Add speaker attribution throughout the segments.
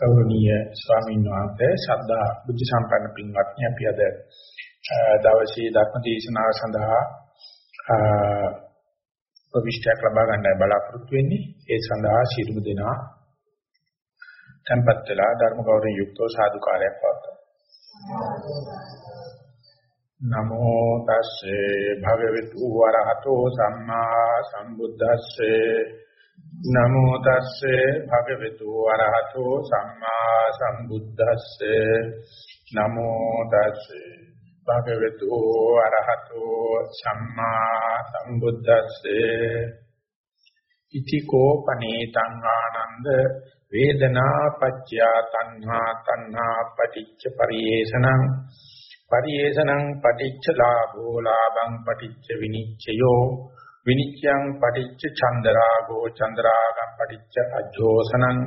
Speaker 1: ගෞරවනීය ස්වාමීන් වහන්සේ ශ්‍රද්ධා බුද්ධ සම්පන්න පින්වත්නි අපි අද දවසේ ධර්ම දේශනාව සඳහා ප්‍රවිෂ්ඨයක් ලබා ගන්නයි බලාපොරොත්තු වෙන්නේ. ඒ සඳහා ශිරුම දෙනා tempත් වෙලා ධර්ම ගෞරවයෙන් යුක්තව සාදුකාරයක් පවත්වමු. නමෝ තස්සේ භගවතු වරහතෝ සම්මා සම්බුද්දස්සේ නමෝ තස්සේ භගවතු වරහතෝ සම්මා සම්බුද්දස්සේ. නමෝ තස්සේ භගවතු වරහතෝ සම්මා සම්බුද්දස්සේ. ඉතිකෝ පනේතං ආනන්ද වේදනා පච්චයා තණ්හා තණ්හා පටිච්ච පරියේෂණං පරියේෂණං පටිච්ච ලාභෝ ලාභං පටිච්ච විනිච්ඡයෝ. විනිච්ඡං පටිච්ච චන්දරාගෝ චන්දරාගං පටිච්ච අජ්ජෝසනං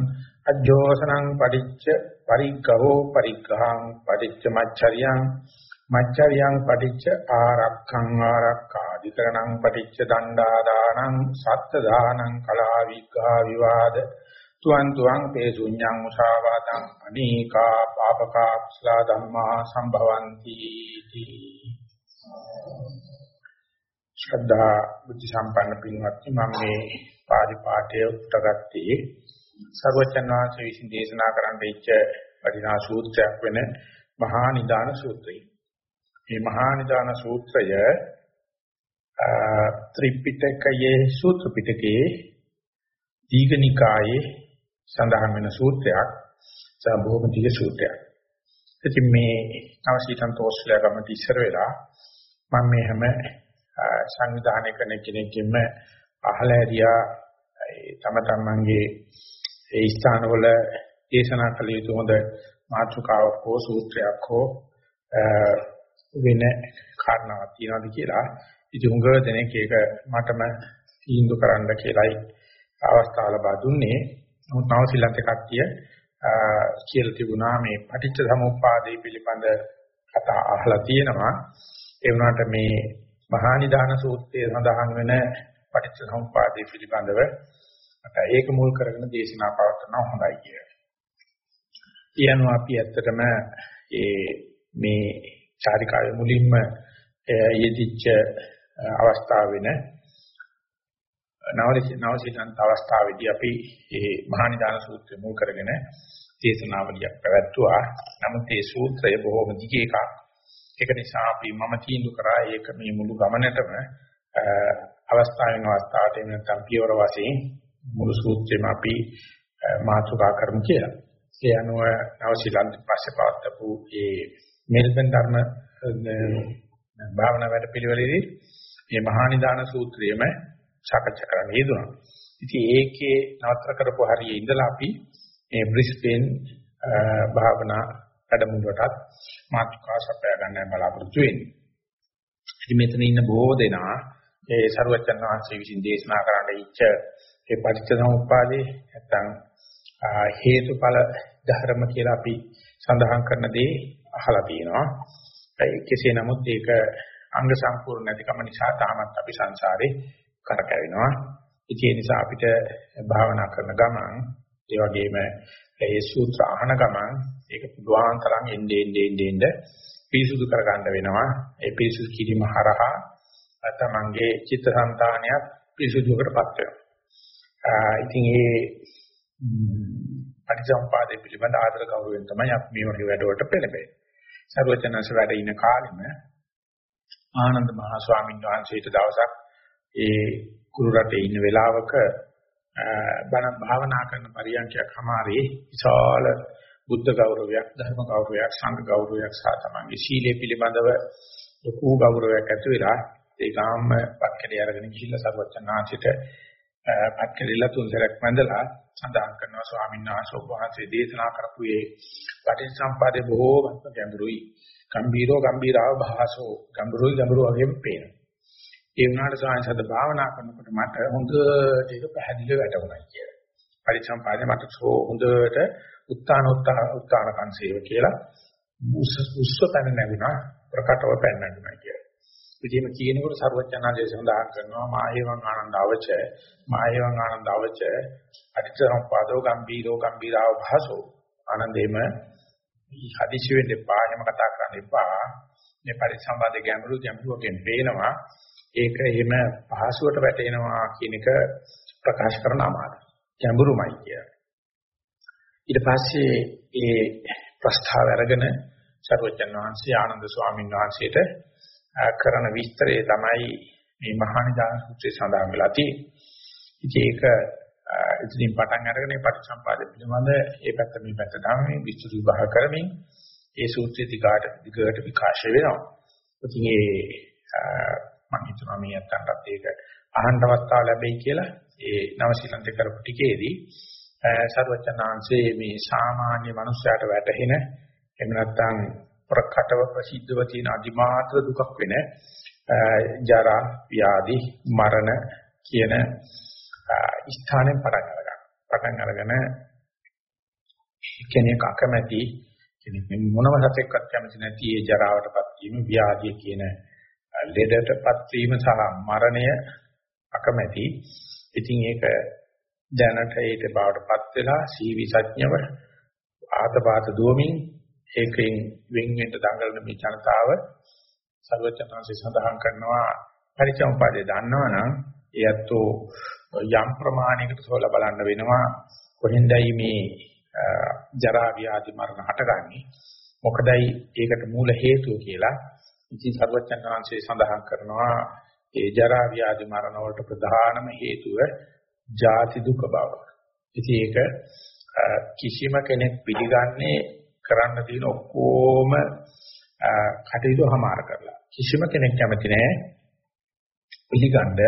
Speaker 1: අජ්ජෝසනං පටිච්ච පරිග්ගහෝ පරිග්ගහං පටිච්ච මච්චරියං මච්චරියං පටිච්ච ආරක්ඛං ආරක්ඛාදිකරණං පටිච්ච දණ්ඩාදානං සත්ත දානං කලා විග්ඝා විවාද තුවන් තුවන් පේසුඤ්ඤං උසාවාදං අනීකා පාපකා කුසල ධම්මා සම්භවಂತಿ ශ්‍රද්ධා බුද්ධ සම්පන්න පින්වත්නි මම මේ පාළි පාඨය උත්තරගත්තේ සර්වචන් වහන්සේ විසින් දේශනා කරන්න ඉච්ච වටිනා සූත්‍රයක් වෙන මහා නිදාන සූත්‍රය. මේ මහා නිදාන සූත්‍රය ත්‍රිපිටකයේ සූත්‍ර පිටකයේ දීඝනිකායේ සඳහන් වෙන සූත්‍රයක්. සම්භෝම දීඝ සූත්‍රයක්. ඉතින් මේ අවසීතන් තෝස්ලා ගමට ඉස්සර වෙලා මම මේ හැම සංවිධානය කරන කෙනෙක්ගෙම අහලා ඇරියා තම තමන්ගේ ඒ ස්ථානවල දේශනා කළ යුතු හොඳ මාතෘකාවක් හෝ සූත්‍රයක් හෝ වෙන කාරණාවක් තියනවාද කියලා ඉතින් උඟ දෙනෙක් ඒක මටම තීන්දුව කරන්න කියලායි අවස්ථාව ලබා දුන්නේ. නමුත් නවසීලන්ත කට්ටිය කියලා තිබුණා මේ පටිච්ච සමුප්පාදේ පිළිබඳ කතා අහලා තියෙනවා. ඒ වුණාට මේ මහා නිදාන සූත්‍රයේ සඳහන් වෙන පටිච්චසමුප්පාදයේ පිළිබඳව මට ඒක මුල් කරගෙන දේශනා පවත්වනවා හොඳයි කියලා. ඊයන්ව අපි ඇත්තටම මේ මේ චාරිකාවේ මුලින්ම යෙදිච්ච අවස්ථාව වෙන නවසිතන්ත අවස්ථාවේදී අපි මේ මහා නිදාන සූත්‍රය මුල් කරගෙන දේශනාවලියක් පැවැත්තුවා. නමුත් මේ සූත්‍රය බොහෝම දිග එකක්. ඒක නිසා අපි මම තීන්දුව කරා ඒක මේ මුළු ගමනටම අවස්ථාවෙන් අවස්ථාවට එන නැත්නම් පියවර වශයෙන් මුළු සූත්‍රෙම අපි මාතෘකා කරමු කියලා. ඒ අනුව නවසීලන්ත පස්සේ පවත්වපු ඒ මෙල්බන් ධර්ම භාවනා වැඩ පිළිවෙලෙදී මේ මහා නිදාන සූත්‍රයේම සාකච්ඡා කරන්න යෙදුණා. ඉතින් ඒකේ නතර කරපු හරියේ ඉඳලා අපි මේ බ්‍රිස්බේන් භාවනා වැඩමුළුවටත් මාතෘකා සපයා ගන්න බලාපොරොත්තු වෙන්නේ. ඉතින් මෙතන ඉන්න බොහෝ දෙනා ඒ සරුවචන් වහන්සේ විසින් දේශනා කරන්න ඉච්ඡ ඒ පටිච්චසමුප්පාදේ නැත්නම් හේතුඵල ධර්ම කියලා අපි සඳහන් කරන දේ අහලා තියෙනවා. ඒ කෙසේ නමුත් ඒක අංග සම්පූර්ණ නැතිකම නිසා තාමත් අපි සංසාරේ කරකැවෙනවා. ඒ නිසා අපිට භාවනා කරන ගමන් ඒ වගේම ඒ සූත්‍ර අහන ගමන් ඒක පුළුවන් තරම් එන්නේ එන්නේ එන්නේ පිරිසුදු කරගන්න වෙනවා. ඒ පිරිසුදු කිරීම හරහා තමන්ගේ චිත්තසංතානයත් පිරිසුදුකටපත් වෙනවා. ඉතින් ඒ පටිච්චසමුපාදයේ පිළිබඳ ආදර ගෞරවයෙන් තමයි අපි මේ වගේ වැඩවලට පෙළඹෙන්නේ. සර්වචනංශ වැඩ ඉන කාලෙම ආනන්ද මහා ස්වාමීන් වහන්සේට දවසක් ඒ කුරු රටේ ඉන්න වෙලාවක බණ භාවනා කරන පරියන්කයක් හමාරේ. විශාල බුද්ධ ගෞරවයක් ධර්ම ගෞරවයක් සංඝ ගෞරවයක් සහ තමන්ගේ සීලය පිළිබඳව ලොකු ගෞරවයක් ඇති වෙලා ඒකම පක්කේ අරගෙන ගිහිල්ලා සර්වචනාචිත පක්කේලා තුන් සැරයක් වැඳලා සඳහන් කරනවා ස්වාමීන් වහන්සේ ඔබ වහන්සේ දේශනා කරපු මේ පටිච්චසම්පාදේ බොහෝමත්ම ගැඹුරුයි. ගම්බීරෝ ගම්බීරාව භාසෝ. ගැඹුරුයි ගැඹුරු වගේම පේනවා. ඒ වුණාට සායසද භාවනා කරනකොට මට හොඳට ඒක පැහැදිලිව වැටුණා කියලා. පරිසම්පාදේ මට සෝ හොඳට උත්තාන උත්තාන කංශේව කියලා උස්ස උස්ස පැන නැගුණා ප්‍රකටව පැන නැගුණා කියලා. ඉතින් කියනකොට සර්වඥාන්සේ සඳහන් කරනවා මායවං ආනන්ද අවච මායවං ආනන්ද අවච අටිච්චසම්පාදෝ ගම්බීරෝ ගම්බීරාව භාසෝ ආනන්දේම හදිසි වෙන්න එපා එහෙම කතා කරන්න එපා මේ පරිසම්වාද ගැඹුරු ගැඹුරකින් පේනවා ඒක එහෙම පහසුවට වැටෙනවා කියන එක ප්‍රකාශ කරන අමාරුයි ගැඹුරුමයි කියන්නේ ඊට පස්සේ ඒ ප්‍රස්තාව අරගෙන සර්වජන් වහන්සේ ආනන්ද ස්වාමීන් වහන්සේට කරන විස්තරය තමයි මේ මහා නිදාන සූත්‍රයේ සඳහන් වෙලා තියෙන්නේ. ඉතින් ඒක ඉතින් පටන් අරගෙන පටිච්චසම්පාද පිළිබඳ ඒ පැත්ත මේ පැත්ත තමයි විස්තර විභාග කරමින් ඒ සූත්‍රය දිගට දිගට විකාශය වෙනවා. ඉතින් ඒ මම හිතනවා මේ අත්තන්ටත් ඒක අහන්න අවස්ථාව ලැබෙයි කියලා ඒ නවසීලන්ත කරපු ටිකේදී සර්වචනාංශයේ මේ සාමාන්‍ය මනුස්සයාට වැටහෙන එහෙම නැත්නම් ප්‍රකටව ප්‍රසිද්ධව තියෙන අදිමාත්‍ර දුකක් වෙන ජරා ව්‍යාධි මරණ කියන ස්ථානෙන් පටන් ගන්නවා. පටන් අරගෙන කෙනෙක් අකමැති කෙනෙක් මොනම සතෙක්වත් කැමති නැති ඒ ජරාවටපත් වීම ව්‍යාධිය කියන ලෙඩටපත් වීම සහ මරණය අකමැති. ඉතින් ඒක දැනට ඒක බවටපත් වෙලා සීවිසඥව ආතපාත දුවමින් ඒකෙන් වෙන් වෙන්න දඟලන මේ ජනතාව සර්වචනාංශය සඳහන් කරනවා පරිචම්පාදේ දන්නවනම් එයත්ෝ යම් ප්‍රමාණයකට සෝලා බලන්න වෙනවා කොහෙන්දයි මේ ජරා ව්‍යාධි මරණ හටගන්නේ මොකදයි ඒකට මූල හේතුව කියලා ඉතින් සර්වචනාංශය සඳහන් කරනවා ඒ ජරා ව්‍යාධි මරණ වලට ප්‍රධානම හේතුව ජාති දුක බව. ඉතින් ඒක කිසිම කෙනෙක් පිළිගන්නේ කරන්න තියෙන ඔක්කොම කටයුතු හමාර කරලා. කිසිම කෙනෙක් කැමති නැහැ පිළිගන්න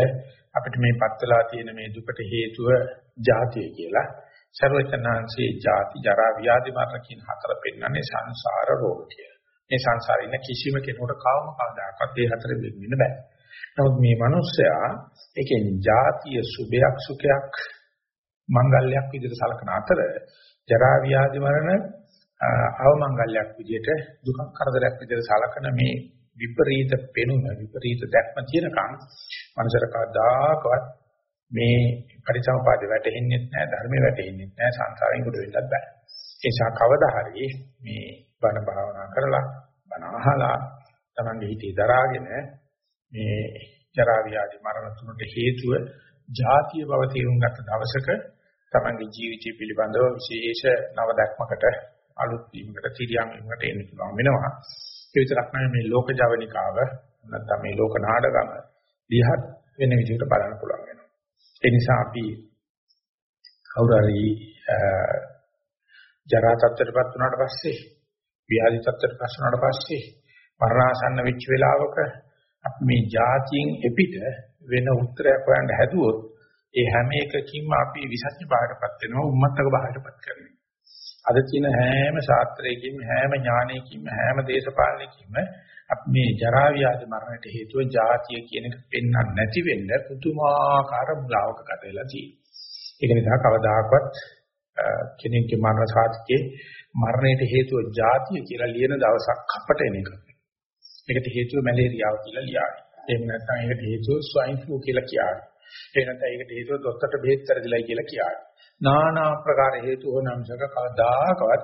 Speaker 1: අපිට මේ පත්වලා තියෙන මේ දුකට හේතුව ජාතිය කියලා. සර්වචනාංශේ ජාති ජරා ව්‍යාධි මරණ කියන හතර පෙන්වන්නේ සංසාර රෝග කියලා. මේ සංසාරේ ඉන්න කිසිම කෙනෙකුට කවම කවදාකවත් ඒ හතර වෙන්න බෑ. නමුත් මේ මිනිස්සයා ඒකෙන් ජාතිය සුභයක් සුඛයක් මංගල්‍යයක් විදිහට සලකන අතර ජරා ව්‍යාධි මරණ අවමංගල්‍යයක් විදිහට දුකක් කරදරයක් විදිහට සලකන මේ විපරීත පෙනුම විපරීත දැක්ම තියෙනකන් මනසට කවදාකවත් මේ පරිසම්පාදේ වැටෙන්නේ නැහැ ධර්මේ වැටෙන්නේ නැහැ සංසාරයෙන් උඩ වෙන්නත් බෑ ඒ නිසා කවදා හරි මේ බණ භාවනා කරලා බණ අහලා Tamange හිතේ දරාගෙන මේ ජරා ව්‍යාධි මරණ තුනට හේතුව ජාතිය බව තේරුම් ගත්ත දවසක තමන්ගේ ජීවිතය පිළිබඳව විශේෂ නව දැක්මකට අලුත් වීමකට තිරියම් වීමකට එන්න පුළුවන් වෙනවා. ඒ විතරක් නෙවෙයි මේ ලෝක ජවනිකාව නැත්නම් මේ ලෝක නාටකම දිහත් වෙන විදිහට බලන්න පුළුවන් වෙනවා. ඒ නිසා අපි කවුරු හරි ජරා තත්ත්වයටපත් වුණාට පස්සේ ව්‍යාධි තත්ත්වයටපත් වුණාට පස්සේ මරණාසන්න වෙච්ච වෙලාවක අපි මේ જાතියෙන් එපිට වෙන උත්තරයක් හොයන්න හැදුවොත් ඒ හැම එකකින්ම අපි විසත්‍ය භාවයටපත් වෙනවා උම්මත්තක භාවයටපත් කරනවා. අද තියෙන හැම ශාස්ත්‍රයකින්ම හැම ඥානයකින්ම හැම දේශපාලනයකින්ම අපි මේ ජරා ව්‍යාධි මරණයට හේතුව જાතිය කියන එක පෙන්වන්න නැති වෙන්න පුදුමාකාර මුලාවක ගත වෙලා තියෙනවා. ඒක නිසා කවදාකවත් කෙනෙක්ගේ මරණ සාධකයේ මරණයට හේතුව ජාතිය කියලා ලියන දවසක් අපට එන එක. ඒකට හේතුව මැලේරියාව කියලා ලියාවි. එහෙම නැත්නම් ඒකට හේතුව ස්වයින් ෆ්ලූ කියලා කියාවි. එහෙම නැත්නම් ඒකට හේතුව දොස්තරට බෙහෙත් කරදලයි කියලා කියාවි. নানা ආකාර හේතු හොනම්සක කවදාකවත්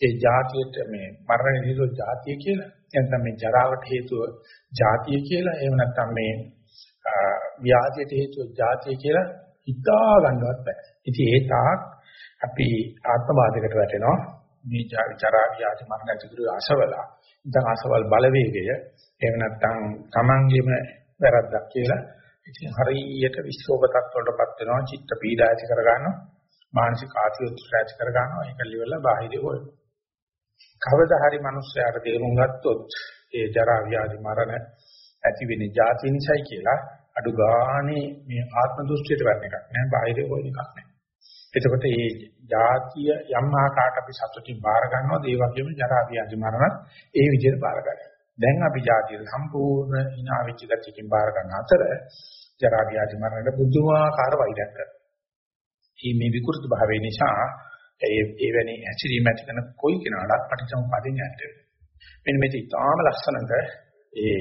Speaker 1: ඒ ජාතියට මේ මරණයට හේතුව ජාතිය කියලා නැත්නම් මේ ජරාවට හේතුව ජාතිය කියලා එහෙම නැත්නම් මේ ව්‍යාධියට හේතුව ජාතිය කියලා හිතා ගන්නවත් බෑ. ඉතින් ඒ තාක් අපි ආත්මවාදයකට වැටෙනවා. මේ ජරා ව්‍යාධි මරණ ඇතිකරු අසවලා. නැත්නම් අසවල් බලවේගය එහෙම නැත්නම් Tamangeම වැරද්දක් කියලා ඉතින් හරියට විශ්ෝපතක් වලටපත් වෙනවා. චිත්ත පීඩා ඇති කර ගන්නවා මානසික ආතතිය ඇති කර ගන්නවා ඒක liverලා බාහිරේ හොයන කවදා හරි මිනිස්සයාට තේරුම් ගත්තොත් ඒ ජරා ව්‍යාධි මරණ ඇති වෙන්නේ ಜಾති නිසයි කියලා අඩු ගානේ මේ ආත්ම දෘෂ්ටියට වැටෙන එකක් නෑ. බාහිරේ හොයන එකක් නෑ. එතකොට මේ જાතිය යම් ආකාරයකට අපි සතුටින් බාර ගන්නවාද ඒ වගේම ජරා ව්‍යාධි මරණත් ඒ විදිහට බාර ගන්නවා. දැන් අපි જાතිය සම්පූර්ණ hina වෙච්ච ගැටිකින් බාර ගන්න අතර ජරා ව්‍යාධි මරණයට බුදුමාකාර වෛරයක් කරනවා. මේ විකෘති භාවය නිසා ඒ එවැනි ඇසිරීම ඇති කරන කොයි කෙනාටත් පටිච්චසමුප්පාදයෙන් යට වෙනවා. මෙන්න මේක ඉතාම ලස්සනට ඒ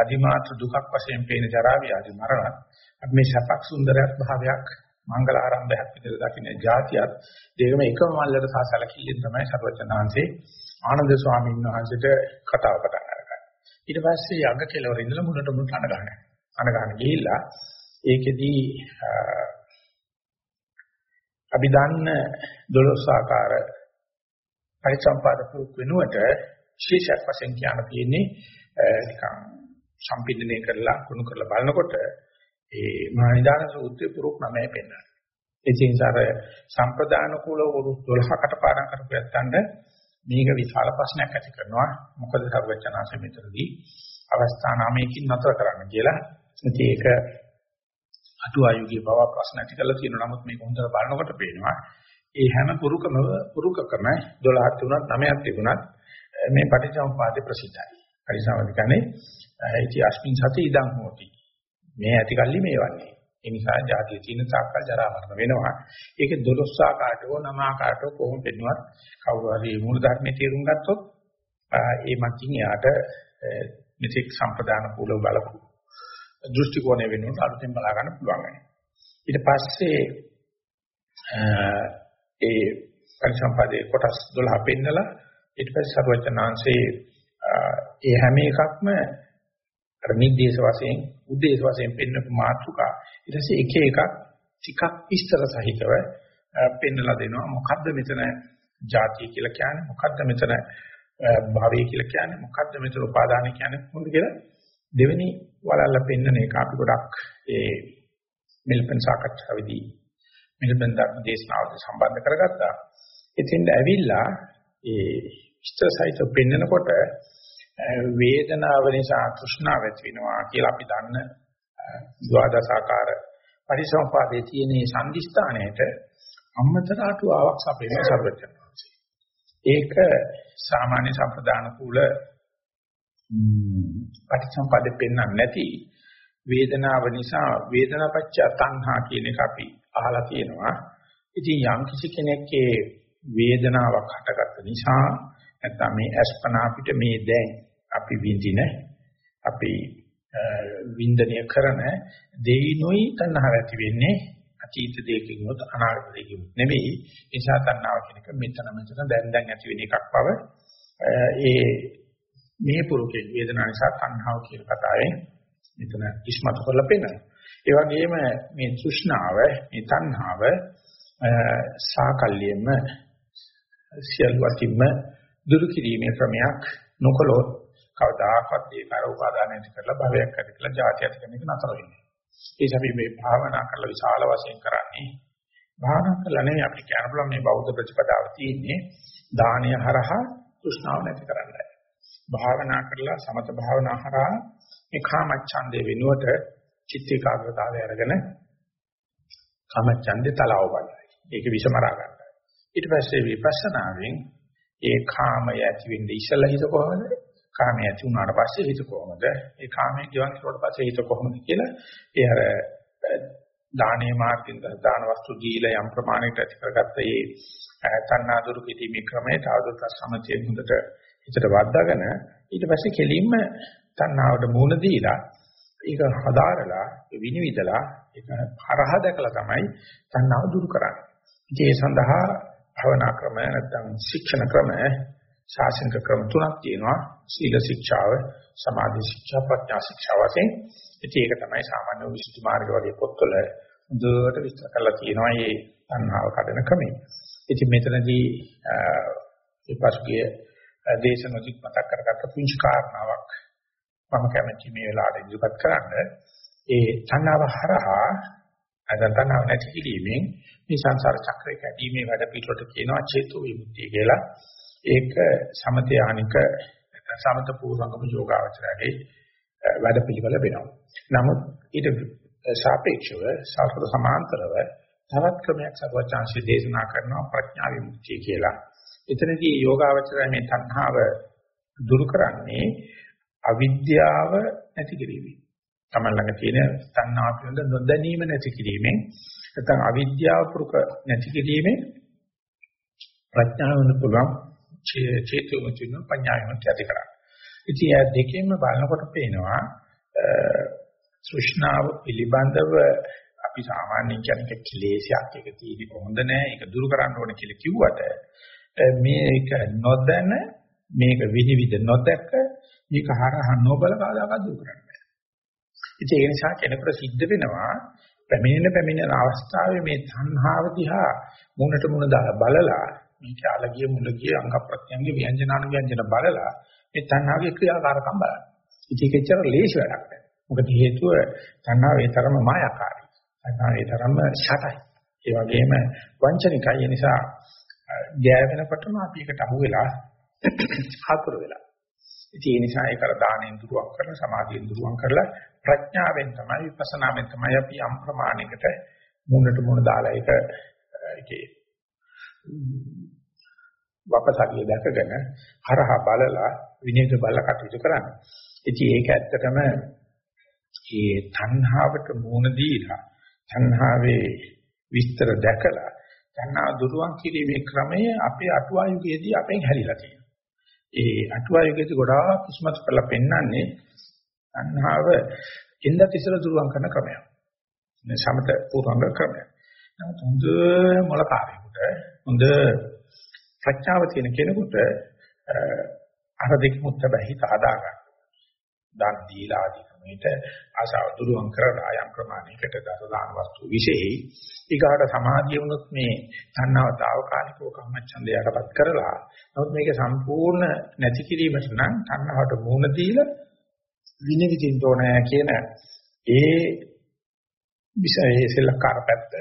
Speaker 1: අදිමාත්‍ර දුකක් වශයෙන් පේන ජරා ව්‍යාධි මරණ අපි මේ සපක් සුන්දරයක් භාවයක් මංගල ආරම්භයක් විදිහට දකින්න જાතියත් දෙකම එකම මල්ලට සාසලකිල්ලෙන් තමයි සර්වචනාංශේ ආනන්ද ස්වාමීන් වහන්සේට කතාව පටන් අරගන්නේ. ඊට පස්සේ යඟ කෙලවර ඉඳලා මුලට මුලට අණ ගන්න. අණ ගන්න ගිහිල්ලා ඒකෙදී අපි දන්න 12 ආකාර පරිසම්පාද පුරුක් වෙනුවට ශීර්ෂයක් වශයෙන් කියන්න තියෙන්නේ නිකන් සම්පින්දනය කරලා කුණු කරලා බලනකොට ඒ මහනිදාන සූත්‍රයේ පුරුක් නමයි පෙන්වන්නේ. ඒ නිසා අර සම්ප්‍රදාන කුල වරු 12කට පාඩම් කරපු යත්තන්ට මේක විශාල ප්‍රශ්නයක් ඇති කරනවා. මොකද සර්වචනාංශ මෙතනදී අවස්ථා නාමයකින් නතර කරන්න කියලා. ඉතින් ඒක අටුවායුගේ බව ප්‍රශ්න ඇති කරලා තියෙනවා. නමුත් මේක හොඳට බලනකොට පේනවා ඒ හැම පුරුකම පුරුකකම 12ක් තිබුණත් 9ක් තිබුණත් මේ පටිච්චසමුපාදේ ප්‍රසිද්ධයි. පරිසමද කියන්නේ ඉති අස්මින් සති ඉදං හෝති. මේ ඇති කල්ලි මේවන්නේ. ඒ නිසා ජාතිය තියෙන තාක්කල් ජරා මරණ වෙනවා. ඒක 12 ආකාරයෝ 9 ආකාරයෝ කොහොම පෙන්වුවත් කවුරු හරි මූල ධර්මයේ තේරුම් ගත්තොත් ඒ මතින් යාට මෙතෙක් සම්ප්‍රදාන කුල බලපු දෘෂ්ටි කෝණය වෙනුවට අලුතෙන් බලා ගන්න පුළුවන් වෙනවා. ඊට පස්සේ ඒ පරිසම්පාදයේ කොටස් 12 පෙන්නලා ඊට පස්සේ සර්වචනාංශේ ඒ හැම එකක්ම අර නිදේශ වශයෙන් උදේශ වශයෙන් පෙන්වපු මාතෘකා. ඊට පස්සේ එක එකක් ටිකක් විස්තර සහිතව පෙන්වලා දෙනවා. මොකද්ද මෙතන ಜಾතිය කියලා කියන්නේ? මොකද්ද මෙතන භාවය කියලා කියන්නේ? මොකද්ද මෙතන උපාදාන කියන්නේ? මොකද කියලා දෙවෙනි වලල්ල පෙන්වන එක අපි ගොඩක් ඒ මෙල්බන් සාකච්ඡාවේදී මෙල්බන් ධර්ම දේශනාවට සම්බන්ධ කරගත්තා. එතින් ඇවිල්ලා ඒ විස්තර සහිතව පෙන්වනකොට වේදනාව නිසා තෘෂ්ණාව ඇති වෙනවා කියලා අපි දන්න ද්වාදසාකාර පරිසම්පාදයේ තියෙන සංදිස්ථානයේට අම්මතර අටුවාවක් සපේන සර්වඥාන්සේ. ඒක සාමාන්‍ය සම්ප්‍රදාන කුල පරිසම්පාදේ පෙන්වන්නේ නැති වේදනාව නිසා වේදනාපච්ච තණ්හා කියන එක අපි අහලා තියෙනවා. ඉතින් යම් කිසි කෙනෙක්ගේ වේදනාවක් හටගත්ත නිසා නැත්නම් මේ අස්පනා අපිට මේ දැන් අපි විඳින අපි වින්දනය කරන දෙයිනොයි තණ්හාව ඇති වෙන්නේ අතීත දෙයකින් උත් අනාගත දෙයකින් නෙවෙයි ඒ නිසා තණ්හාව කියන එක මෙතන මෙතන දැන් දැන් ඇති වෙන එකක් බව ඒ මේ පුරුකේ වේදනාව නිසා තණ්හාව කියන කතාවෙන් මෙතන ඉස්මතු කරලා පෙන්නනවා. ඒ වගේම මේ තෘෂ්ණාව මේ තණ්හාව සාකල්යෙම සියලු අතිම දුරු කිරීමේ ක්‍රමයක් නොකළොත් කවදාකවත් ඒ කර උපාදාන ඇති කරලා භවයක් ඇති කරලා ජාති ඇති කරන එක නතර වෙන්නේ. ඒස අපි මේ භාවනා කරලා විශාල වශයෙන් කරන්නේ භාවනා කරලා නෙවෙයි අපි කියන්න පුළුවන් මේ බෞද්ධ ප්‍රතිපදාව තියෙන්නේ දානය හරහා තෘෂ්ණාව නැති කරන්නයි. භාවනා කරලා සමත භාවනා හරහා මේ කාමච්ඡන්දේ වෙනුවට චිත්ත ඒකාග්‍රතාවය අරගෙන කාමච්ඡන්දේ තලාව බලයි. ඒක විසමරා ගන්නයි. ඊට පස්සේ විපස්සනාවෙන් ඒ කාමය ඇති වෙන්නේ ඉස්සලා හිත කොහොමද? කාමය ඇති වුණාට පස්සේ හිත කොහොමද? ඒ කාමයේ ගෙවන් කරුවට පස්සේ හිත කොහොමද කියලා ඒ අර දානේ මාර්ගින් දාන වස්තු දීලා යම් ප්‍රමාණයකට ඇති කරගත්ත ඒ තණ්හා දුරු කිරීමේ ක්‍රමය තවදුරටත් සමතේ හොඳට හිතට වද්දාගෙන ඊට පස්සේ කෙලින්ම තණ්හාවට මුහුණ දීලා ඒක හදාරලා විනිවිදලා ඒක හරහා දැකලා තමයි තණ්හාව දුරු කරන්නේ. ඉතින් ඒ සඳහා භවනා ක්‍රම නැත්නම් ශික්ෂණ ක්‍රම ශාසනික ක්‍රම තුනක් තියෙනවා සීල ශික්ෂාව සමාධි ශික්ෂා ප්‍රඥා ශික්ෂා වශයෙන් ඉතින් ඒක තමයි සාමාන්‍ය විසුද්ධි මාර්ග වගේ පොත්වල හොඳට විස්තර කරලා තියෙනවා මේ තණ්හාව කඩන ක්‍රමය. ඉතින් මෙතනදී ඒ පසුගිය දේශනොදිත් මතක් කරගත්ත පුංචි කාරණාවක් මම කැමති මේ වෙලාවට ඉදිරිපත් කරන්න. ඒ තණ්හාව හරහා අද තණ්හාව නැති කිරීමෙන් මේ සංසාර චක්‍රය කැඩීමේ වැඩ පිළිවෙලට කියනවා චේතු විමුක්තිය කියලා. ඒක සමතයානික සමත පූර්වංගම යෝගාවචරයේ වැඩ පිළිවෙල වෙනවා. නමුත් ඊට සාපේක්ෂව සාස්ත්‍ර සමාන්තරව තවත් ක්‍රමයක් සර්වචාන්සිය දේශනා කරනවා ප්‍රඥා විමුක්තිය කියලා. එතනදී යෝගාවචරය මේ තණ්හාව දුරු කරන්නේ අවිද්‍යාව නැති කිරීමෙන්. තමන් ළඟ තියෙන තණ්හා පිළිබඳ නොදැනීම නැති කිරීමෙන් නැත්නම් අවිද්‍යාව පුරුක නැති කිරීමෙන් ප්‍රඥාව වෙන පුළුවන් චේතුමුතුන පඤ්ඤායමත් ඇති කරා. ඉතින් ඒ දෙකෙන්ම බලනකොට පේනවා තෘෂ්ණාව පිළිබඳව අපි සාමාන්‍යයෙන් කියන්නේ කෙලේශයක් එක තියෙන්නේ කොහොඳ නෑ ඒක දුරු කරන්න ඕනේ කියලා කිව්වට මේක නොදැන මේක විනිවිද නොදැක මේක හරහා නොබල කාදාකත් දුරු කරන්න බෑ. ඉතින් ඒ නිසා කෙනෙකුට සිද්ධ වෙනවා පැමිණෙන පැමිණෙන අවස්ථාවේ මේ තණ්හාව දිහා මුණට මුණ දාලා බලලා මේක අලගිය මුලගිය අංග ප්‍රත්‍යංග ව්‍යංජනානු ව්‍යංජන බලලා මේ තණ්හාවේ ක්‍රියාකාරකම් බලන්න. ඉතින් ඒක ඇත්තට ලේසි වැඩක් නෑ. මොකද හේතුව තණ්හාව ඒ තරම මායාකාරී. තණ්හාව ඒ තරම ෂටයි. ඒ වගේම වංචනිකයි. ඒ නිසා ගෑවෙනකොටම අපි එකට අහු වෙලා හතුරු වෙලා. ඉතින් ඒ නිසා ඒකර දානෙන් දුරුවක් කරලා සමාධියෙන් දුරුවක් කරලා ප්‍රඥාවෙන් තමයි විපස්සනාවෙන් තමයි අපි යම් ප්‍රමාණයකට මුණට මුණ දාලා ඒක ඒකේ වපසාරිය දැකගෙන හරහා බලලා විනයද බලලා කටයුතු කරන්නේ. ඉතින් ඒක ඇත්තටම මේ තණ්හාවට මුණ දීලා තණ්හාවේ විස්තර දැකලා තණ්හා දුරුවන් කිරීමේ ක්‍රමය අපේ අටුවා යුගයේදී අපෙන් හැරිලා තියෙනවා. ඒ අටුවා යුගයේදී ගොඩාක් කිස්මත් කරලා පෙන්වන්නේ තණ්හාව ඉන්දත් ඉස්සර දුරුවන් කරන ක්‍රමයක්. මේ සමත පූර්වංග ක්‍රමයක්. නමුත් හොඳ මොලකාරයෙකුට හොඳ ප්‍රඥාව තියෙන කෙනෙකුට අර දෙකමුත් හැබැයි හිත හදාගන්න. දන් දීලා ආදී ක්‍රමයට ආසාව දුරුවන් කරලා යම් ප්‍රමාණයකට දසදාන වස්තු විශේෂයි. ඊගාට සමාධිය වුණොත් මේ තණ්හාව తాවකාලිකව කම්මච්ඡන්දය යටපත් කරලා නමුත් මේක සම්පූර්ණ නැති කිරීමට නම් තණ්හාවට මුහුණ දීලා විනිවිදින්න ඕනේ කියන ඒ විෂයේ සෙල්ලක්කාර පැත්ත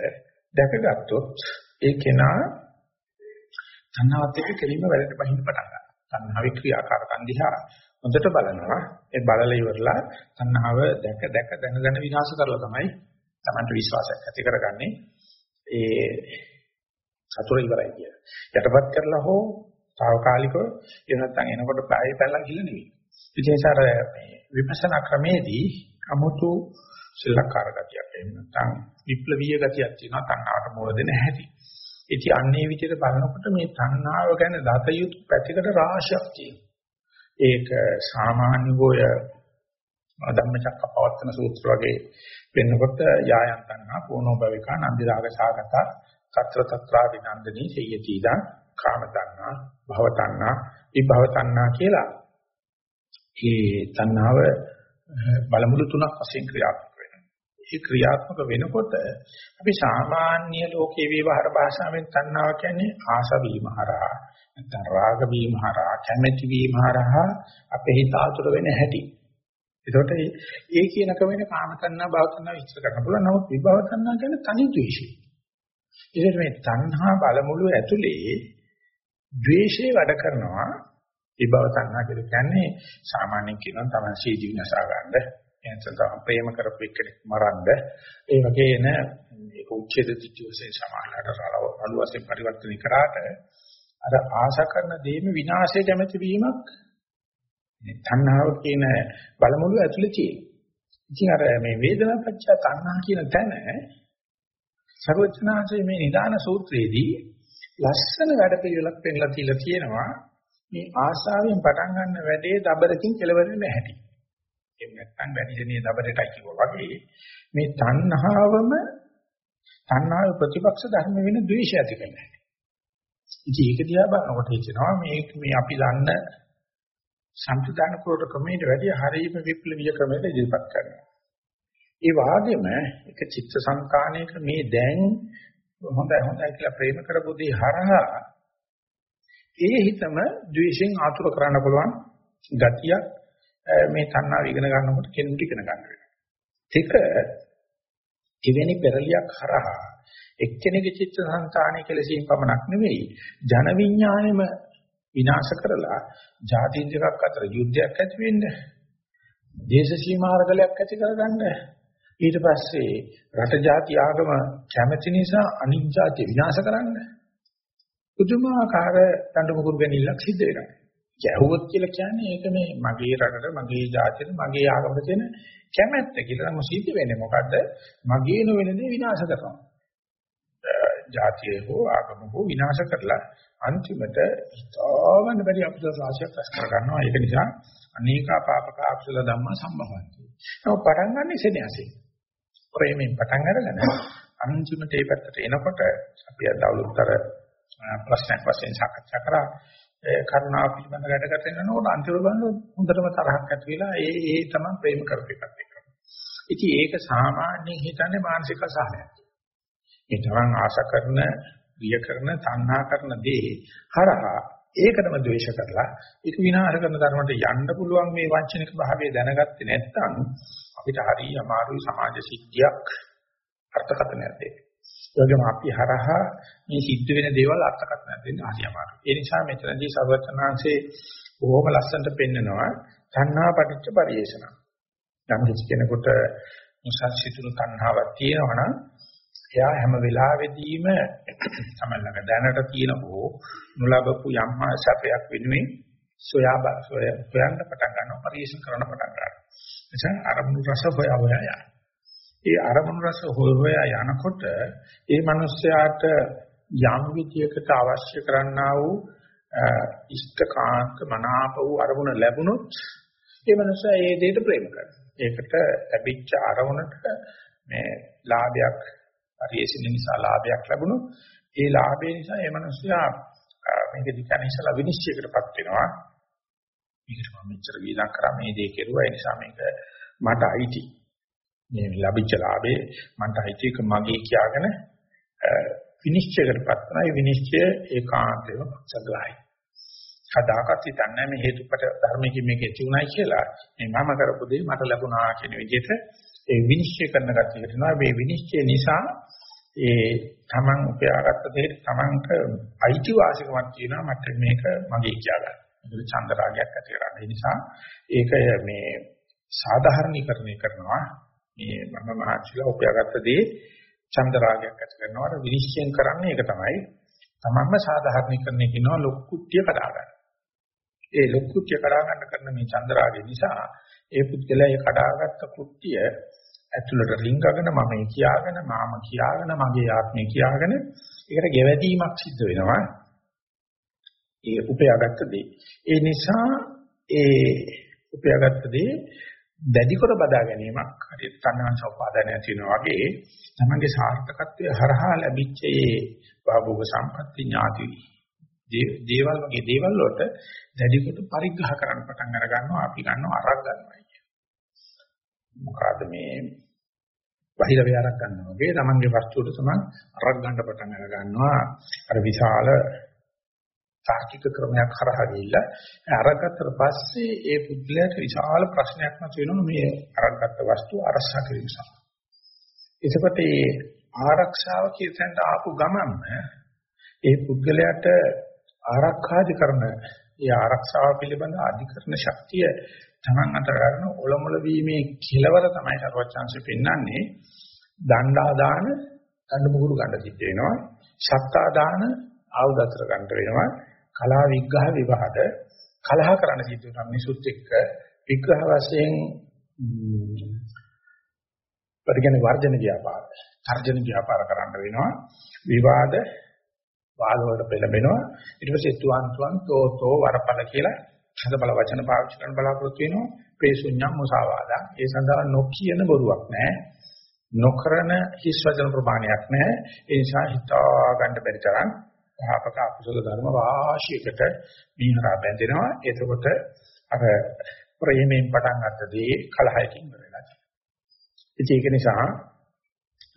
Speaker 1: දැකගත්තොත් ඒ කෙනා තණ්හාවත් එක්ක කෙලින්ම වැඩට බහින්න පටන් ගන්නවා. තණ්හාවේ ක්‍රියාකාරකම් දිහා හොඳට බලනවා. ඒ බලල ඉවරලා තණ්හාව දැක දැක දැන දැන විනාශ කරලා තමයි Tamanට විශ්වාසයක් ඇති කරගන්නේ. ඒ සතුර ඉවරයි කියන. යටපත් කරලා හෝ తాවකාලිකව එහෙම නැත්නම් එනකොට ප්‍රායය පැලලා ගිහින් නෙවෙයි. විශේෂාර මේ විපස්සනා ක්‍රමේදී අමුතු සිල්ලකාර ගතියක් එහෙම නැත්නම් විප්ලවීය ගතියක් තියෙනවා තණ්හාවට මූල දෙන හැටි. ඉතින් අන්නේ විදිහට බලනකොට මේ තණ්හාව ගැන දත යුතු පැතිකඩ රාශියක් තියෙනවා. ඒක සාමාන්‍ය ගෝය ධම්මචක්කපවත්තන සූත්‍ර වගේ වෙනකොට යායන් තණ්හා පොනෝ භවිකා නන්දි රාග සාගත తත්‍ර తත්‍රා විනන්දනී සියති දා කාම තණ්හා භව තණ්හා විභව තණ්හා කියලා. මේ තණ්හාව බලමුළු තුනක් වශයෙන් ක්‍රියාත්මක වෙනවා. මේ ක්‍රියාත්මක වෙනකොට අපි සාමාන්‍ය ලෝකේ විවහාර භාෂාවෙන් තණ්හාව කියන්නේ ආස වීම හරහා නැත්නම් රාග වීම හරහා කැමැති වීම හරහා අපේ හිත ආතුර වෙන හැටි. ඒකට ඒ කියන ක්‍රමෙට කාම තණ්හා භව තණ්හා විස්තර කරන්න පුළුවන්. නමුත් විභව තණ්හා කියන්නේ තනි ද්වේෂය. ඒකට මේ තණ්හා බලමුළු ඇතුලේ ද්වේෂය වැඩ කරනවා. විභව තණ්හා කියන්නේ සාමාන්‍යයෙන් කියනවා තමයි සීදී විනාශා ගන්න. එතන තමයි ප්‍රේම කරපු එක්කෙනෙක් මරන්න. ඒ වගේ එන ඒක උච්ඡේද දිට්ඨිය වශයෙන් සමානලට රළු වශයෙන් පරිවර්තනය කරාට අර ආශා කරන දේම විනාශය කැමති වීමක් මේ තණ්හාව කියන බලමුළු ඇතුලේ තියෙනවා. ඉතින් අර මේ වේදනා පච්ච තණ්හා කියන තැන සර්වඥාන්සේ මේ නිදාන සූත්‍රයේදී ලස්සන වැඩ පිළිවෙලක් පෙන්නලා තියලා තියෙනවා. මේ ආශාවෙන් පටන් ගන්න වැඩේ දබරකින් කෙලවර වෙන්නේ නැහැටි. එහෙම නැත්නම් වැඩිදෙනිය දබරටයි කිව්වා වගේ මේ තණ්හාවම තණ්හාවේ ප්‍රතිපක්ෂ ධර්ම වෙන ද්වේෂය ඇති කරනවා. ඉතින් ඒක දිහා බලනකොට හිතෙනවා මේ මේ අපි දන්න සම්ප්‍රදාන ක්‍රෝධ ක්‍රමයට වැඩිය හරීම විප්ලවීය ක්‍රමයකට ඉදිරිපත් කරනවා. ඒ වගේම එක චිත්ත සංකාණයක මේ දැන් හොඳයි හොඳයි කියලා ප්‍රේම කරපු දේ හරහා ඒ හිතම ද්වේෂෙන් ආතුර කරන්න පුළුවන් ගතියක් මේ තණ්හාව ඉගෙන ගන්නකොට කෙනෙකුට ඉගෙන ගන්න. වෙනවා. ඒක එවැනි පෙරලියක් හරහා එක්කෙනෙකුගේ චිත්ත සංතානය කෙලෙසින් පමණක් නෙවෙයි ජන විඥාණයම විනාශ කරලා ජාති දෙකක් අතර යුද්ධයක් ඇති වෙන්න දේශ සීමාර්ගලයක් ඇති කරගන්න. ඊට පස්සේ රට ජාති ආගම කැමැති නිසා අනිත් ජාති විනාශ කරන්න. පුදුමාකාර දඬු මුගුරු ගැනීමක් සිද්ධ වෙනවා. ගැහුවොත් කියලා කියන්නේ ඒක මේ මගේ රටට මගේ ජාතියට මගේ ආගමට තියෙන කැමැත්ත කියලා නම් සිද්ධ වෙන්නේ මොකද්ද මගේ නොවන දේ විනාශ කරනවා ජාතිය හෝ ආගම හෝ විනාශ කරලා අන්තිමට හිතාගන්න බැරි අපසල රාශියක් රැස් කර ගන්නවා. ඒක නිසා අනේකා පාපක අකුසල ධම්මා සම්භවಂತಿ. නමුත් පටන් ගන්න සෙනෙහසින්. ප්‍රේමයෙන් පටන් අරගෙන අන්තිමට ඒ පැත්තට එනකොට අපි අද අවුරුද්දතර ප්‍රශ්නයක් වශයෙන් සාකච්ඡා කරා කරුණාව පිළිබඳ වැඩකට යනකොට අන්තිම බලන හොඳටම තරහක් ඇති වෙලා ඒ ඒ තමයි ප්‍රේම කරපේකත් එක්ක. ඉතින් ඒක සාමාන්‍යයෙන් හිතන්නේ මානසික අසහනයක්. ඒ තමන් ආශා කරන, ප්‍රිය කරන, තණ්හා කරන දේ හරහා ඒකටම ද්වේෂ කරලා ඒක විනාශ කරන ධර්මයට යන්න පුළුවන් මේ වංචනික භාවය දැනගත්තේ නැත්නම් අපිට හරිය අමාරුයි සමාජ සිද්ධියක් අර්ථකථනයක් දෙන්න. ඒ වගේම අපි හරහා මේ සිද්ධ වෙන දේවල් අර්ථකථනයක් දෙන්න හරිය අමාරුයි. ඒ නිසා මෙතනදී සර්වචනාංශේ බොහොම ලස්සනට පෙන්නනවා තණ්හා පටිච්ච පරිේෂණ. යම් කිසි කෙනෙකුට මුසස්සිතුණු තණ්හාවක් තියෙනවා නම් එයා හැම වෙලාවෙදීම සමල්ලක දැනට තියෙන හෝ නොලබපු යම් සැපයක් වෙනුවෙන් සොයා සොයන්න පටන් ගන්නවා පරිශන කරන්න පටන් ගන්නවා. එතන අරමුණු රස හොයා හොයා යනවා. ඒ අරමුණු රස හොය හොයා යනකොට ඒ මිනිස්යාට යම් විදියකට අවශ්‍ය කරන්නා වූ ඉෂ්ඨකාන්ත මනාප වූ අරමුණ ලැබුණොත් ඒ මිනිසා ඒ දෙයට ප්‍රේම කරනවා. ඒකට ලැබිච්ච අරමුණට මේ ලාභයක් පරිේශන නිසා ලාභයක් ලැබුණොත් ඒ ලාභය නිසා ඒ මිනිස්සයා මේක දිහා ඉස්සලා විනිශ්චයකටපත් වෙනවා. මේකට මම මෙච්චර වීදම් කරා මේ දේ කෙරුවා ඒ නිසා මේක මට අයිති. මේ ලැබිච්ච ලාභේ මට අයිති එක මගේ කියාගෙන විනිශ්චයකටපත් වෙනවා. ඒ විනිශ්චය ඒකාන්තව සගලයි. කදාකත් හිතන්නේ මේ හේතුපට ධර්මයේ මේක ඇති උනායි කියලා. මේ මම කරපු දේ මට ලැබුණා කියන විදිහට ඒ විනිශ්චය කරන ගැටියට යනවා. මේ විනිශ්චය නිසා ඒ තමන් උපයාගත්ත දෙයට තමන්ට අයිතිවාසිකමක් තියෙනවා මට මේක මගේ කියලා ගන්න. ඒක චන්ද රාගයක් ඇති කරගන්න. ඒ නිසා ඒක මේ සාධාරණීකරණය කරනවා. මේ මම මහත්ලා උපයාගත්ත දේ චන්ද රාගයක් ඇති කරනවා. විනිශ්චයෙන් කරන්නේ ඒක තමයි. තමන්ම සාධාරණීකරණය කරනවා ලොක්කුට්ටිය කඩා ගන්න. ඒ ලොක්කුට්ටිය කඩා ගන්න කරන මේ චන්ද රාගය නිසා ඒ පුද්ගලයා ඒ කඩාගත්ත කුට්ටිය ඇතුළට රිංගගෙන මම කියාගෙන මාම කියාගෙන මගේ ආත්මය කියාගෙන ඒකට ගෙවැදීමක් සිද්ධ වෙනවා. ඒ උපයාගත්ත දේ. ඒ නිසා ඒ උපයාගත්ත දේ දැඩි කර බදා ගැනීමක් හරියට තණ්හාංශ උපාදානය තියෙනවා වගේ තමන්ගේ සාර්ථකත්වයේ හරහා ලැබිච්ච ඒ භාභෝග සම්පatti ඥාති දේවල් වගේ දේවල් වලට දැඩි කොට පරිග්‍රහ කරන්න පටන් අර ගන්නවා අපි ගන්නවා අරක් ගන්නවා මොකද මේ බාහිර ව්‍යාරක් ගන්නවා වගේ තමන්ගේ වස්තුවට සමන් අරක් ගන්න පටන් අර ගන්නවා අර විශාල තාර්කික ක්‍රමයක් හරහා ගිහිල්ලා අරගත්තට පස්සේ ඒ පුද්ගලයාට විශාල ප්‍රශ්නයක් මත වෙනවා මේ අරගත්ත වස්තුව අරසා කිරීම සඳහා. එතකොට මේ ආරක්ෂාව කියන ආපු ගමන්ම ඒ පුද්ගලයාට ආරක්ෂාදි කරන ඒ ආරක්ෂාව පිළිබඳ අධිකරණ ශක්තිය තමන් අතර ගන්න ඔලොමල වීමේ කෙලවර තමයි සර්වචන්සේ පෙන්වන්නේ. දණ්ඩා දාන දඬු මුගුරු ගන්න සිද්ධ වෙනවා. සත්තා දාන ආයුධ අතර ගන්න වෙනවා. කලා විග්‍රහ විවාද කලහ කරන්න සිද්ධ වෙනවා මිනිසුත් එක්ක විග්‍රහ වශයෙන් පරිගණ වර්ජන ව්‍යාපාර. තර්ජන ව්‍යාපාර කරන්න වෙනවා. විවාද වාද වලට පෙළඹෙනවා. ඊට පස්සේ තුවන් තුවන් තෝ තෝ වරපල කියලා හද බල වචන පාවිච්චි කරන බලාපොරොත්තු වෙනවා. ප්‍රේසුඤ්ඤම් මුසාවාදා. ඒ සඳහා නොකියන බොරුවක් නැහැ. නොකරන හිස් වචන ප්‍රමාණයක් නැහැ. ඒ නිසා හිතා ගන්න බැරි තරම් පාපක අකුසල ධර්ම වාශියකට මීහරා බැඳෙනවා එතකොට අර ප්‍රේමයෙන් පටන් ගන්නදී කලහයකින් වෙනවා ඒක නිසා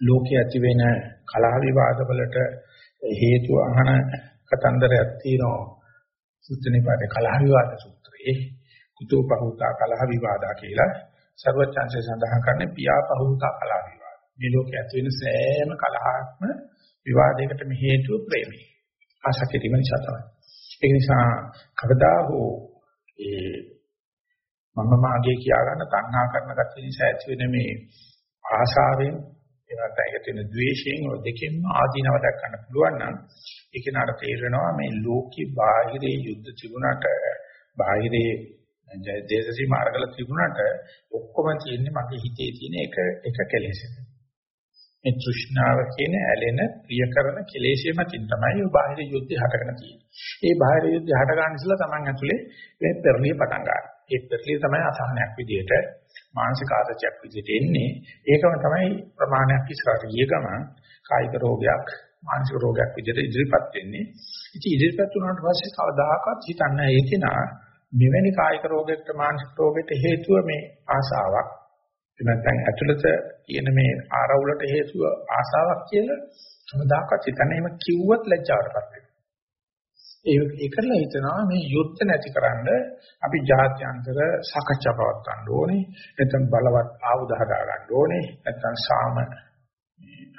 Speaker 1: ලෝකයේ ඇති වෙන කලහ විවාද වලට හේතු අහන කතන්දරයක් තියෙනවා සුත්‍රනිපාතේ කලහ විවාද සූත්‍රයේ කුතුපහූතා කලහ විවාදා කියලා සර්වචන්සේ සඳහන් කරන්නේ පියාපහූතා කලහ විවාද. මේ ලෝකයේ ඇති වෙන සෑම කලහක්ම විවාදයකට හේතුව ප්‍රේමය. ආශකීතිම නිසා තමයි. ඒ නිසා කවදා හෝ ඒ මම මාගේ කියා ගන්න තණ්හා කරන ගැටේ නිසා ඇති වෙන මේ ආශාවෙන් ඒකට ඒක තියෙන ද්වේෂයෙන් ඔය දෙකෙන්ම ආදීනව දක්වන්න පුළුවන් නම් ඒක නතර තේරෙනවා මේ ලෝකේ බාහිරේ යුද්ධ තිබුණාට බාහිරේ දේශසී මාර්ගල තිබුණාට ඔක්කොම තියෙන්නේ මගේ හිතේ තියෙන එක එක කෙලෙසක. මේ තෘෂ්ණාව කියන ඇලෙන ප්‍රිය කරන කෙලෙසිය මතින් තමයි ඔය බාහිර යුද්ධය හටගෙන තියෙන්නේ. ඒ බාහිර යුද්ධය හට ගන්න ඉස්සලා Taman ඇතුලේ මේ පෙරලිය පටන් ගන්නවා. ඒ පෙරලිය තමයි අසහනයක් විදියට මානසික ආතතියක් විදිහට එන්නේ. ඒකම තමයි ප්‍රමාණයක් ඉස්සරහට ගිය ගමන් කායික රෝගයක් මානසික රෝගයක් විදිහට ඉදිරිපත් වෙන්නේ. ඉතින් ඉදිරිපත් වුණාට පස්සේ කවදාකවත් හිතන්නේ ඒ කෙනා මෙවැනි කායික රෝගයකට මානසික රෝගයකට හේතුව මේ ආසාවක්. නැත්නම් ඇතුළත තියෙන මේ ආරවුලට හේතුව ආසාවක් කියලා කවදාකවත් හිතන්නේ එහෙම කිව්වත් ලැජ්ජාවටපත් වෙනවා. ඒ ඒකලා හිතනවා මේ යුද්ධ නැතිකරන්න අපි ජාත්‍යන්තර සාකච්ඡා පවත්වන්න ඕනේ. නැත්නම් බලවත් ආයුධ හදා ගන්න ඕනේ. නැත්නම් සාම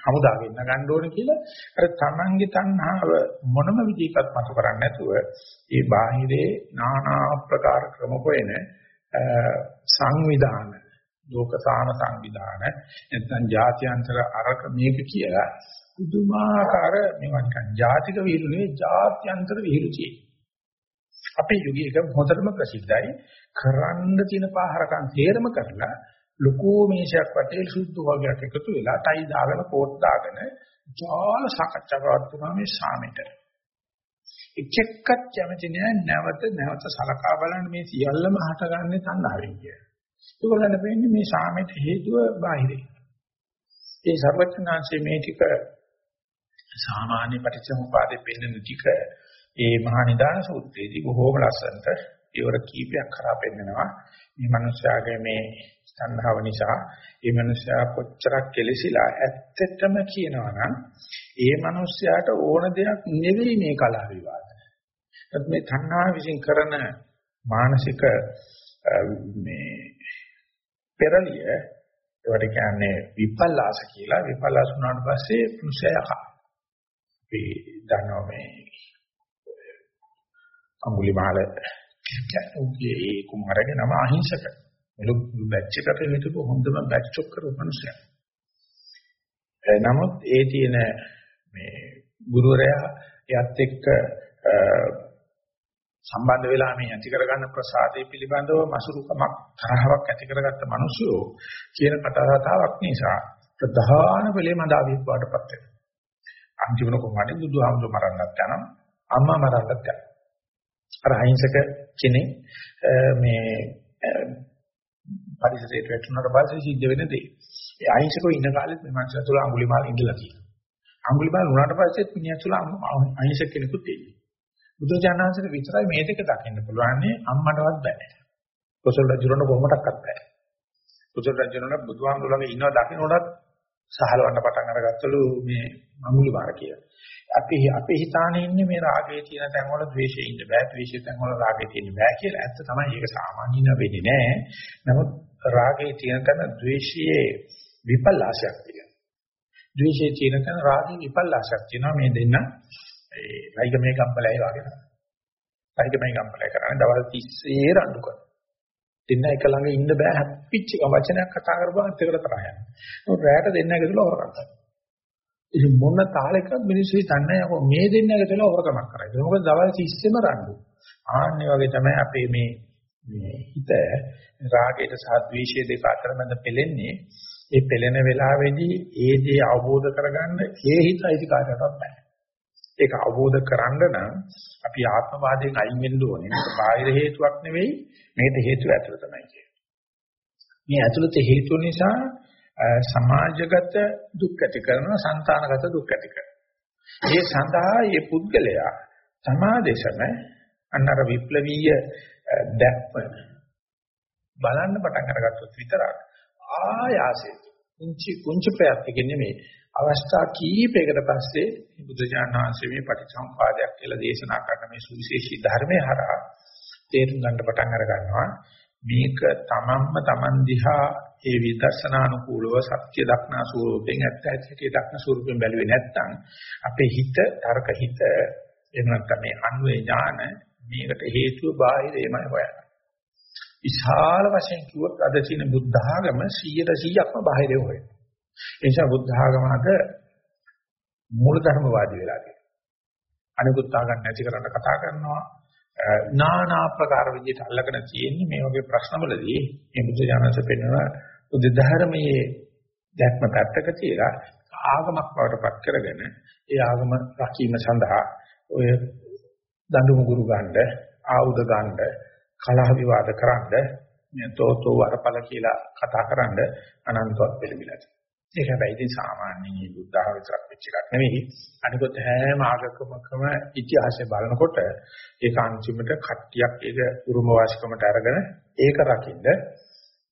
Speaker 1: හමුදා වෙන්න ගන්න ඕනේ කියලා අර තමන්ගේ තණ්හාව මොනම විදිහකට මතු කරන්නේ නැතුව ඒ බාහිරේ নানা ආකාර ක්‍රම හොයන සංවිධාන ලෝක සාම සංවිධාන නැත්නම් ජාත්‍යන්තර අරක මේක කියලා පුදුමාකාර මේවා නිකන් ජාතික විහිළු නෙවෙයි ජාත්‍යන්තර විහිළු තියෙනවා. අපේ යුගයක හොඳටම ප්‍රසිද්ධයි කරන්න තියෙන පාහරකම් තේරම කරලා ලොකු මේෂයක් වටේ සුද්ධ වර්ගයක් එකතු වෙලා ටයි දාගෙන කෝට් දාගෙන ජාල සාකච්ඡාවක් තුනා මේ සාමෙට. එච්චෙක්කත් කැමති නෑ නැවත නැවත සලකා බලන්න මේ සියල්ලම හටගන්නේ තණ්හාවෙන් කියලා. ඒගොල්ලන්ට වෙන්නේ මේ සාමෙට හේතුව බාහිරේ. ඒ සර්වඥාන්සේ මේ ටික සාමාන්‍ය පටිච්චසමුපාදේ පෙන්වන ටික ඒ මහා නිදාන සූත්‍රයේදී බොහෝම ලස්සනට ඒවර කීපයක් කරා පෙන්නනවා. මේ මනුස්සයාගේ මේ සංධාව නිසා මේ මනුස්සයා කොච්චරක් කෙලසිලා ඇත්තටම කියනවා නම් ඒ මනුස්සයාට ඕන දෙයක් නෙවෙයි මේ කලහ විවාද. ඒත් මේ තණ්හා විසින් කරන මානසික මේ පෙරලිය ඒවට කියන්නේ විපල්ලාස කියලා විපල්ලාස වුණාට පස්සේ පුරුෂයා අපි දන්නවා මේ අඟුලිමාල කියන්නේ ඒ කුමාරගේ නම අහිංසක. මුළු බැච් එකට හිටපු හොඳම බැච් ඔක් කරපු මිනිසයා. නමුත් ඒ තියෙන මේ ගුරුවරයා එයත් එක්ක සම්බන්ධ වෙලා මේ ඇති කරගන්න ප්‍රසාදේ පිළිබඳව මසුරුකමක් තරහවක් ඇති කරගත්ත මිනිස්සු කියන කතාවතාවක් නිසා ප්‍රධාන වෙලේ මදාවිත් වඩපත් වෙනවා. අන්තිමන කොහොමද බුදුහාමුදුර මරන්නත් යනවා අම්මා මරන්නත් යනවා. අර අහිංසක කෙනෙක් මේ පරිසරයට වැටුණාට පස්සේ සිද්ධ වෙන දේ. ඒ අහිංසකව ඉන්න කාලෙත් මේ මනුස්සය තුළ අඟුලිමාල ඉඳලා තියෙනවා. අඟුලිමාල වුණාට පස්සෙත් මිනිහා තුළ අහිංසක කෙනෙකුත් ඉන්නේ. බුදුජානනාංශයට විතරයි මේ දෙක දකින්න පුළුවන් අම්මටවත් බෑ. කොසල් රජුරණ කොහොමඩක්වත් බෑ. කොසල් රජුරණ බුදුහාමුදුරගේ ඉන්නවා දකින්නොත් සහලවන්න පටන් අරගත්තලු මේ අඟුලිමාල කියලා. අපි අපි හිතානේ ඉන්නේ මේ රාගයේ තියෙන තැන් වල ද්වේෂයේ ඉන්න බෑ ද්වේෂයේ තැන් වල රාගයේ තියෙන්න බෑ කියලා. ඇත්ත තමයි ඒක සාමාන්‍යන වෙන්නේ නෑ. නමුත් රාගයේ තියෙන තැන ද්වේෂයේ විපල්ලාශයක් තියෙනවා. ද්වේෂයේ තියෙන තැන රාගයේ විපල්ලාශයක් තියෙනවා මේ දෙන්න ඒ රයිගමේ කම්පලයි වගේ තමයි. රයිගමේ කම්පලයි කරන්නේ දවල් 30 රණ්ඩු කරනවා. දෙන්න එක ළඟ ඉන්න බෑ හැප්පිච්ච වචනයක් කතා කරපුවාම ඒකට තරහ යනවා. නමුත් රැයට දෙන්න එකතුලා හොරකම් කරනවා. ඉතින් මොන තාලයකත් මිනිස්සු හිතන්නේ යකෝ මේ දෙන්න එකතුලා හොරකමක් කරයි. ඒක මොකද දවල් 30ෙම රණ්ඩු. ආන්නේ වගේ තමයි අපේ මේ මේ හිත රාගයට සහ ද්වේෂයේ දෙක අතර මැද පෙලෙන්නේ. ඒ පෙලෙන වෙලාවේදී ඒ දේ අවබෝධ කරගන්න ඒ හිත අයිතිකාරයටවත් බෑ. ඒක අවබෝධ කරගන්න නම් අපි ආත්මවාදයෙන් අයින් වෙන්න ඕනේ. මේක බාහිර හේතුවක් නෙවෙයි. මේක හේතුව ඇතුළ තමයි කියන්නේ. මේ ඇතුළත හේතුව නිසා සමාජගත දුක් ඇති කරනවා, సంతానගත දුක් ඇති කරනවා. ඒ සඳහා මේ පුද්ගලයා සමාදේශම අන්නර විප්ලවීය දැක්ම බලන්න පටන් අරගත්තොත් විතරක් ආයාසයෙන් කුංචි කුංචි ප්‍රයත්නකින් නෙමෙයි අවස්ථා කීපයකට පස්සේ බුදුජානක වහන්සේ මේ පටිච්චසමුපාදයක් කියලා දේශනා කරන මේ සුවිශේෂී ධර්මයේ හරහා තේරුම් ගන්න පටන් අර ගන්නවා. මේක තමන්ම තමන් දිහා ඒ විදර්ශනානුකූලව සත්‍ය දක්නා ස්වරූපයෙන් ඇත්ත ඇත්තටි දක්න ස්වරූපයෙන් බැලුවේ නැත්නම් අපේ හිත තර්ක හිත එහෙම නැත්නම් මේ අන්වේ ඥාන මේකට හේතුව බාහිර එමය හොයන විශාල වශයෙන් කිව්වොත් අද තියෙන බුද්ධ ආගම 100%ක්ම බාහිරේ හොයන ඒ නිසා බුද්ධ ආගම අද මූලධර්මවාදී වෙලා තියෙනවා. අනිකුත් ආගම් නැති කරන්න කතා කරනවා. නානා ප්‍රකාර විදිහට අල්ලගෙන තියෙන්නේ මේ වගේ ප්‍රශ්නවලදී මේ බුද්ධ ඥානස පෙන්වන බුද්ධ ධර්මයේ දැක්ම පැත්තක තියලා ආගමක් බවට පත් කරගෙන ඒ ආගම රැකීම සඳහා ඔය දඬු මුගුරු ගන්න ආයුධ ගන්න කලහ විවාද කරන්න තෝතෝ වරපල කියලා කතා කරන්න අනන්තවත් පිළිවිලා තියෙනවා. ඒක හැබැයි ඉතින් සාමාන්‍යයෙන් බුද්ධ ආගමක් වෙච්ච එකක් නෙවෙයි. අනිකොත් හැම ආගමකම ඉතිහාසය බලනකොට ඒක අන්තිමට කට්ටියක් ඒක උරුම වාසිකමට අරගෙන ඒක රකින්න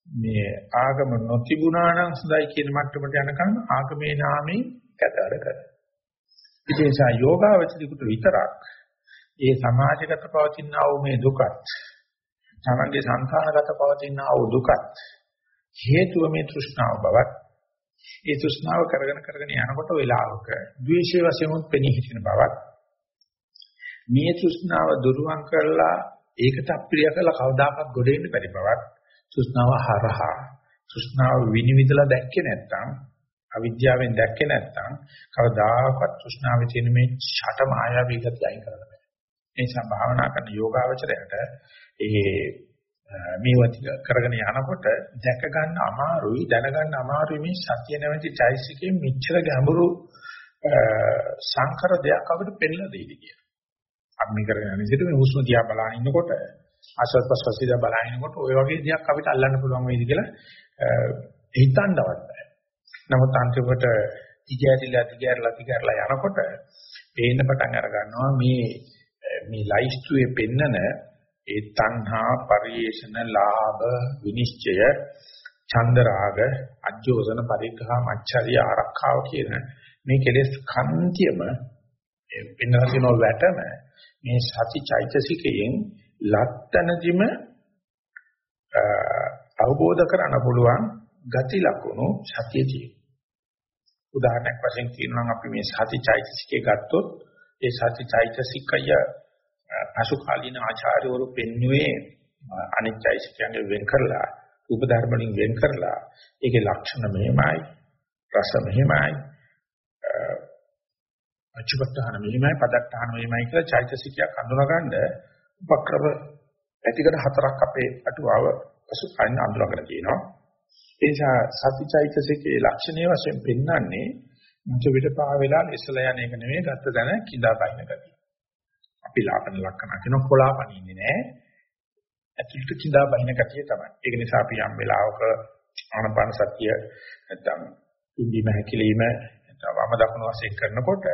Speaker 1: මේ ආගම නොතිබුණා නම් සුදයි කියන මට්ටමට යනකම් ආගමේ නාමයෙන් කැතවර කරනවා. ඉතින් ඒ නිසා යෝගාවචරිකුට විතරක් ඒ සමාජගත පවතින ආ වූ මේ දුකත් තමන්ගේ සංඛාරගත පවතින ආ වූ දුකත් හේතුව මේ තෘෂ්ණාව බවත් ඒ තෘෂ්ණාව කරගෙන කරගෙන යනකොට වෙලාවක ද්වේෂය වශයෙන් උත් පෙනී හිටින බවත් මේ තෘෂ්ණාව දුරුවන් කරලා ඒකට අප්‍රිය කරලා කවදාකවත් ගොඩ එන්න බැරි බවත් තෘෂ්ණාව හරහා තෘෂ්ණාව විනිවිදලා දැක්කේ නැත්නම් අවිද්‍යාවෙන් දැක්කේ නැත්නම් කවදාකවත් තෘෂ්ණාවේ තියෙන මේ ෂට මායාවී ගතිය අයින් කරන්න බෑ. ඒ නිසා භාවනා කරන යෝගාවචරයට ඒ මේවත් කරගෙන යනකොට දැක ගන්න අමාරුයි දැන ගන්න අමාරුයි මේ සත්‍ය නැවති චෛසිකේ මෙච්චර ගැඹුරු සංකර දෙයක් අපිට පෙන්ලා දෙයිද කියලා. අපි මේ කරගෙන යන විදිහට මේ හුස්ම දිහා බලන ඉන්නකොට ආස්වාද ප්‍රසවාස දිහා බලන ඉන්නකොට ওই වගේ දෙයක් අපිට අල්ලන්න පුළුවන් වෙයිද කියලා හිතන්නවත් බෑ. නමුත් අන්තිමට දිගහැරිලා දිගහැරලා දිගහැරලා යනකොට පේන්න පටන් අර ගන්නවා මේ මේ ලයිස්තුවේ පෙන්නන ඒ තණ්හා පරිේශන ලාභ විනිශ්චය ඡන්ද රාග අජෝසන පරිග්‍රහ මච්චරිය ආරක්ෂාව කියන මේ කෙලෙස් කන්තියම පෙන්වන තියෙන වැටම මේ සති චෛතසිකයෙන් ලත්තනදිම අවබෝධ කරගන්න පුළුවන් ගති ලක්ෂණු සතිය තියෙනවා. උදාහරණයක් වශයෙන් කියනවා අපි මේ සති චෛතසිකය ගත්තොත් ඒ සති චෛතසිකය පසු කාලීන ආචාර්යවරු පෙන්වුවේ අනිත්‍යයිසිකයන්ගේ වෙන් කරලා රූප ධර්ම වලින් වෙන් කරලා ඒකේ ලක්ෂණ මෙහෙමයි රස මෙහෙමයි අචුපත්තහන මෙහෙමයි පදත්තහන මෙහෙමයි කියලා චෛතසිකයක් අඳුනගන්න උපක්‍රම පැතිකඩ හතරක් අපේ අටුවාව පසු කාලින අඳුනගෙන තියෙනවා. ඒ නිසා සතිචෛතසිකයේ ලක්ෂණයේ වශයෙන් පෙන්වන්නේ මුච පිට පහ වෙලා ඉස්සලා යන එක නෙමෙයි ගත්ත දැන කිඳා බයින ගතිය. අපි ලාපන ලක්කන කියන කොලාපනින්නේ නැහැ. ඇතුළට කිඳා බහින ගතිය තමයි. ඒක නිසා අපි යම් වෙලාවක ආනපාන සතිය නැත්තම් ඉන්දිම හැකිලිම නැත්නම් වම දකුණු වශයෙන් කරනකොට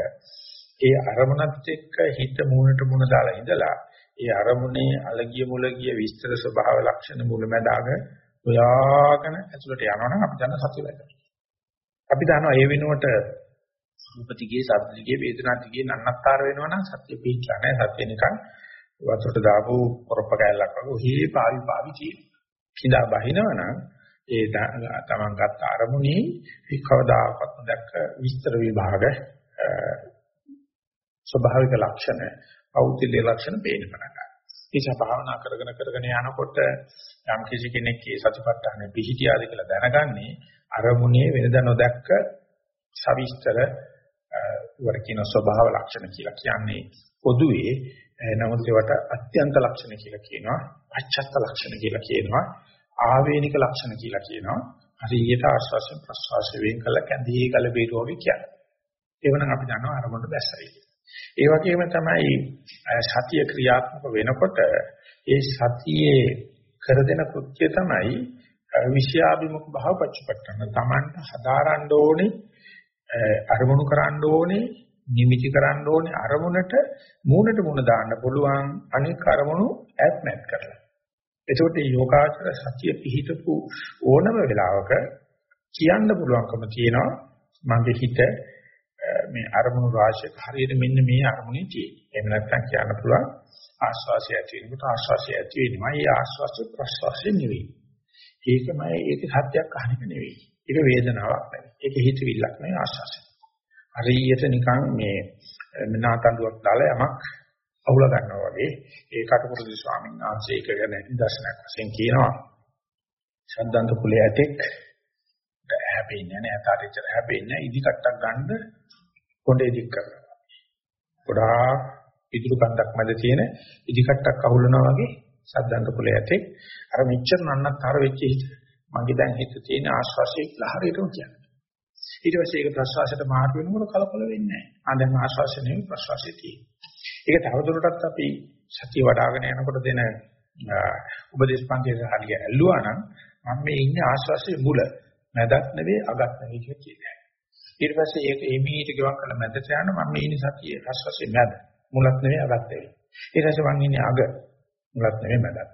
Speaker 1: ඒ අරමුණත් එක්ක හිත මූණට මූණ දාලා ඉඳලා ඒ අරමුණේ අලගිය මුලගිය විස්තර ස්වභාව ලක්ෂණ මුලමදාග හොයාගෙන ඇතුළට යනවනම් අපි දන්න සතිය වැඩ. අපි දන්නවා ඒ වෙනුවට රූපතිගේ සද්දතිගේ වේදනාතිගේ නන්නත්තර වෙනවා නම් සත්‍ය පිටලා නැහැ සත්‍ය නිකන් වතුරට දාපු පොරොප්ප කැලලක් වගේ ඔහි පාවි පාවි තියෙන. කිඳා බහිනවනම් ඒ තමන් ගත්ත අරමුණේ ඒ කවදාකවත් දැක්ක විස්තර විභාග ස්වභාවික ලක්ෂණ පෞද්ගලික ලක්ෂණ පේන්න පටන් ගන්නවා. ඒස භාවනා කරගෙන කරගෙන යනකොට යම් කිසි කෙනෙක් මේ සතිපට්ඨාන පිහිටියාද කියලා දැනගන්නේ අරමුණේ වෙනද නොදැක්ක සවිස්තර වර කියන ස්වභාව ලක්ෂණ කියලා කියන්නේ පොදුවේ නමුත් ඒවට අත්‍යන්ත ලක්ෂණ කියලා කියනවා පච්චත්ත ලක්ෂණ කියලා කියනවා ආවේනික ලක්ෂණ කියලා කියනවා. හරියට ආස්වාස ප්‍රස්වාස වෙන් කළ කැඳේ කල බේරුව වගේ කියන්නේ. ඒවනම් අපි දන්නවා අරමුණට බැස්සයි ඒ වගේම තමයි සතිය ක්‍රියාත්මක වෙනකොට ඒ සතියේ කර දෙන කෘත්‍ය තමයි විෂයාභිමුඛ භාව පච්චපට්ඨන. තමන්ට හදාරන්න ඕනේ අරමුණු කරන්න ඕනේ නිමිති කරන්න ඕනේ අරමුණට මූණට මූණ දාන්න පුළුවන් අනෙක් අරමුණු ඈත් නැත් කරලා. එතකොට මේ යෝගාචර සතිය පිහිටපු ඕනම වෙලාවක කියන්න පුළුවන්කම තියෙනවා මගේ හිත මේ අරමුණු රාශියක හරියට මෙන්න මේ අරමුණේ තියෙන. එහෙම නැත්නම් කියන්න පුළුවන් ආස්වාසිය ඇති වෙනකොට ආස්වාසිය ඇති වෙනවා. ඒ ආස්වාසිය ප්‍රස්වාසිය නෙවෙයි. ඒකමයි ඒක සත්‍යයක් අහන එක නෙවෙයි. ඒක වේදනාවක් නෙවෙයි. ඒක හිතවිල්ලක් නෙවෙයි ආස්වාසය. හරියට නිකන් මේ නාතඬුවක් දාලා යමක් අවුල ගන්නවා වගේ ඒ කටුකුරුදි ස්වාමීන් වහන්සේ ඒක ගැන නිදර්ශනයක් වශයෙන් කියනවා. ශබ්දන්ත කුලයේ ඇතෙක් හැපෙන්නේ නැහැ තාරිචර හැපෙන්නේ ඉදි කට්ටක් ගන්න කොණ්ඩේ දික් කරනවා. ගොඩාක් ඉදිරි කන්දක් මැද තියෙන ඉදි කට්ටක් අහුලනවා වගේ ශබ්දන්ත කුලයේ ඇතෙක් අර මෙච්චර නන්නත්තර වෙච්ච හිත මගේ දැන් හිත තියෙන ආශ්වාසයේ ලහරේටම කියන්නේ. ඊට පස්සේ ඒක ප්‍රශ්වාසයට මාරු වෙනකොට කලබල වෙන්නේ නැහැ. ආ දැන් ආශ්වාසය නෙවෙයි ප්‍රශ්වාසය තියෙන්නේ. ඒක තවදුරටත් අපි සතිය වඩ아가න යනකොට දෙන උපදේශ පන්තියේ හරිය ඇල්ලුවා නම් මම මේ ඉන්නේ ආශ්වාසයේ මුල මැදක් නෙවෙයි අගක් නෙවෙයි කියලා කියන්නේ. ඊට පස්සේ ඒක එමීට ගිවක් කරලා මැදට යන මම මේ ඉන්නේ සතිය ආශ්වාසයේ මැද මුලක් නෙවෙයි අගක් නෙවෙයි. ඊට පස්සේ මම ඉන්නේ අග මුලක් නෙවෙයි මැදක්.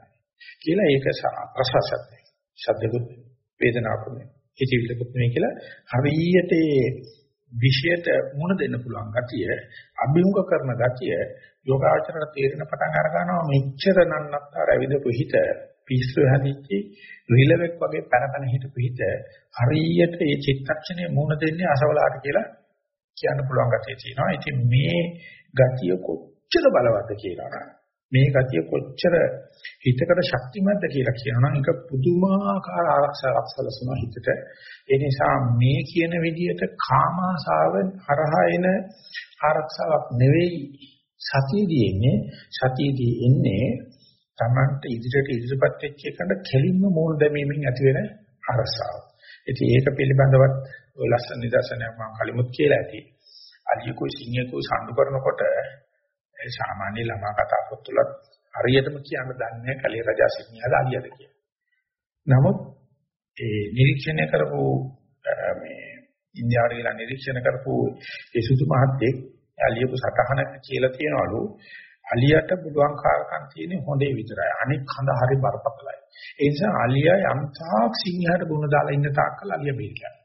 Speaker 1: කියලා ඒක ප්‍රසවාසයත් ශබ්දකුත් වේදනාවකුත් හිතවිල්ලකුත් නෙවෙයි කියලා හරියට විෂයට මුණ දෙන්න පුළුවන් ගතිය අභිමුඛ කරන ගතිය යෝගාචරණ තේරෙන පටන් අර ගන්නවා මෙච්චර නන්නත්තර ඇවිදපු හිත පිස්සු හැදිච්චි රිලෙවෙක් වගේ පැනපැන හිටපු හිත හරියට මේ චිත්තක්ෂණය මුණ දෙන්නේ අසවලාට කියලා කියන්න පුළුවන් ගතිය තියෙනවා. ඉතින් මේ ගතිය කොච්චර බලවත්ද කියලා මේ ගතිය කොච්චර හිතකට ශක්තිමත්ද කියලා කියනවා නම් ඒක පුදුමාකාර ආරක්ෂාවක් සලසන හිතට. ඒ නිසා මේ කියන විදිහට කාමාසාව හරහා එන ආරක්ෂාවක් නෙවෙයි සතියදී එන්නේ සතියදී එන්නේ Tamanta ඉදිරියට ඉදිරිපත් වෙච්ච එකට කෙලින්ම මූණ දැමීමෙන් ඇති වෙන අරසාව. ඉතින් ඒක පිළිබඳවත් ඔය ලස්සන නිදර්ශනයක් මම කලිමුත් කියලා ඇති. අලියකුයි සිංහයකුයි සම්ඩු කරනකොට ඒ සාමාන්‍ය ළමා කතා පොත්වල හරියටම කියන්න දන්නේ කලිය රජා සිංහයාද අලියද කියලා. නමුත් ඒ නිරීක්ෂණය කරපු මේ ඉන්දියාවට ගිහලා නිරීක්ෂණ කරපු ඒ සුදු මහත්තයෙක් අලියපු සටහනක් කියලා තියනවලු අලියට බුදුන් කාරකම් තියෙන්නේ හොඳේ විතරයි. අනෙක් හඳ හරි බරපතලයි. ඒ නිසා අලියා යම් තාක් සිංහයාට බුණ දාලා ඉන්න තාක් කල් අලිය බේරිලා.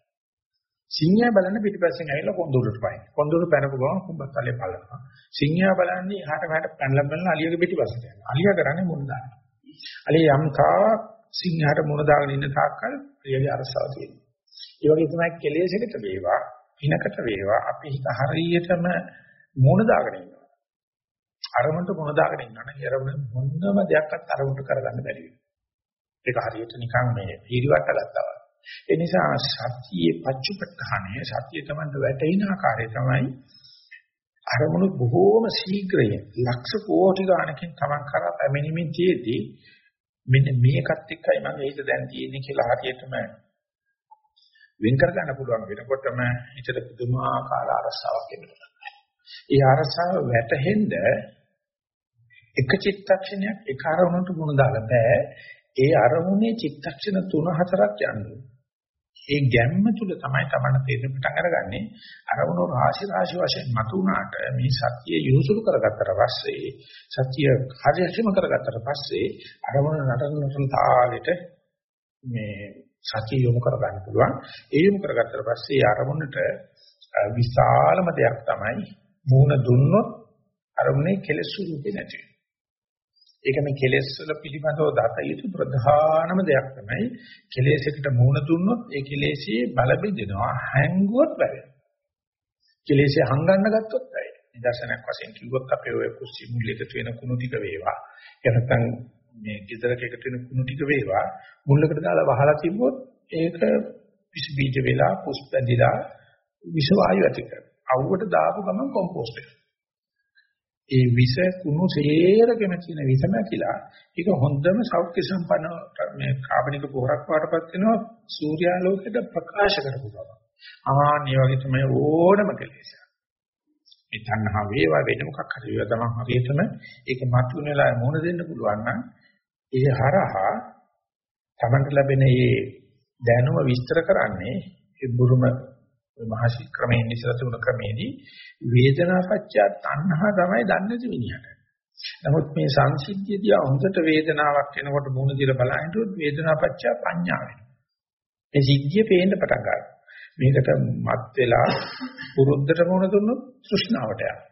Speaker 1: සිංහයා බලන්න පිටිපස්සෙන් ඇවිල්ලා කොන්දොරට පයින්. කොන්දොර පැනපු ගමන් කුඹස්සලේ බලනවා. සිංහයා බලන්නේ එහාට මෙහාට පැනලා බලන අලියගේ පිටිපස්සට යනවා. අලියා කරන්නේ මුණ දානවා. අලිය යම් තාක් සිංහයාට මුණ දාගෙන ඉන්න තාක් කල් අලියගේ අරසාව තියෙනවා. ඒ වගේ තමයි කෙලෙසකට වේවා, හිනකට වේවා අපි හිත හරියටම මුණ දාගෙන ඉන්නවා. අරමුණට මොන දාගෙන ඉන්නවනේ අරමුණ මොනම දෙයක්වත් අරමුණට කරගන්න බැරි වෙනවා. ඒක හරියට නිකන් මේ පීරිවට ගත්තා වගේ. ඒ නිසා සතියේ පච්චුපට්ඨානයේ සතිය තමයි වැටෙන ආකාරය තමයි අරමුණු බොහෝම ශීඝ්‍රයෙන් ලක්ෂ කෝටි ගණනකින් තමන් කරා පැමිණීමේ තියේදී මෙන්න මේකත් එක්කයි මම හිත දැන් තියෙන්නේ කියලා හරියටම වෙන් කර ගන්න පුළුවන් වෙනකොටම හිතට පුදුමාකාර අරසාවක් එනවා. ඒ අරසාව වැටහෙන්න එක චිත්තක්ෂණයක් එක අරමුණට මුණ දාලා බෑ. ඒ අරමුණේ චිත්තක්ෂණ 3-4ක් යන්නේ. ඒ ගැම්ම තුල තමයි තමන්න තේරෙන්න පටන් අරගන්නේ. අරමුණු රාශි රාශි වශයෙන් මතුණාට මේ සත්‍ය යොසුරු කරගත්තට පස්සේ සත්‍ය කාර්යක්ෂම කරගත්තට පස්සේ අරමුණ නටන නටන තාලෙට මේ සත්‍ය යොමු කරගන්න පුළුවන්. ඒ යොමු කරගත්තට පස්සේ අරමුණට විශාලම දෙයක් තමයි මූණ දුන්නොත් අරමුණේ කෙලෙස් රූපේ නැති වෙනවා. ඒක මේ කෙලෙස් වල පිළිබඳව දත යුතු ප්‍රධානම දෙයක් තමයි කෙලෙසකට මුහුණ දුන්නොත් ඒ කෙලෙසියේ බල බෙදෙනවා හැංගුවොත් වැරෙනවා. කෙලෙසිය හංගන්න ගත්තොත් වැරෙනවා. නිදර්ශනයක් වශයෙන් කිව්වොත් අපේ ඔය කුස්සි මුල් එකතු වෙන කුණු ටික වේවා. එහෙම නැත්නම් මේ ගෙදරක එකතු වෙන කුණු ටික වේවා. මුල්ලකට දාලා වහලා තිබ්බොත් ඒක විස බීජ වෙලා කුස් බැඳිලා විස වායු ඇති කරනවා. අවුවට දාපු ගමන් කොම්පෝස්ට් වෙනවා. ඒ විස කුණු සේරගෙන තියෙන විස නැතිලා ඒක හොඳම සෞඛ්‍ය සම්පන්න මේ කාබනික පොහොරක් වඩපත් වෙනවා සූර්යාලෝකයට ප්‍රකාශ කරපු බව. ආ මේ වගේ තමයි ඕනම කෙලෙස. මේ තණ්හා වේවා වෙන මොකක් හරි වේවා තමයි හරියටම ඒක මතුවෙන වෙලාවේ මොන දෙන්න පුළුවන් නම් ඒ හරහා තමන්ට ලැබෙන මේ දැනුම විස්තර කරන්නේ ඒ බුරුම මහසි ක්‍රමයෙන් ඉස්සර තුන ක්‍රමේදී වේදනාපච්චය තණ්හා තමයි දන්නේ විනිහට. නමුත් මේ සංසිද්ධියදී හොඳට වේදනාවක් එනකොට මුණ දිලා බලහිටුවොත් වේදනාපච්චය පඤ්ඤා වෙනවා. මේ සිද්ධිය පේන්න පටන් ගන්නවා. මේකට මත් වෙලා පුරුද්දට මුණ දුන්නොත් තෘෂ්ණාවට යනවා.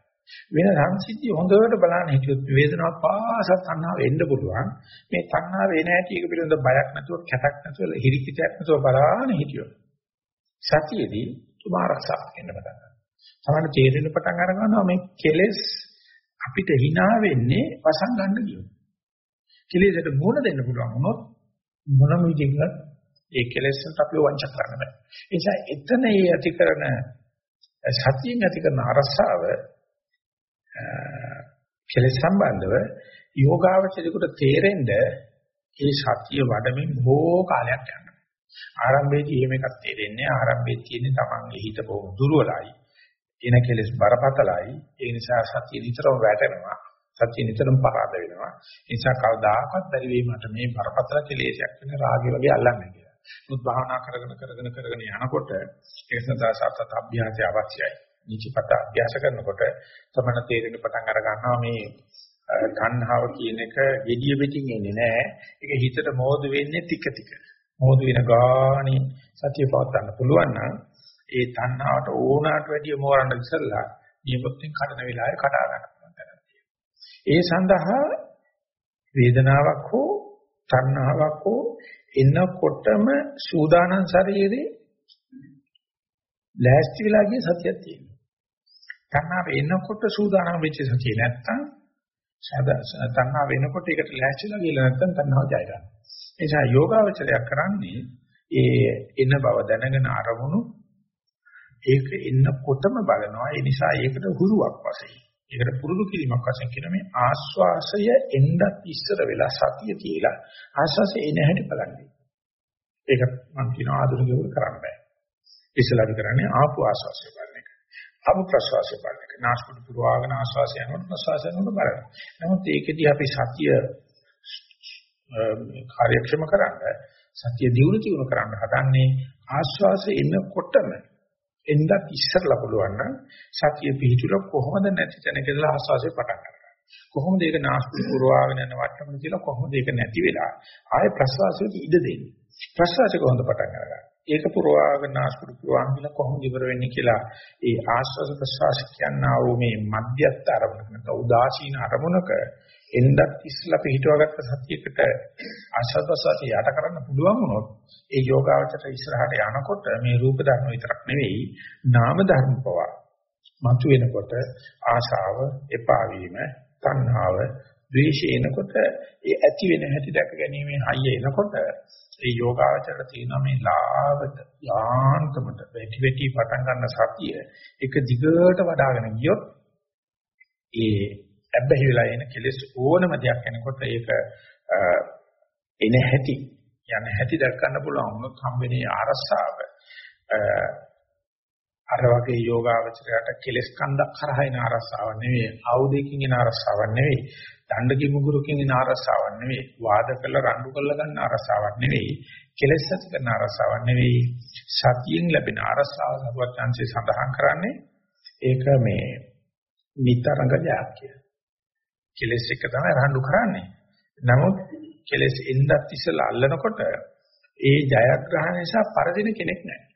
Speaker 1: වෙන සංසිද්ධිය හොඳට බලන්න හිටියොත් වේදනාව පාස තණ්හාව එන්න පුළුවන්. මේ තණ්හාව එන හැටි එක පිළිබඳ බයක් නැතුව කැතක් නැතුව හිරිකිතයක් නැතුව බලන්න හිටියොත් සතියේදී තුම ආරක්ෂාවක් වෙන්න පටන් ගන්නවා. තමයි තේරෙන්න පටන් අර ගන්නවා මේ කෙලෙස් අපිට hina වෙන්නේ වසන් ගන්න කියනවා. කෙලෙසට මුණ දෙන්න පුළුවන් වුණොත් මොනම විදිහකට ඒ කෙලෙස්ට අපිව වංචා කරන්න බෑ. ඒ නිසා එතන ඒ ඇති කරන සතියෙන් ඇති කරන අරසාව කෙලෙස් සම්බන්ධව යෝගාවචරිකට තේරෙන්න ඒ සතිය වඩමින් බොහෝ කාලයක් යනවා. ආරම්භයේදී එහෙම එකක් තේරෙන්නේ ආරම්භයේ තියෙන්නේ තමන්ගේ හිත බොහොම දුර්වලයි. එන කෙලෙස් බරපතලයි. ඒ නිසා සතිය නිතරම වැටෙනවා. සත්‍ය නිතරම පරාද වෙනවා. ඒ නිසා කවදාකවත් බැරි වෙයි මට මේ බරපතල කෙලෙසයක් වෙන රාගය වගේ අල්ලන්නේ කියලා. මුත් භාවනා කරගෙන කරගෙන කරගෙන යනකොට ඒක සදා සත්‍යත අභ්‍යාසය අවශ්‍යයි. නිචිපත අභ්‍යාස කරනකොට තමන තේරෙන පටන් අර ගන්නවා මේ තණ්හාව කියන එක gediya පිටින් එන්නේ නැහැ. ඒක හිතට මෝදු වෙන්නේ ටික ටික. මෝදු වෙන ගානේ සතිය පවත් ගන්න පුළුවන් නම් ඒ තණ්හාවට ඕනාට වැඩිය මෝරන්න ඉස්සෙල්ලා නියපොත්තෙන් කඩන වෙලාවේ කඩා ගන්න පුළුවන් තැනක් ඒ සඳහා වේදනාවක් හෝ තණ්හාවක් හෝ එනකොටම සූදානම් ශරීරේ ලෑස්ති වෙලා ගිය සතියක් තියෙනවා. තණ්හාව එනකොට සූදානම් වෙච්ච සතිය නැත්තම් තණ්හාව වෙනකොට ඒකට ලෑස්තිලා ගිහලා නැත්තම් තණ්හාව ජය ගන්නවා. ඒ නිසා යෝගාවචරයක් කරන්නේ ඒ එන බව දැනගෙන අරමුණු ඒක එන්නකොටම බලනවා. ඒ නිසා ඒකට හුරුවක් වශයෙන්. ඒකට පුරුදු කිරීමක් වශයෙන් කියන මේ ආස්වාසය එන්නත් ඉස්සර වෙලා සතිය තියලා ආස්වාසය එන හැටි බලන්නේ. ඒක මම කියන ආධුනිකව කරන්න බෑ. ඉස්සලාදි කරන්නේ ආපු ආස්වාසය බලන එක. ආපු ප්‍රසවාසය බලන එක. නාස්පුඩු පුරවාගෙන ආස්වාසය යනකොට ප්‍රසවාසය යනකොට බලන්න. නමුත් ඒකෙදී අපි සතිය කාර්යක්ෂම කරන්න සතිය දියුණු දියුණු කරන්න හදන්නේ ආස්වාසය එනකොටම එන්නත් ඉස්සරලා පුළුවන් නම් සතිය පිහිටුල කොහොමද නැති තැනක ඉඳලා ආස්වාසිය පටන් ගන්නවා. කොහොමද ඒක නාස්ති පුරවාගෙන යන වට්ටමන කියලා කොහොමද ඒක නැති වෙලා ආයේ ප්‍රසවාසයට ඉඩ දෙන්නේ. ප්‍රසවාසය කොහොමද පටන් ගන්නන්නේ? ඒක පුරවාගෙන නාස්ති පුරවාගෙන කියලා කොහොමද ඉවර වෙන්නේ කියලා ඒ ආස්වාස ප්‍රසවාස කියනා වූ මේ මධ්‍යස්ථ අරමුණක නැත්නම් උදාසීන අරමුණක එන්නත් ඉස්සලා පිහිටුවාගත්ත සතියකට ආශාදසati යට කරන්න පුළුවන් වුණොත් ඒ යෝගාවචර ඉස්සරහට යනකොට මේ රූප ධර්ම විතරක් නෙවෙයි නාම ධර්ම පවා මතු වෙනකොට ආශාව එපා වීම තණ්හාව ද්වේෂය එනකොට ඒ ඇති වෙන හැටි දැක ගැනීමෙන් හයිය එනකොට ඒ යෝගාවචර තියෙන මේ ලාභත යාන්තමට වැටි වැටි පටන් ගන්න සතිය එක දිගට වඩ아가න ගියොත් ඒ ඇබ්බැහි වෙලා එන කෙලෙස් ඕනම දෙයක් එනකොට ඒක එන හැටි යන හැටි දැක් ගන්න පුළුවන්. වුණොත් හම්බෙන්නේ ආරස්සාව අර වගේ යෝගාවචරයට කෙලෙස් කන්දක් කරහා එන ආරස්සාව නෙවෙයි ආයුධයකින් එන ආරස්සාව නෙවෙයි දණ්ඩකි මුගුරකින් එන ආරස්සාව නෙවෙයි වාද කළ රණ්ඩු කළ ගන්න ආරස්සාවක් නෙවෙයි කෙලෙස් ඇති කරන ආරස්සාවක් නෙවෙයි සතියෙන් ලැබෙන ආරස්සාව සරුවත් chance සඳහන් කරන්නේ ඒක මේ නිතරංග ජයක් කියලා කෙලෙස් එක තමයි රණ්ඩු කරන්නේ. නමුත් කෙලෙස් එන්නත් ඉස්සලා අල්ලනකොට ඒ ජයග්‍රහණ නිසා පරදින කෙනෙක් නැහැ.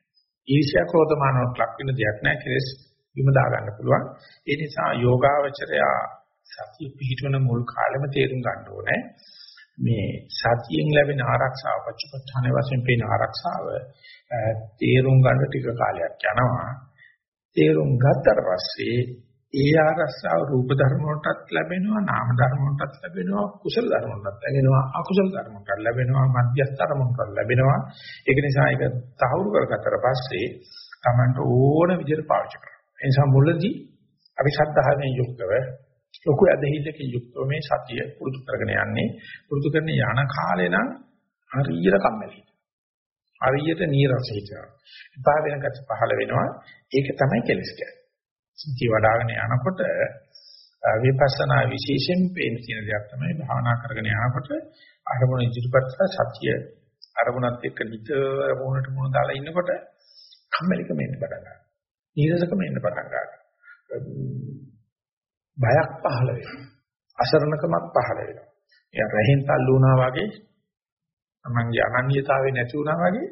Speaker 1: ඊර්ෂ්‍යා ක්‍රෝධමානවට ලක් වෙන දෙයක් නැහැ කෙලෙස් විම දා ගන්න පුළුවන්. ඒ නිසා යෝගාවචරයා සතිය පිහිටවන මුල් කාලෙම තේරුම් ගන්න ඕනේ. මේ සතියෙන් ලැබෙන ආරක්ෂාව පච්චපඨාන වශයෙන් පේන ආරක්ෂාව තේරුම් ගන්න ටික කාලයක් යනවා. තේරුම් ගත්තට පස්සේ ඒ ආරස්සාව රූප ධර්ම වලටත් ලැබෙනවා නාම ධර්ම වලටත් ලැබෙනවා කුසල ධර්ම වලටත් ලැබෙනවා අකුසල ධර්ම වලටත් ලැබෙනවා මධ්‍යස්ථ ධර්ම වලටත් ලැබෙනවා. ඒක නිසා ඒක තහවුරු කරගත්තට පස්සේ Tamanට ඕන විදිහට පාවිච්චි කරනවා ඒ නිසා මුලදී අපි ශ්‍රද්ධාවෙන් යුක්තව ලොකු අධහිතකින් යුක්තව මේ සතිය පුරුදු කරගෙන යන්නේ. පුරුදු කරන යන කාලේ නම් හරියට කම්මැලි හරියට නීරස හිතනවා එපා වෙනකත් පහළ වෙනවා. ඒක තමයි කෙලස් කියන්නේ. සිද්ධි වඩ아가න යනකොට විපස්සනා විශේෂයෙන් පේන තියෙන දෙයක් තමයි භාවනා කරගෙන යනකොට අරමුණ ඉදිරිපත් සතිය අරමුණත් එක්ක නිතර මොහොනට මොන දාලා ඉන්නකොට කම්මැලිකම එන්න පටන් ගන්නවා. නීරසකම එන්න පටන් ගන්නවා. බයක් පහළ වෙනවා. අසරණකමක් පහළ වෙනවා. එයා රහෙන් තල්ලු වුණා වගේ තමන්ගේ අනන්‍යතාවය නැති වුණා වගේ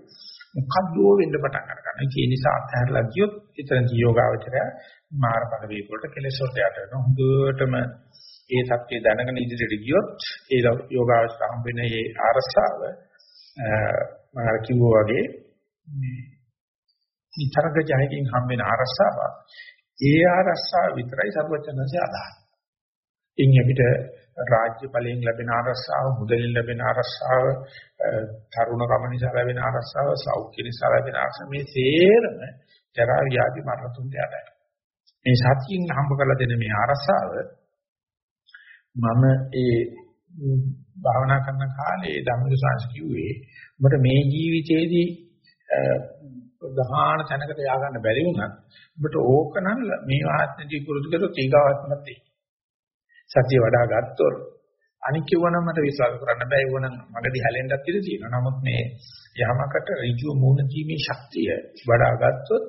Speaker 1: මොකද්දෝ වෙන්න පටන් ගන්නවා. ඒ නිසා අත්හැරලා ගියොත් එතනදී යෝගාවචරය මාර්ගඵල වේග වලට කෙලෙස් වලට යට වෙනවා. හොඳටම ඒ සත්‍ය දැනගෙන ඉදිරියට ගියොත් ඒ යෝගාවචර හම්බෙන ඒ අරසාව මම කිව්වා වගේ මේ විතරක ජයකින් හම්බෙන අරසාව ඒ අරසාව විතරයි සර්වචනසේ අදහස්. ඉන් අපිට රාජ්‍ය බලයෙන් ලැබෙන ආරස්සාව, මුදලින් ලැබෙන ආරස්සාව, තරුණ කම නිසා ලැබෙන ආරස්සාව, සෞඛ්‍ය නිසා ලැබෙන ආරස්සාව මේ සේරම ජරා ව්‍යාධි මරණ තුන් දෙයයි. මේ සතියින් හම්බ කරලා දෙන මේ ආරස්සාව මම ඒ භාවනා කරන කාලේ ධම්මික සංස් කිව්වේ ඔබට මේ ජීවිතයේදී ප්‍රධාන තැනකට ය아가න්න බැරි වුණත් ඔබට ඕකනම් මේ ආත්මදී පුරුදු කරොත් ඊගාවත්මත් තියෙයි. සතිය වඩා ගත්තොත් අනික් කිව්වනම් මට විශ්වාස කරන්න බෑ ඒවනම් මගදී හැලෙන්නත් ඉඩ තියෙනවා. නමුත් මේ යමකට ඍජු මූණ දීමේ ශක්තිය වඩා ගත්තොත්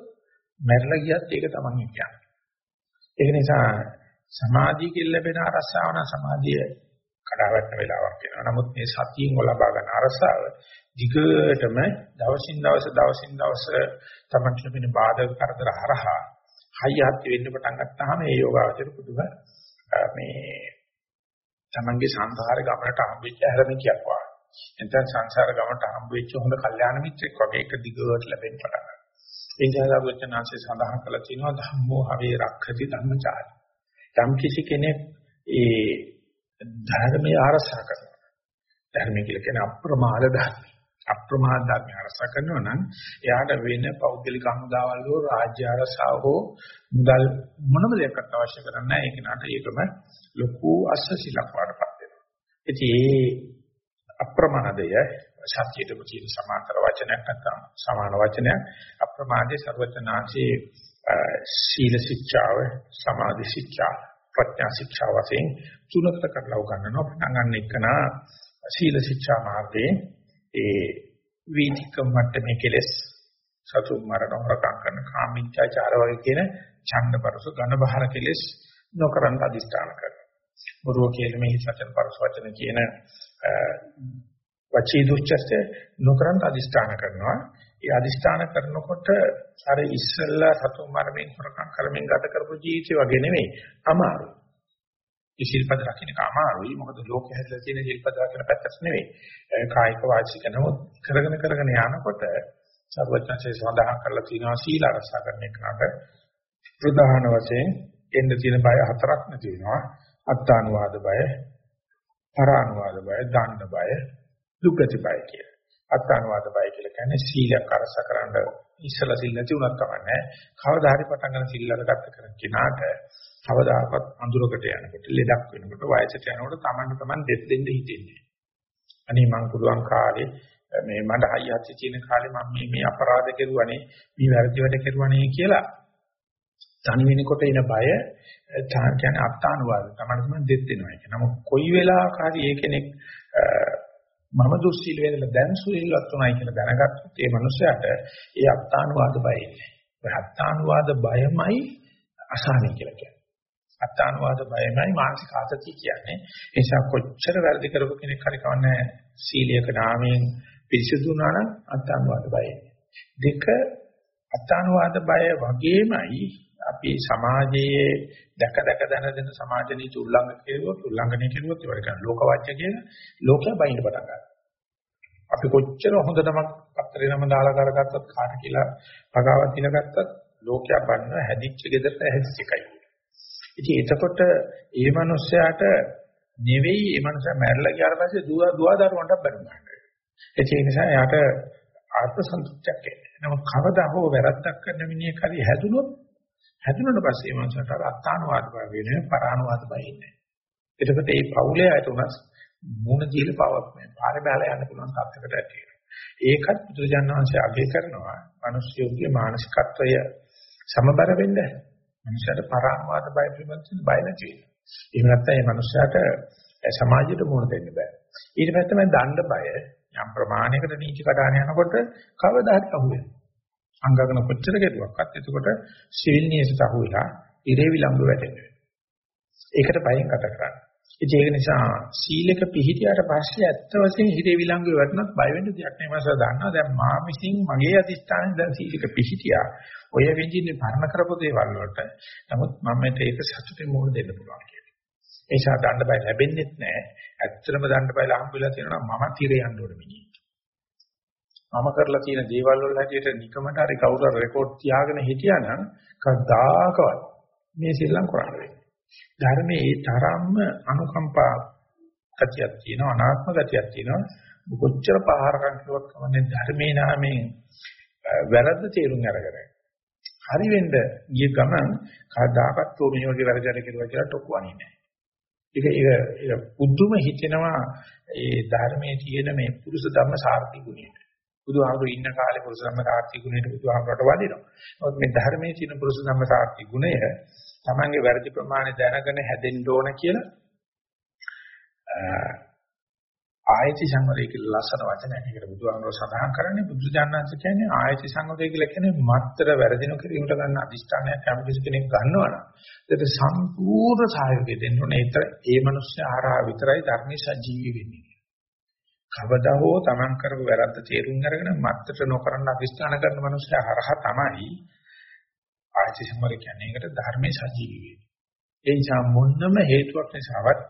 Speaker 1: මැරලා ගියත් ඒක තමයි කියන්නේ. ඒක නිසා සමාධියකින් ලැබෙන අරසාව නම් සමාධිය කඩාවැටෙන වෙලාවක් වෙනවා. නමුත් මේ සතියෙන් ලබා ගන්න අරසාව දිගටම දවසින් දවස දවසින් දවස තමන්ට ලැබෙන බාධක කරදර හරහා හයියත් වෙන්න පටන් ගත්තාම ඒ යෝගාවචර පුදුම මේ තමන්ගේ සංසාර ගමනට හම්බෙච්ච හැරමිකයක් වගේ. එතෙන් සංසාර ගමනට හම්බෙච්ච හොඳ කල්යාණ මිත්‍රෙක් වගේ එක දිගට ලැබෙන්න පටන් ගන්නවා. ඒ නිසා වචනාංශය සඳහන් කළා තියෙනවා ධම්මෝ හවේ රක්ඛති ධම්මචාරි. යම් කිසි කෙනෙක් ඒ ධර්මයේ ආරක්ෂා කරනවා. ධර්මය කියලා කියන්නේ අප්‍රමාද ධර්මය. අප්‍රමාද ධර්මය ආරක්ෂා කරනවා නම් එයාට වෙන පෞද්ගලික හමුදාවල් හෝ රාජ්‍ය ආරක්ෂාව හෝ මුදල් මොනම දෙයක්වත් අවශ්‍ය කරන්නේ නැහැ. ඒක නට ඒකම ලොකු අස්සසිලක් වඩපත් වෙනවා. ඉතින් මේ අප්‍රමාදය සත්‍යයට කියන සමාන්තර වචනයක් නැත්නම් සමාන වචනයක් අප්‍රමාදයේ ਸਰවචනාංශයේ සීල ශික්ෂාව සමාධි ශික්ෂා ප්‍රඥා ශික්ෂා වශයෙන් තුනකට කරලා උගන්වනවා පටන් ගන්න එකන සීල ශික්ෂා මාර්ගයේ ඒ වීතිකම් මට්ටමේ කෙලස් සතු මරණ හොරකම් කරන කාමීච්ඡාචාර වගේ කියන ඡන්දපරස ඝන බහර කෙලස් නොකරන අදිස්ථාන කරනවා. බොරුව කියන මේ සත්‍යන පරස වචන කියන වචී දුච්චස්ත නොකරන අදිස්ථාන කරනවා. ඒ අදිස්ථාන කරනකොට අර ඉස්සල්ලා සතුන් මරමින් හොරකම් කරමින් ගත කරපු ජීවිතය වගේ නෙමෙයි අමාරුයි. ඒ ශිල්පද රකින්න අමාරුයි. මොකද ලෝකෙ හැදලා තියෙන ශිල්පද රකින්න පැත්තක් නෙමෙයි. කායික වාචික නමුත් කරගෙන කරගෙන යනකොට සර්වඥාචර්ය සඳහන් කරලා තියෙනවා සීල ආරක්ෂා කරන එකට ප්‍රධාන වශයෙන් එන්න තියෙන බය හතරක් නැති වෙනවා. අත්තානුවාද බය, පරානුවාද බය, දණ්ඩ බය, දුක්ගති බය කියලා. අත්තානුවාද බය කියලා කියන්නේ සීලයක් අරසකරන ඉස්සලා සිල් නැති උනත් කමන්නේ. කවදා හරි පටන් ගන්න සිල් අරගත්ත කරන කෙනාට කවදාකවත් අඳුරකට යනකොට ලෙඩක් වෙනකොට වයසට යනකොට Taman taman දෙත් දෙන්න හිතෙන්නේ. අනේ මං පුළුවන් කාලේ මේ මඩ හයියත් තියෙන කාලේ මම මේ මේ අපරාධ කෙරුවනේ මේ වැරදි වැඩ කෙරුවනේ කියලා තනි වෙනකොට එන බය කියන්නේ අත්තානුවාද තමයි තමයි දෙත් වෙනවා කියන. නමුත් කොයි වෙලාවක හරි ඒ කෙනෙක් මම දුස්සීල වෙනලා දැන් සුලිල්වත් උනායි කියලා දැනගත්තොත් ඒ මනුස්සයාට ඒ අත්තානුවාද බය ඉන්නේ. ඒ අත්තානුවාද බයමයි අසහනය කියලා කියන්නේ. අත්තානුවාද බයමයි මානසික ආතතිය කියන්නේ. ඒ නිසා කොච්චර වැරදි කරපු කෙනෙක් හරි කවන්නේ සීලයක නාමයෙන් පිරිසිදු වුණා නම් අත්තානුවාද බය දෙක අත්තානුවාද බය වගේමයි අපි සමාජයේ දැක දැක දැන දැන සමාජ නීති උල්ලංඝනය කෙරුවොත් උල්ලංඝනය කෙරුවොත් ඒවට කියන ලෝකවාච්‍ය කියන ලෝකයා බයින්න පටන් ගන්නවා. අපි කොච්චර හොඳ නමක් පත්තරේ නම දාලා කරගත්තත් කාට කියලා පගාවක් දින ගත්තත් ලෝකයා බන්න හැදිච්ච ගෙදරට හැදිච්ච එකයි. ඉතින් එතකොට ඒ මනුස්සයාට නෙවෙයි ඒ මනුස්සයා මැරලා ගියාට පස්සේ දුව දුව දරුවන්ට බැනුනා. ඒ නිසා එයාට ආත්ම සන්තුෂ්ටියක් එන්නේ. නමුත් කවදා හෝ වැරද්දක් කරන මිනිහෙක් හරි හැදුනොත් හැදුනට පස්සේ මනසට අත්තානුවාද බව වෙන්නේ පරානුවාද බව ඉන්නේ. එතකොට මේ පෞලේ අයට උනස් මුණ දීලා පවක් මේ පාරේ බැලලා යන්න පුළුවන් තත්යකට ඇති වෙනවා. ඒකත් බුදුජානනාංශය අගය කරනවා. මිනිස්යෝගේ මානසිකත්වය සමබර වෙන්න. මිනිසාට පරානුවාද බය පිළිබඳව බය නැති වෙනවා. එහෙම නැත්නම් මේ මිනිසාට සමාජයට මුණ දෙන්න බෑ. ඊට පස්සේ තමයි දණ්ඩ බය යම් ප්‍රමාණයකට නීති කඩාන යනකොට කවදා හරි අහුවෙනවා. අංගකන කොච්චර කෙරුවක්වත් එතකොට සිවිල් නියසට අහුවෙලා ඉරේ විලම්භ වැටෙනවා. ඒකට බයෙන් ගත කරන්නේ. ඉතින් ඒක නිසා සීලක පිළිහිටියට පස්සේ ඇත්ත වශයෙන් හිරේ විලංගු වැටුණත් බය වෙන්න දෙයක් නෑ මම දන්නවා දැන් මා විසින් මගේ අදිස්ථානේ දැන් සීලක පිළිහිටියා ඔය විදිහේ පරණ කරපු දේවල් වලට නමුත් මම මේක සතුටින් මූල දෙන්න පුළුවන් කියලා ඒ නිසා දඬ බය ලැබෙන්නේත් නෑ ඇත්තටම දඬ බය ලහම් වෙලා තියෙනවා මම තිරේ යන්න ඕන මිනිහ මම කරලා තියෙන දේවල් වල හැටියට නිකමට හරි කවුරු හරි රෙකෝඩ් තියාගෙන හිටියානම් කවදාකවත් මේ සෙල්ලම් කරන්න වෙන්නේ. ධර්මයේ ඒ තරම්ම අනුකම්පා ගතියක් තියෙනවා අනාත්ම ගතියක් තියෙනවා. කොච්චර පහරකම් කරුවත් කමන්නේ ධර්මයේ නාමයෙන් වැරද්ද තේරුම් අරගෙන. හරි වෙන්න ගිය ගමන් කවදාකවත් මේ වගේ වැරදි වැඩ කෙරුවා කියලා ටොකුවන්නේ නැහැ. ඒක ඒක ඒක පුදුම හිතෙනවා ඒ ධර්මයේ තියෙන මේ පුරුෂ ධර්ම සාර්ථි ගුණයට. බුදුහාමුදුරු ඉන්න කාලේ පුරුෂ ධම්ම සාර්ථි ගුණයට බුදුහාමුදුරට වදිනවා. නමුත් මේ ධර්මයේ තියෙන පුරුෂ ධම්ම සාර්ථි ගුණය තමන්ගේ වැරදි ප්‍රමාණය දැනගෙන හැදෙන්න ඕන කියලා ආයති සංවරය කියලා ලස්සන වචනයක්. ඒකට බුදුහාමුදුරුවෝ සඳහන් කරන්නේ බුදුජානනාංශ කියන්නේ ආයති සංවරය කියලා කියන්නේ මත්තර වැරදින කිරීමට ගන්න අදිෂ්ඨානයක් යම් කිසි කෙනෙක් ගන්නවා නම් ඒකට සම්පූර්ණ සහයෝගය දෙන්න ඕනේ. ඒතර ඒ මනුස්සය ආරහා විතරයි ධර්මයේ සජීවී වෙන්නේ. කවදා හෝ Taman කරපු වැරද්ද තේරුම් අරගෙන මත්තර නොකරන අදිෂ්ඨාන කරන මනුස්සය හරහා තමයි ආයති සංවරය කියන්නේ. ඒකට ධර්මයේ සජීවී වෙන්නේ. ඒ නිසා මොන්නම හේතුවක් නිසාවත්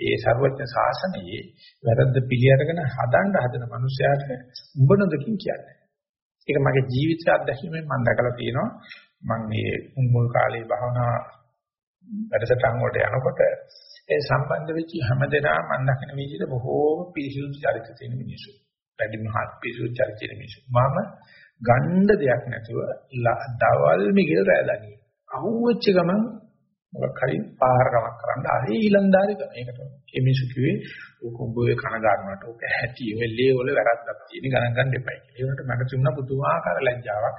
Speaker 1: ඒ ਸਰවඥ ශාසනයේ වැරද්ද පිළි අරගෙන හදන්න හදන මනුස්සයාට උඹ නොදකින් කියන්නේ. ඒක මගේ ජීවිත අත්දැකීමෙන් මම දැකලා තියෙනවා. මම මේ මුල් කාලේ භාවනා වැඩසටහන් වලට යනකොට ඒ සම්බන්ධ වෙච්ච හැමදෙනා මම දකින විදිහට බොහෝම පිරිසිදු චරිත තියෙන මිනිස්සු. වැඩි මහත් පිරිසිදු චරිත තියෙන මිනිස්සු. මම ගණ්ඩ දෙයක් නැතුව දවල් මිගිල් රැඳගියේ. අහුවෙච්ච ගමන් මොකක් හරි පාරකමක් කරන්න හරි ඊලන්දාරි කරන එකට මේ මිනිස්සු කිව්වේ ඕක උඹේ කන ගන්නවට ඕක හැටි වෙලේ වල වැරද්දක් තියෙන ගණන් ගන්න එපා කියලා. ඒ වුණාට මට තිබුණා පුදුමාකාර ලැජ්ජාවක්.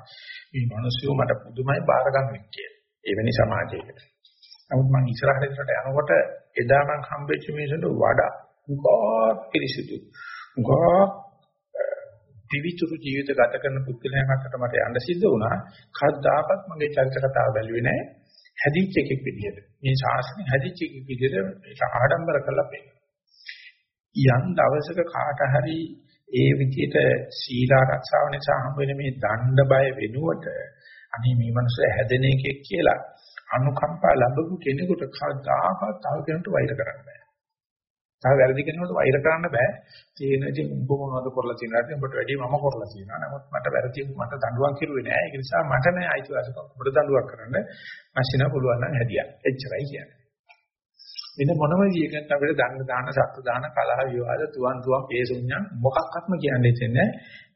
Speaker 1: මේ මිනිස්සු මට පුදුමයි බාර ගන්නෙක් කියලා. එවැනි සමාජයකට. නමුත් මම ඉස්සරහට ඉස්සරහට යනකොට එදා මම හම්බෙච්ච මිනිසුන්ට වඩා උගා පිරිසිදු උගා පිවිතුරු ජීවිත ගත කරන පුද්ගලයන් අතරට මට යන්න සිද්ධ වුණා. කවදාකවත් මගේ චරිත කතාව බැලුවේ නැහැ. හැදිච්ච එකෙක් විදිහට මේ ශාසනය හැදිච්ච එකෙක් විදිහට ඒක ආඩම්බර කරලා පෙන්නනවා. යම් දවසක කාට හරි ඒ විදිහට සීල ආරක්ෂාව නිසා හම්බ වෙන මේ දණ්ඩ බය වෙනුවට අනේ මේ මනුස්සය හැදෙන එකෙක් කියලා අනුකම්පා ලැබපු කෙනෙකුට කවදාකවත් තව කෙනෙකුට වෛර කරන්න බෑ. තව වැරදි කෙනෙකුට වෛර කරන්න බෑ. තේන ඉතින් උඹ මොනවද කරලා තියෙනවද? උඹට වැඩි මම කරලා තියෙනවා. නමුත් මට වැරදි මට දඬුවම් කිරුවේ නෑ. ඒක නිසා මට නෑ අයිතිවාසිකම් උඹට දඬුවම් කරන්න. මැෂිනා පුළුවන් නම් හැදියා. එච්චරයි කියන්නේ. වෙන මොනම විදියකට අපිට දන්න දාන සත්තු දාන කලහ විවාද තුවන් තුවන් කේසුඤ්ඤම් මොකක්වත්ම කියන්නේ දෙන්නේ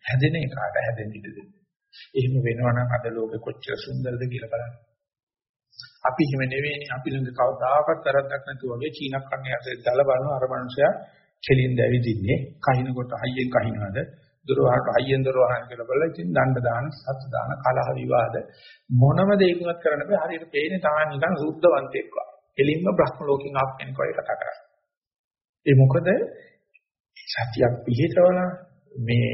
Speaker 1: හැදෙන එකට හැදෙන්න ඉඩ දෙන්න. එහෙම වෙනවා නම් අද ලෝකෙ කොච්චර සුන්දරද කියලා බලන්න. අපි හිම නෙවෙයිනේ අපි ළඟ කවදාකවත් වැරද්දක් නැතුව වගේ චීනක් කන්නේ ඇසේ දල බලන අර මනුස්සයා කෙලින් දැවිදින්නේ. කහිනකොට හයියෙන් කහිනවද? දොරවහට හයියෙන් දොරවහන කියලා බලලා ඉතින් දණ්ඩ දාන සත් දාන කලහ විවාද මොනම දෙයක්වත් කරන්න බෑ. හරියට පේන්නේ තමයි නිකන් සුද්ධවන්තයෙක් වගේ. කෙලින්ම බ්‍රහ්ම ලෝකෙන් ආපු කෙනෙක් වගේ කතා කරන්නේ. ඒ මොකද? සතියක් පිළිතවලා මේ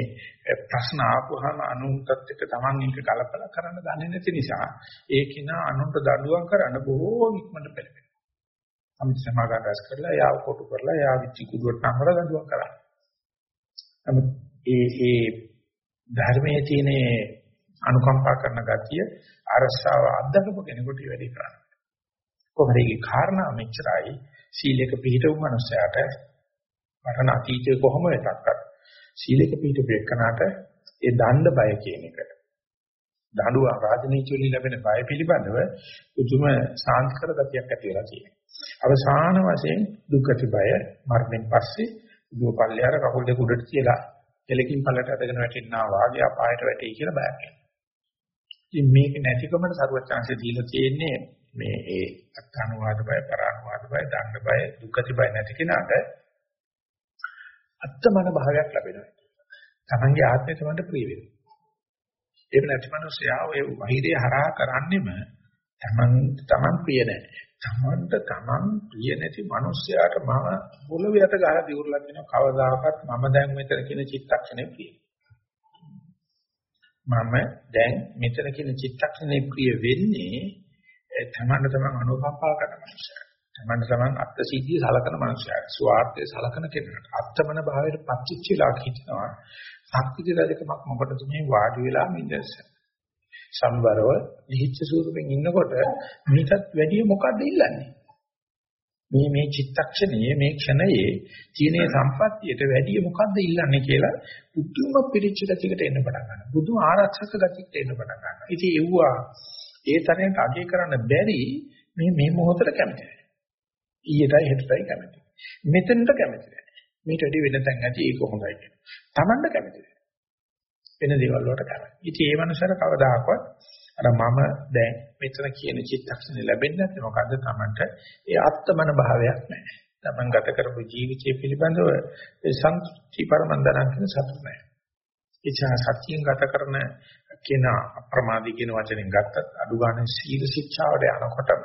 Speaker 1: ප්‍රශ්න ආපුවාම අනුන්ටත් එක Taman එක කලබල කරන්න දන්නේ නැති නිසා ඒ කිනා අනුන්ට දඬුවම් කරන්න බොහෝ ඉක්මනට පෙළඹෙනවා. අමිත සමාගම් රැස් කරලා යාව කොටු කරලා යාව විචි කුඩුවට නම්වල දඬුවම් කරා. නමුත් ඒ ඒ ධර්මයේ තියෙන අනුකම්පා කරන ගතිය අරසාව අත්දකපු කෙනෙකුට වැඩි කරන්න. කොහොමද ඒකේ කාරණා මෙච්චරයි සීලයක පිළිපදවු මනුස්සයාට වරණ අතීතයේ කොහොම වෙතක්වත් සීලක පිළිපෙකනට ඒ දණ්ඩ බය කියන එක. දඬුව රාජනීති වලින් ලැබෙන බය පිළිබඳව උතුම සාන්තිකර ගතියක් ඇති වෙලා තියෙනවා. අවසාන වශයෙන් දුක්ඛති බය මරණයෙන් පස්සේ දුව පල්ලෙහාර කකුල් දෙක උඩට තියලා එලකින් පල්ලට අදගෙන වැටෙනා වාගේ අපායට වැටෙයි කියලා බයක් වෙනවා. ඉතින් මේක නැතිකමට සරුවත් chance දීලා තියෙන්නේ මේ ඒ අත්අනුවාද බය, පරානුවාද බය, දණ්ඩ බය, දුක්ඛති බය නැති කෙනාට අත්තමන භාවයක් ලැබෙනවා. තමන්ගේ ආත්මය තමන්ට ප්‍රිය වෙනවා. ඒක නැති මිනිස්සයා ඔය වහිරය හරහා කරන්නෙම තමන් තමන් ප්‍රිය නැහැ. තමන්ට තමන් ප්‍රිය නැති මිනිස්සයාට මම පොළොවේට ගහලා දිවුරලා කියන කවදාකවත් මම දැන් මෙතන කියන චිත්තක්ෂණේ ප්‍රිය. මම දැන් මෙතන කියන චිත්තක්ෂණේ ප්‍රිය වෙන්නේ තමන්ට තමන් අනුකම්පා කරන මිනිස්සයා. තමන්න තමන් අත්ත සිද්ධිය සලකන මනුස්සයෙක් ස්වార్థය සලකන කෙනෙක් අත්තමන භාවයට පච්චිච්චලා හිතනවා ශක්තික රජකමක් මොකටද මේ වාඩි වෙලා මිදස සම්බරව නිහිච්ච ස්වරූපෙන් ඉන්නකොට මේකත් වැඩි මොකද්ද ඉල්ලන්නේ? මේ මේ චිත්තක්ෂණයේ මේ ක්ෂණයේ තියෙන සම්පත්තියට වැඩි මොකද්ද ඉල්ලන්නේ කියලා බුදුම පිළිච්ච ගතියකට එන්න පටන් ගන්නවා. බුදු ආරක්ෂක ගතියකට එන්න පටන් ගන්නවා. ඉතින් ඒවා ඒ තරයට අගය කරන්න බැරි මේ මේ මොහොතට කැමති. ඊයටයි හෙටටයි කැමති. මෙතනට කැමති නැහැ. මේට වැඩි වෙන තැන් ඇති ඒක හොඳයි කියන. Tamanda කැමති නැහැ. වෙන දේවල් වලට කැමති. ඉතින් ඒ මනුස්සර කවදාකවත් අර මම දැන් මෙතන කියන චිත්තක්ෂණ ලැබෙන්නේ නැත්නම් මොකද්ද Tamanට ඒ ආත්මන භාවයක් නැහැ. Taman ගත කරපු ජීවිතය පිළිබඳව ඒ සන්තුෂ්ටි පරමන්දනක් කියන සතුට නැහැ. එචා සත්‍යයෙන් ගත කරන කෙනා අප්‍රමාදී කියන වචනෙන් ගත්තත් අඩු ගන්න සීල ශික්ෂාවට යනකොටම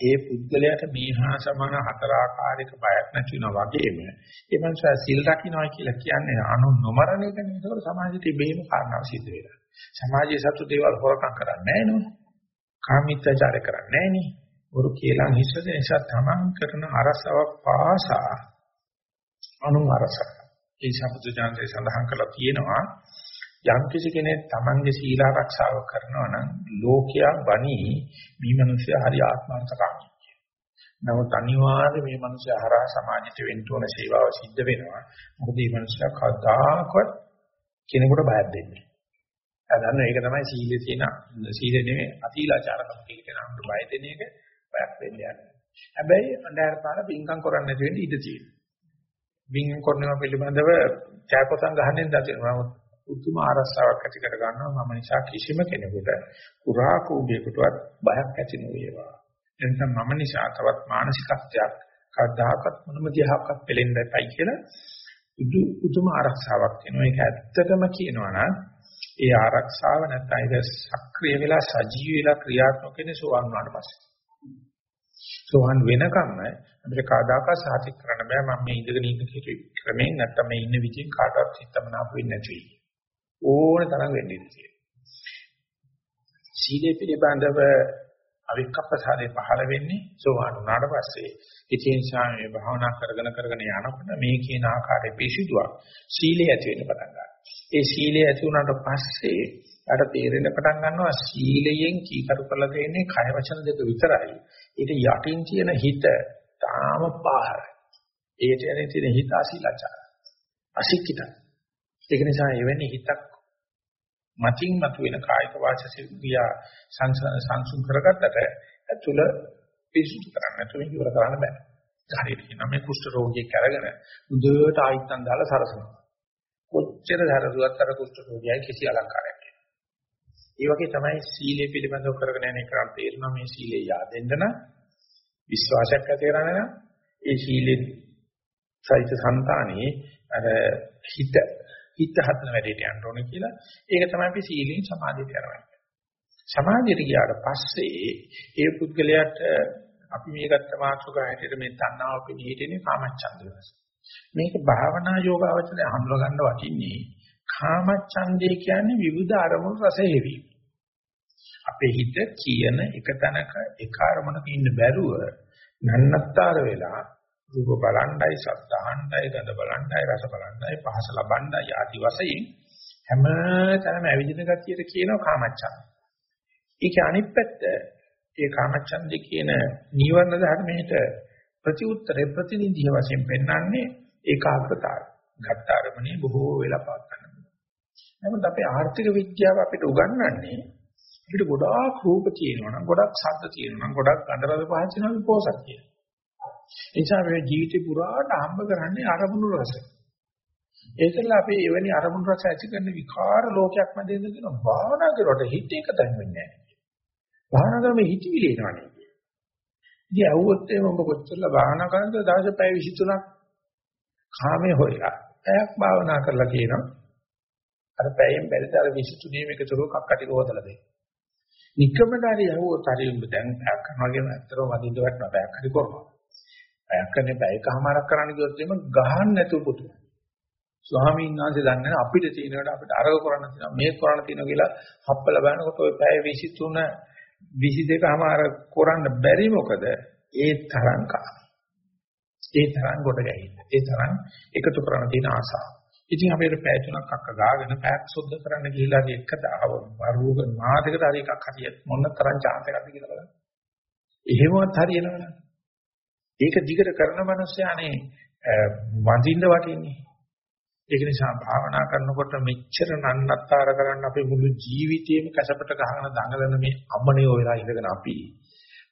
Speaker 1: ඒ පුද්ගලයාට මේහා සමාන හතර ආකාරයක බයක් නැති වෙනා වගේම ඒ මනුස්සයා සිල් රකින්නවා කියලා කියන්නේ අනු නොමරණ එකනේ. ඒකවල සමාජයේ තිබෙන කාරණාව සිද්ධ වෙනවා. සමාජයේ සතු දේවල් හොරකම් කරන්නේ නැහැ නෝ. කාමීත්‍යචාර කරන්නේ නැහැ නේ. වරු කියලා හිස්සද නිසා තමන් කරන අරසාවක් පාසා අනු අරසක්. ඒ සම්බුද්ධ ඥානයේ සඳහන් කරලා තියෙනවා යම් කිසි කෙනෙක් තමන්ගේ සීල ආරක්ෂාව කරනවා නම් ලෝකයා බණි මේ මිනිස්සු හරි ආත්මార్థකාමී නමුත් අනිවාර්යයෙන් මේ මිනිස්සු හරහා සමාජයට වෙන්න ඕන සේවාව සිද්ධ වෙනවා. මොකද මේ මිනිස්සු කවදාකවත් කෙනෙකුට බයක් දෙන්නේ නැහැ. දන්න ඒක තමයි සීලේ තියෙන සීලේ නෙමෙයි අතිලාචාරකම් කියන නම්ට බය දෙන එක බයක් දෙන්නේ නැහැ. හැබැයි අnder පාර පින්කම් කරන්නේ නැති වෙන්න ඉඩ තියෙනවා. පින්කම් කරනවා පිළිබඳව ත්‍යාගපතන් ගහන්නේ නැතිවෙනවා. උතුම ආරස්සාවක් ඇති කර ගන්නවා මම නිසා කිසිම කෙනෙකුට පුරා කෝබියකටවත් බයක් ඇති නොවේවා. එතන මම නිසා තවත් මානසිකත්වයක් කවදාකවත් මොනම දිහාවක්වත් පෙලෙන්න එපයි කියලා උතුම ආරක්ෂාවක් වෙනවා. ඒක ඇත්තටම කියනවා නම් ඒ ආරක්ෂාව නැත්නම් ඒක සක්‍රිය වෙලා සජීවී වෙලා ක්‍රියාත්මක වෙන්නේ සෝවන් වුණාට පස්සේ. සෝවන් වෙනකම්ම අපිට කාදාකා සාතික කරන්න බෑ මම මේ ඉඳගෙන ඉන්න ක්‍රමයෙන් නැත්නම් මේ ඉන්න විදිහෙන් කාටවත් හිතමනාප වෙන්නේ නැති වෙයි. ඕන තරම් වෙන්න ඉතියි. සීලේ පිළිබඳව අවික්කප්පසාරේ පහළ වෙන්නේ සෝවාන් වුණාට පස්සේ ඉතින් ශාමයේ භාවනා කරගෙන කරගෙන යනකොට මේ කියන ආකාරයේ පිසිදුවක් සීලේ ඇති වෙන්න පටන් ගන්නවා. ඒ සීලේ ඇති වුණාට පස්සේ අර තේරෙන්න පටන් ගන්නවා සීලයෙන් කීකරු කරලා තියෙන්නේ කය වචන දෙක විතරයි. ඊට යටින් තියෙන හිත තාම පාරයි. ඒට යන්නේ තියෙන හිත අසීලාචාර. අසික්කිතයි. ඒක නිසා එවැනි හිතක් මතින් මතුවෙන කායික වාචික ක්‍රියා සංසුන් කරගත්තට ඇතුළ පිසුදු කරන්න නැතුව ඉවර කරන්න බෑ. හරියට කියනවා මේ කුෂ්ඨ රෝගියෙක් අරගෙන මුදවට ආයිත්තන් දාලා සරසනවා. කොච්චර දරදුවත් අර කුෂ්ඨ රෝගියයි කිසි අලංකාරයක් නෑ. ඒ වගේ තමයි සීලය පිළිබඳව කරගෙන යන එක තේරෙනවා මේ සීලය yaadෙන්න නම් විශ්වාසයක් ඇති කරගන්න නම් ඒ සීලෙන් සහිත సంతානේ අර හිත හිත හදන වැඩේට යන්න ඕනේ කියලා. ඒක තමයි අපි සීලෙන් සමාධියට යනවා. සමාධියට ගියාට පස්සේ ඒ පුද්ගලයාට අපි මේ ගත්ත මාතෘකාව හැටියට මේ තණ්හාව පිළිහිටෙන්නේ කාමච්ඡන්දය වශයෙන්. මේක භාවනා යෝගාවචරය හඳුනා ගන්න වටින්නේ කාමච්ඡන්දය කියන්නේ විවිධ අරමුණු රස හේවීම. අපේ හිත කියන එක තැනක එක අරමුණක ඉන්න බැරුව නන්නත්තර වෙලා රූප බලණ්ඩයි, ශබ්ද අහණ්ඩයි, ගඳ බලණ්ඩයි, රස බලණ්ඩයි, පහස ලබණ්ඩයි ආදි වශයෙන් හැම තැනම ඇවිදින ගතියට කියනවා කාමච්ඡන්ද. ඒකේ අනිත් පැත්ත ඒ කාමච්ඡන්දේ කියන නීවරණ ධර්මයට ප්‍රතිඋත්තරේ ප්‍රතිනිධිය වශයෙන් පෙන්වන්නේ ඒකාග්‍රතාවය. ගත්ත අරමුණේ බොහෝ වෙලා පාත් ගන්න. නමුත් අපේ ආර්ථික විද්‍යාව අපිට උගන්වන්නේ අපිට ගොඩාක් රූප තියෙනවා නම් ගොඩක් ශබ්ද තියෙනවා නම් ගොඩක් ගන්ධ රස පහස තියෙනවා පොසක් තියෙනවා. නිසා මේ ජීවිතේ පුරාට හම්බ කරන්නේ අරමුණු රස. ඒකල අපි එවැනි අරමුණු රස ඇති කරන විකාර ලෝකයක් මැද ඉඳගෙන භාවනා කරුවට හිත එක තැන් වෙන්නේ නැහැ. භාවනා කරම හිතවිලි එනවනේ. ඉතින් ඇහුවොත් එහෙම ඔබ කොච්චරලා භාවනා කරනද දවස් පැය 23ක් කාමේ හොයලා. පැයක් භාවනා කරලා කියනවා. අර පැයෙන් බැරිද අර 23 මේකතර කක්කටි හොදලා දෙන්න. නිකමට හරි ඇහුවොත් හරි උඹ දැන් පැයක් කරනවා කියන අතරම වදින්න වටන පැයක් හරි කරනවා. පැයක් කරන්නේ පැයකමාරක් කරන්න කිව්වොත් එimhe ගහන්න නැතුව පුතු. ස්වාමීන් වහන්සේ දන්නේ අපිට තියෙනවට අපිට අරග කරන්න තියෙනවා මේක කරන්න තියෙනවා කියලා හප්පල බලනකොට ওই පැය 23 22කමාර කරන්න බැරි මොකද ඒ තරම් කා. ඒ තරම් කොට ගැහින්න. ඒ තරම් එකතු කරන්න තියෙන ආසාව. ඉතින් අපේ පැය තුනක් අක්ක ගාගෙන පැයක් සුද්ධ කරන්න ගිහිල්ලා එක දාව වරුවක මාදකට හරි එකක් හරියට මොන තරම් chance එකක්ද කියලා බලන්න. එහෙමවත් හරියනවනේ. ඒක දිගට කරන මනුස්සයානේ වඳින්න වටින්නේ. ඒක නිසා භාවනා කරනකොට මෙච්චර නන්නත්තර කරන්න අපේ මුළු ජීවිතේම කසපට ගහන දඟලන මේ අමනියෝ වෙලා ඉඳගෙන අපි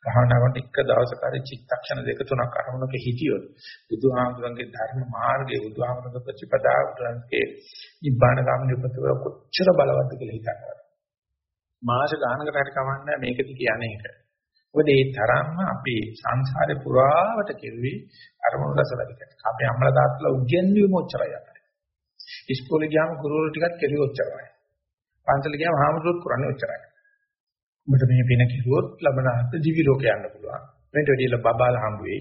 Speaker 1: භාවනා කරන එක දවසක හරි චිත්තක්ෂණ දෙක තුනක් අරමුණක හිටියොත් බුදුහාමුදුරන්ගේ ධර්ම මාර්ගයේ බුදුහාමුදුරන්ගේ ප්‍රතිපදා බුදුරන්ගේ නිබ්බාන ගාමිනී ප්‍රතිපද කොච්චර බලවත්ද කියලා හිතනවා. මාස ගානකට හරි කමන්නේ මේකද කියන්නේ ඒක. මොකද ඒ තරම්ම අපි සංසාරේ පුරාවට කෙරුවේ අරමුණු රස වැඩිකට. අපේ අම්මලා තාත්තලා උගන්වීම ඔච්චරයි අපිට. ඉස්කෝලේ ගියාම ගුරුවරු ටිකක් කෙරුවේ ඔච්චරයි. පන්සල ගියාම හාමුදුරුවෝ කරන්නේ ඔච්චරයි. උඹට මේ වෙන කිව්වොත් ලබනාත් දිවි ලෝක යන්න පුළුවන්. මෙතන වැඩිලා බබාලා හම්බ වෙයි.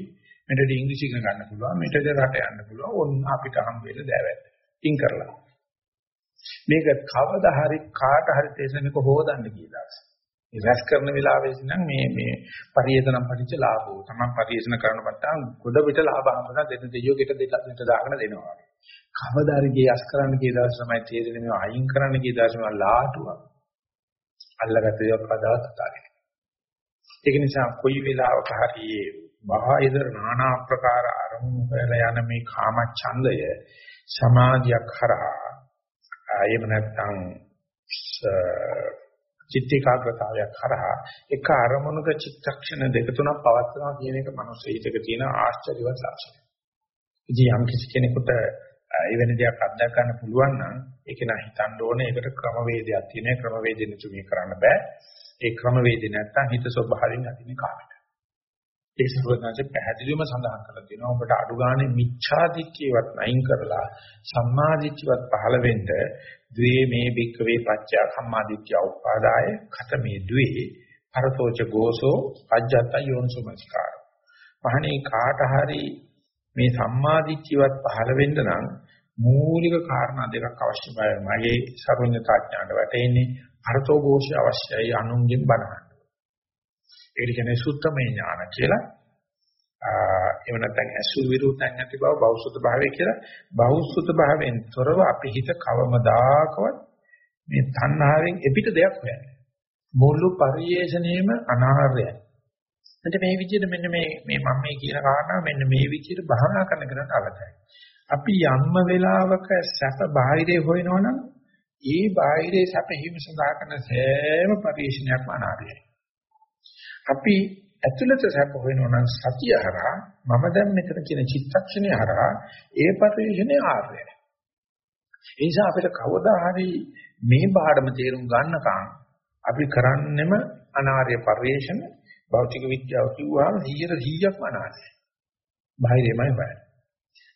Speaker 1: මෙතන ඉංග්‍රීසි ඉගෙන ගන්න පුළුවන්. මෙතන රට යන්න පුළුවන්. ඕන් අපිට හම්බ වෙලා දෑවැද්ද. ඉන් කරලා. මේක කවදා හරි කාට හරි තේසෙනක හොදන්න කියලා. මේ රැස් කරන වෙලාවෙදී නම් මේ මේ පරිේෂණම් පටිච්ච ලාභෝ තමයි පරිේෂණ කරන මට්ටම් ගොඩ පිට ලාභ හම්බුනා දෙන දෙයියෝ ගෙට දෙකට දාගෙන දෙනවා. කවදා හරි ගිය අස් කරන්න ගිය දවස් තමයි තේරෙන්නේ මේ අයින් කරන්න ගිය දවස් මම ලාටුවක්. අල්ලගත්ත දේ කවදාවත් අතාරින්න. ඒක නිසා කොයි වෙලාවක හරි බාහිර নানা ආකාර අරමුණු වල යන මේ කාම ඡන්දය සමාධියක් කරා එහෙම නැත්නම් චිත්ත ඒකාග්‍රතාවයක් කරා එක අරමුණක චිත්තක්ෂණ දෙක තුනක් පවත්නවා කියන එක මනුස්ස හිතක තියෙන ආශ්චර්යවත් ලක්ෂණය. ඉතින් යම් කිසි කෙනෙකුට එවැනි දෙයක් අත්දැක ගන්න පුළුවන් නම් ඒක නා හිතන්න ඕනේ ඒකට ක්‍රමවේදයක් තියෙනවා ක්‍රමවේදෙ නෙතු මේ කරන්න බෑ. ඒ ක්‍රමවේදෙ නැත්තම් හිත ස්වභාවයෙන් අදින කාමයට. ඒ සර්වඥාන්සේ පැහැදිලිවම සඳහන් කරලා තියෙනවා ඔබට අඩු ගානේ මිච්ඡා දිට්ඨියවත් නැයින් කරලා සම්මා දිට්ඨියවත් පහළ වෙන්න ද්වේ මේ භික්කවේ පච්චා සම්මා දිට්ඨිය උපාදාය ඛතමේ ද්වේ අරතෝච ගෝසෝ අජ්ජත යෝනිසෝමස්කාර මහණේ කාට හරි මේ සම්මා දිට්ඨියවත් පහළ වෙන්න නම් මූලික කාරණා දෙකක් අවශ්‍යයි මගේ සර්වඥතා ඥාණයට වැටෙන්නේ අරතෝ ഘോഷය අවශ්‍යයි අනුන්ගෙන් බණහන්. ඒක කියන්නේ සුත්තමේ ඥාන කියලා. එහෙම නැත්නම් අසුර විරුද්ධයන් නැති බව බෞසුත භාවය කියලා. බෞසුත භාවයෙන් තොරව අපි හිත කවමදාකවත් මේ තණ්හාවෙන් එපිට දෙයක් හොයන්නේ. මුළු පරිේශණයම අනාර්යයි. එතන මේ විදිහට මෙන්න මේ මේ මම මේ කියන කාරණා මෙන්න මේ විදිහට භාවනා කරන කෙනාට අවශ්‍යයි. අපි යම්ම වෙලාවක සැප බාහිරේ හොයනවනම් ඒ බාහිරේ සැප හිම සඳහා කරන සෑම පරිේශනයක්ම අනාර්යයි. අපි ඇතුළත සැප හොයනවා නම් සතිය හරහා මම දැන් මෙතන කියන චිත්තක්ෂණය හරහා ඒ පරිශ්‍රණය ආර්යයි. ඒ නිසා අපිට කවදා හරි මේ බාඩම තේරුම් ගන්නකම් අපි කරන්නෙම අනාර්ය පරිශ්‍රණ භෞතික විද්‍යාව කිව්වහම 100%ක්ම අනාර්යයි. බාහිරෙමයි බය.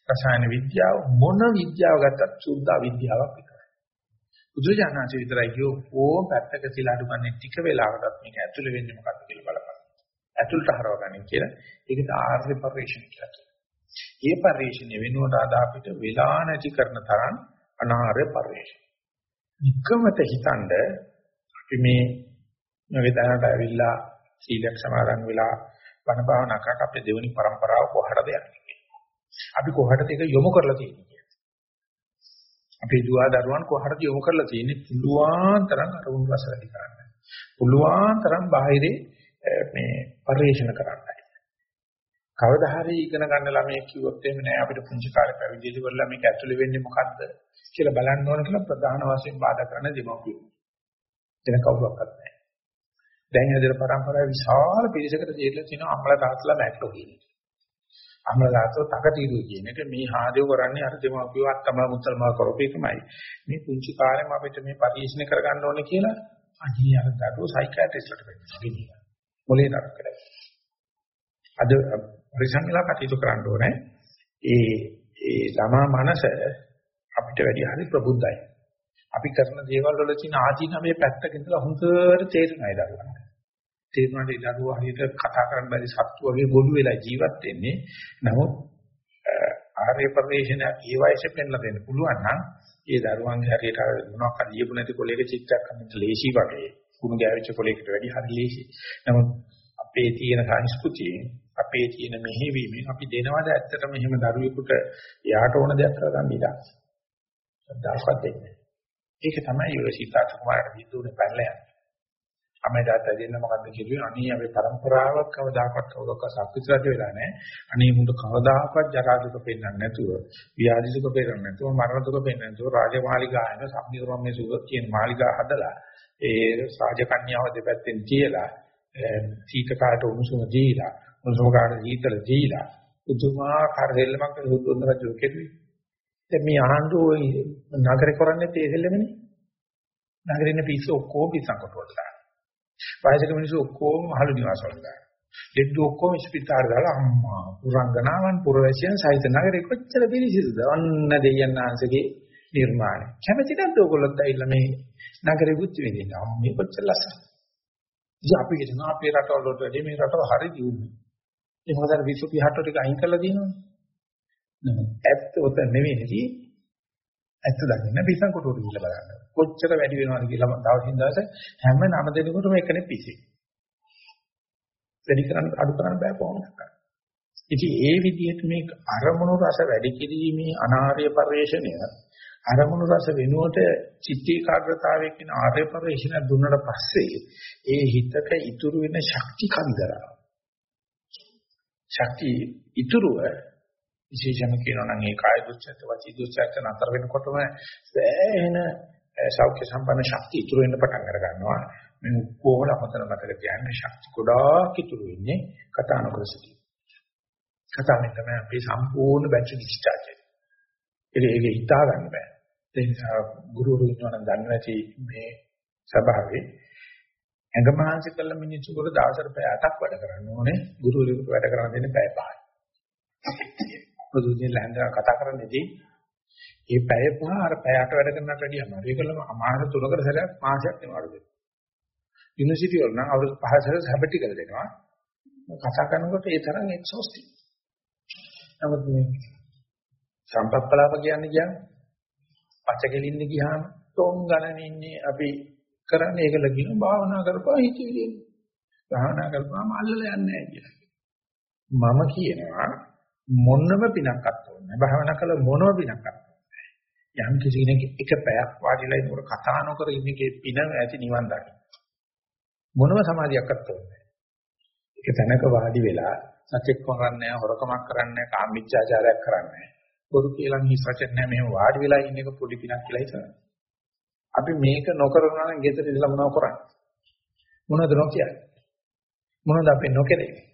Speaker 1: රසායන විද්‍යාව මොන විද්‍යාව ගත්තත් සුද්ධ විද්‍යාවක් විතරයි. බුදුජානනාංශ විතරයි කියෝ ඕ පැත්තක තියලා අඩුගන්නේ ටික වෙලාවකට මේක ඇතුළේ වෙන්නේ මොකක්ද කියලා බලපන්. ඇතුළට හරවගන්න කියලා. ඒකට ආර්ය පරිශ්‍රණ කියලා කියනවා. මේ පරිශ්‍රණය වෙනුවට අද අපිට වෙලා නැති කරන තරම් අනාර්ය පරිශ්‍රණ. නිකමත හිතනද අපි මේ නවිතනට ඇවිල්ලා සීලයක් සමාදන් වෙලා බණ භාවනා කරලා අපේ දෙවෙනි પરම්පරාව කොහටද යන්නේ අපි කොහටද ඒක යොමු කරලා තියෙන්නේ අපේ දුවා දරුවන් කොහටද යොමු කරලා තියෙන්නේ පුළුවන් තරම් අරමුණු රස වැඩි කරන්න. පුළුවන් තරම් බාහිරේ මේ පරිශන කරන්නයි. කවදා හරි ඉගෙන ගන්න ළමයෙක් කිව්වොත් එහෙම නෑ අපිට පුංචි කාලේ පැවිදි වෙලා මේක ඇතුලේ වෙන්නේ මොකද්ද කියලා බලන්න ඕන කියලා ප්‍රධාන වශයෙන් බාධා කරන දෙමව්පියෝ. එන කවුරක්වත් නෑ. දැන් හදේ පරම්පරාවේ විශාල පිරිසකට දෙයලා තියෙනවා අම්මලා තාත්තලා මැට්ටෝ කියන්නේ. අම්මලා තාත්තෝ තකතිරු කියන එක මේ හාදේව කරන්නේ අර දෙමව්පියෝ අත්තම මුත්තල්ම කරපේකමයි. මේ පුංචි කාලෙම අපිට මේ පරිශන කරගන්න ඕනේ කියලා අදී අර දරුවෝ සයිකියාට්‍රිස්ට්ලට වෙනවා. මොලේ නරක කරයි. අද පරිසංගලා කටයුතු කරන්න ඕනේ. ඒ ඒ ළමා මනස අපිට වැඩි හරි ප්‍රබුද්ධයි. අපි කරන දේවල් වල තියෙන ආධිනමයේ පැත්තක ඉඳලා හොඳට තේරෙනයි දරුවන්ට. තේරුණාට ඒ දරුවා හරියට කතා කරන්න බැරි සත්තු වගේ ගොළු වෙලා ජීවත් වෙන්නේ. නමුත් ආර්ය පරිශ්‍රණ ඒ වයසේ පෙන්ලා දෙන්න පුළුවන් නම් ඒ දරුවන්ගේ හරියට මොනවාක් ලියපු නැති කොලේක චිත්‍රයක් අන්නත් ලේසි වගේ කුණු ගෑවිච්ච කොලයකට වැඩි හරි ලේසි. නමුත් අපේ තියෙන සංස්කෘතියෙන් අපේ තියෙන මෙහෙවීමෙන් අපි දෙනවද ඇත්තටම එහෙම දරුවෙකුට යාට ඕන දෙයක් කරගන්න ඉඩක්. සද්දාවත් දෙන්නේ. ඒක තමයි ඔය සීතාත් කුමාරට දීතුනේ පැනලා යන්නේ. අම්මයි තාත්තා දෙන්න මොකද්ද කිව්වේ අනේ අපේ પરම්පරාවක් කවදාකවත් කවදාක සක්විති රජ වෙලා නැහැ. අනේ මුන්ට කවදාකවත් ජරා දුක පෙන්වන්නේ නැතුව, ව්‍යාධි දුක පෙන්වන්නේ නැතුව, මරණ දුක පෙන්වන්නේ නැතුව රාජමාලිගා එන සම්නිර්වම මේ සුගත කියන මාලිගා හදලා ඒ රාජකන්‍යාව දෙපැත්තෙන් තියලා සීත කාට උණුසුම දීලා, උණුසුම කාට සීතල දීලා, පුදුමාකාර දෙල්ලමක් සුදුන් රජු කෙරුවේ. දැන් මේ ආණ්ඩුව නගරේ කරන්නේ තේ දෙල්ලමනේ. නගරේ ඉන්න පිස්සු ඔක්කොම පිස්සන් කොටවලා වයසක මිනිස්සු ඔක්කොම මහලු නිවාස වල දානවා. දෙද්දු ඔක්කොම ස්පිතාල දාලා අම්මා පුරංගනාවන් පුරවැසියන් සහිත නගරේ කොච්චර පිළිසිදුද? අන්න දෙයයන් ආංශගේ නිර්මාණය. කැමැති නැද්ද ඔයගොල්ලොත් ඇවිල්ලා මේ නගරේ බුද්ධ විදින්න? මේ කොච්චර ලස්සනද? ඉතින් අපි කියනවා අපේ රටවල වලට වැඩිය මේ රටවල හරි දියුණුයි. ඒ මොකද අර විශ්ව පිටහට ටික අයින් කරලා දිනවනේ. නෑ ඇත්ත උත නෙවෙයි නේ. ඇත්ත දකින්න පිස්සන් කොටුවට ගිහලා බලන්න. කොච්චර වැඩි වෙනවද කියලා දවසින් දවස හැම නම දෙනකොටම එකනේ පිසි. වැඩි කරන්න අඩු කරන්න බෑ කොහොමද? ඉතින් ඒ විදිහට මේ අරමුණු රස වැඩි කිරීමේ අනාර්ය පරිශ්‍රණය අරමුණු රස වෙනුවට චිත්ත ඒකාග්‍රතාවයේ කියන ආර්ය පරිශ්‍රණය දුන්නට පස්සේ ඒ හිතට ඉතුරු වෙන ශක්ති කන්දරා ශක්ති ඉතුරුව විශේෂම කියනවා නම් ඒ කාය දුස්චර්ත වචී දුස්චර්ත නතර වෙනකොටම සෑහෙන සෞඛ්‍ය සම්පන්න ශක්තිය ඉතුරු වෙන්න පටන් අර ගන්නවා. මේ කොහොමද අපතන මතක තියාගන්න? ශක්ති ගොඩාක් ඉතුරු වෙන්නේ කතා නොකර සිටී කතාවෙන් තමයි අපේ සම්පූර්ණ බැටරි ඩිස්චාර්ජ් වෙන්නේ. ඒක ඒක හිතා ගන්න බෑ. ඒ නිසා ගුරුවරු ඉන්නවා නම් දන්නේ නැති මේ ස්වභාවයේ ඇඟ මහන්සි කළ මිනිස්සු කොට දවසට පැය 8ක් වැඩ කරන්න ඕනේ. ගුරුවරයෙකුට වැඩ කරන්න දෙන්නේ පැය 5යි පොදුනේ ලැන්දා කතා කරන්නේදී මේ පැය පහ අර පැය 8 වැඩ කරනට වැඩිය අමාරු. ඒකලම මාස 3කට සැරයක් මාසයක් නෙවාරු දෙනවා. යුනිවර්සිටි වල නම් අවුරුදු 5 සැරයක් සැබටිකල් දෙනවා. කතා කරනකොට ඒ තරම් එක්සෝස්ටිං. නමුත් මේ සම්පප්පලාප කියන්නේ කියන්නේ පචකෙලින්න ගියාම තොන් ගණන් ඉන්නේ අපි කරන්නේ ඒකල කියන භාවනා කරපුවා හිතවිලි. භාවනා කරපුවාම අල්ලලා යන්නේ නැහැ කියලා. මම කියනවා මොනම පිනක්වත් ඕනේ. භාවනා කළ මොනම පිනක්වත් යම් කිසි කෙනෙක් එක පැයක් වාඩිලා ඉන්නකොට කතා නොකර ඉන්නකේ පින ඇති නිවන් දකින්න. මොනම සමාධියක්වත් ඕනේ ඒක තැනක වාඩි වෙලා සත්‍යක් කරන්නේ හොරකමක් කරන්නේ කාමීච්ඡාචාරයක් කරන්නේ බොරු කියලා හිස් වචන නැහැ මෙහෙම වාඩි වෙලා ඉන්න එක පොඩි පිනක් කියලා හිතනවා. අපි මේක නොකරනවා නම් ගෙදර ඉඳලා මොනව කරන්නේ? මොනවද නොකියන්නේ? මොනවද අපි නොකරන්නේ?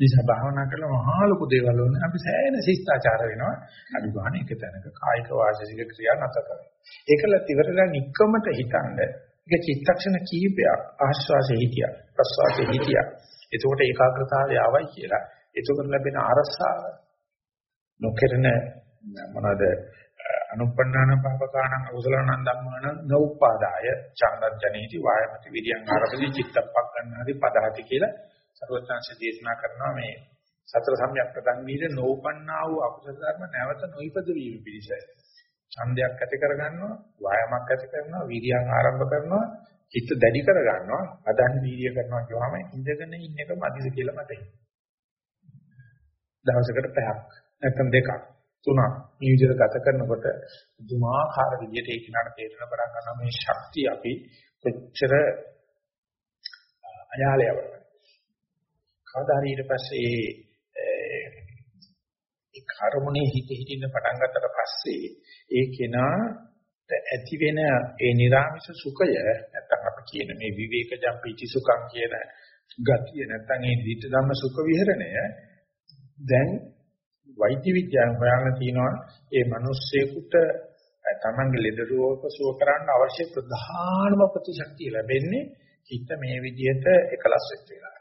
Speaker 1: නිසා භාවනා කරලා මහා ලොකු දේවල් වුණා. අපි සෑහෙන ශිෂ්ටාචාර වෙනවා. අඩු ගන්න එක තැනක කායික වාචික ක්‍රියා නැත කරේ. ඒකලත් ඉවරලා නික්කමට හිතනද ඒක චිත්තක්ෂණ කීපයක් ආශ්වාසයේ හිටියා. ප්‍රශ්වාසයේ හිටියා. එතකොට ඒකාග්‍රතාවය ආවයි කියලා. එතකොට ලැබෙන අරසාව නොකරන මොනවාද අනුපන්නාන පාපකාණං අකුසලානං ධම්මාන නෞපාදාය චන්දජනේති වායමති විරියං ආරපති චිත්තප්පක් ගන්නාදී පදහති කියලා සර්වඥාන්ස දේශනා කරනවා මේ සතර සම්‍යක් ප්‍රදන් වීද නෝපන්නා වූ අකුසල ධර්ම නැවත නොයිපද වීම පිණිස. ඡන්දයක් ඇති කරගන්නවා වායමක් ඇති කරනවා වීර්යයන් ආරම්භ කරනවා චිත්ත දැඩි කරගන්නවා අදන් වීර්ය කරනවා කියවම ඉඳගෙන ඉන්න එක මදිද කියලා මට දවසකට පැයක් නැත්නම් දෙකක් තුනක් මේ විදිහට ගත කරනකොට දුමාකාර විදිහට ඒ කිනාට තේරෙන පටන් ගන්නවා මේ ශක්තිය අපි කොච්චර අයාලයව කවදා හරි ඊට පස්සේ ඒ කර්මනේ හිත හිටින්න පටන් ගත්තට පස්සේ ඒ කෙනාට ඇති වෙන ඒ නිර්ආමිෂ සුඛය නැත්නම් අපි කියන මේ විවේකජම් පීති සුඛම් කියන ගතිය නැත්නම් ඒ ධිට ධම්ම සුඛ විහරණය දැන් වෛද්‍ය විද්‍යාවෙන් හොයන්න තියෙනවා ඒ මිනිස්සෙකුට තමන්ගේ ලෙඩ රෝග සුව කරන්න අවශ්‍ය ප්‍රධානම ප්‍රතිශක්තිය ලැබෙන්නේ හිත මේ විදිහට එකලස් වෙච්ච වෙලාව.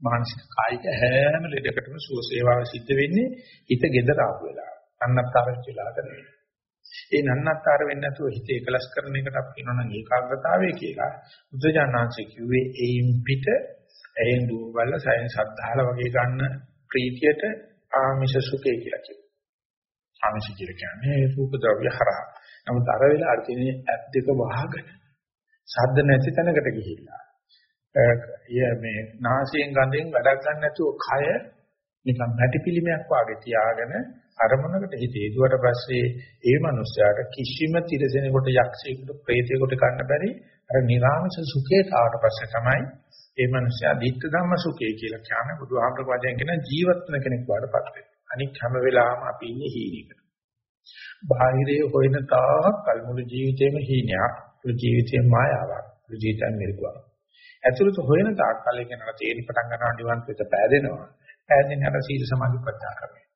Speaker 1: මානසික කායික හැම ලෙඩකටම සුව සේවාව සිද්ධ වෙන්නේ හිත gedara ආපු වෙලාව. අන්නත්තර වෙලාවට නෙවෙයි. ඒ නන්නත්තර වෙන්නේ නැතුව හිත එකලස් කරන එකට අපි කියනවා නම් ඒකාග්‍රතාවය කියලා. බුද්ධජානනාංශයේ කිව්වේ ඒයින් පිට එයින් දුර්වල සයන් සද්ධාල වගේ ගන්න ප්‍රීතියට ආමිෂ සුඛය කියලා කියනවා. ආමිෂ කියලා කියන්නේ රූප ද්‍රව්‍ය හරහා. නමුත් අර වෙලාවට තියෙන ඇත් දෙක වහගෙන සද්ද නැති තැනකට ගිහිල්ලා මේ නාසයෙන් ගඳෙන් වැඩක් ගන්න නැතුව කය නිකන් මැටි පිළිමයක් වාගේ තියාගෙන අරමුණකට හිත යොදුවට පස්සේ ඒ මනුස්සයාට කිසිම තිරසනෙකුට යක්ෂයෙකුට ප්‍රේතයෙකුට ගන්න බැරි අර නිරාමස සුඛයට ආවට පස්සේ තමයි ඒ මනුස්සයා ධිට්ඨ ධම්ම සුඛය කියලා කියන්නේ බුදුහාමර වචෙන් කියන ජීවත් වෙන කෙනෙක් වඩපත් වෙනවා. අනික හැම වෙලාවෙම අපි ඉන්නේ හීනෙකට. බාහිරයේ හොයන තාක් කල්මුළු ජීවිතේම හීනයක්, මුළු ජීවිතේම මායාවක්, මුළු ජීවිතේම මිරිකුවක්. ඇතුළත හොයන තාක් කල් එකනට තේරි පටන් ගන්නවා නිවන් පිට පෑදෙනවා. පෑදෙන අර සීල සමාධි ප්‍රත්‍යා කරන්නේ.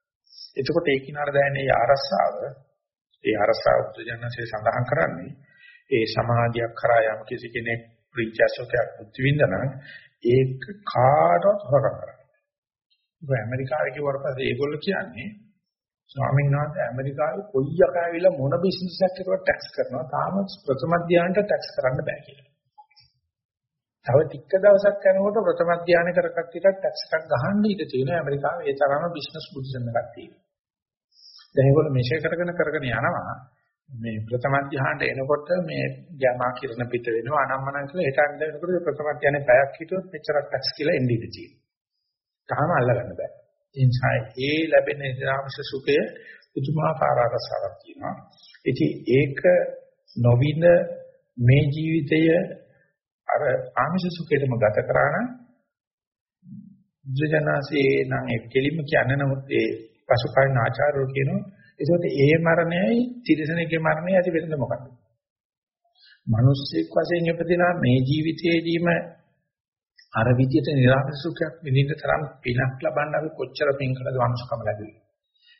Speaker 1: එතකොට ඒ කිනාර දැනෙන ඒ අරසාව ඒ අරසාව බුදුජානකසේ සඳහන් කරන්නේ ඒ සමාධියක් කරා යම් කිසි කෙනෙක් ප්‍රීතිසෝකයක් බුද්ධ විඳනනම් ඒක කාටවත් හොරකම් කරන්නේ. ඒක ඇමරිකාවේ කිව්වට පස්සේ ඒගොල්ලෝ කියන්නේ ස්වාමීන් වහන්සේ ඇමරිකාවේ කොයි යකාවිලා මොන බිස්නස් එකක් කරුවත් ටැක්ස් කරනවා තාම ප්‍රථම ධ්‍යානට ටැක්ස් කරන්න බෑ කියලා. තව ටික දවසක් යනකොට ප්‍රථම ධානය කර කට්ටියට ටැක්ස් එකක් ගහන්න ඉඩ තියෙනවා ඇමරිකාවේ ඒ තරම බිස්නස් බුද්ධිසම් එකක් තියෙනවා. දැන් ඒගොල්ලෝ මේෂය කරගෙන කරගෙන යනවා මේ ප්‍රථම ධානයට එනකොට මේ ගැමා කිරණ පිට වෙනවා අනම්මනම් කියලා හිතන්න දෙනකොට ප්‍රථම ධානයේ පැයක් හිටියොත් මෙච්චරක් ටැක්ස් කියලා එන්නේ ඉඳී තියෙනවා. තාම අල්ලගන්න බෑ. ඒ නිසා ඒ ලැබෙන ඉදරාමස සුඛය පුදුමාකාර රසාවක් තියෙනවා. ඉතින් ඒක නොවින මේ ජීවිතය අර ආමිෂ සුඛයටම ගත කරා නම් බුද්ධජනනාසේ නම් ඒ කෙලිම කියන්නේ නමුත් ඒ පසුකාලීන ආචාර්යෝ කියනවා ඒකට ඒ මරණයයි තිරසනෙකේ මරණය ඇති වෙනද මොකද්ද? මිනිස්සෙක් වශයෙන් ඉපදිනා මේ ජීවිතයේදීම අර විදියට නිරාමිෂ සුඛයක් විඳින්න තරම් පිනක් ලබන්න අපි කොච්චර පින් කළද වංශකම ලැබුවේ.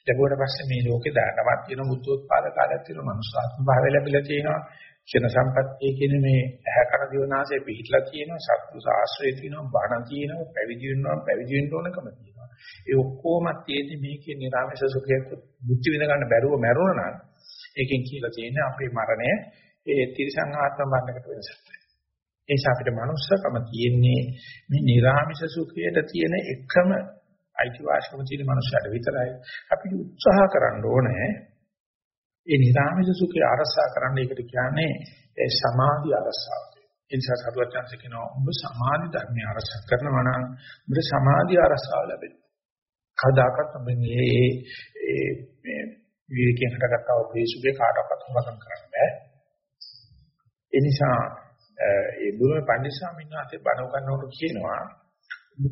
Speaker 1: ලැබුවට පස්සේ මේ ලෝකේ දානවත් තියෙන බුද්ධෝත්පාද කාලයක් තියෙන මනුස්සාත්ම භාවය ලැබිලා තියෙනවා. ක්ෂණ සම්පත්තිය කියන මේ ඇහැ කන දිවනාසය පිහිట్లా තියෙනවා. සත්තු සාශ්‍රය තියෙනවා. බණ තියෙනවා. පැවිදි වෙනවා. පැවිදි වෙන්න ඕනකම තියෙනවා. ඒ ඔක්කොම තියෙදි මේකේ නිර්ආමස සුඛයක් බුද්ධ විඳ ගන්න බැරුව මැරුණා නම් ඒකෙන් කියලා තියෙන්නේ අපේ මරණය ඒ තිරිසං ආත්ම මරණයකට වෙනසක් නැහැ. ඒ නිසා අපිට manussකම තියෙන්නේ මේ නිර්ආමස සුඛයට තියෙන එකම අයිතිවාසිකම තියෙන මනුස්සයට විතරයි. අපිට උත්සාහ කරන්න ඕනේ ඒ නිරාමිෂ සුඛය අරසා කරන්න ඒකට කියන්නේ ඒ සමාධි අරසාව. ඒ නිසා සරුවචන්ස කියනවා ඔබ සමාධි ධර්මය අරසා කරනවා නම් ඔබට සමාධි අරසාව ලැබෙනවා. කවදාකවත් ඔබ මේ ඒ මේ විවේකයෙන් හටගත්තා වූ ප්‍රේසුගේ කාටවත් වදන් කරන්න බෑ. ඒ නිසා ඒ බුදුම පණ්ඩිත ස්වාමීන් වහන්සේ බණ උගන්වනකොට කියනවා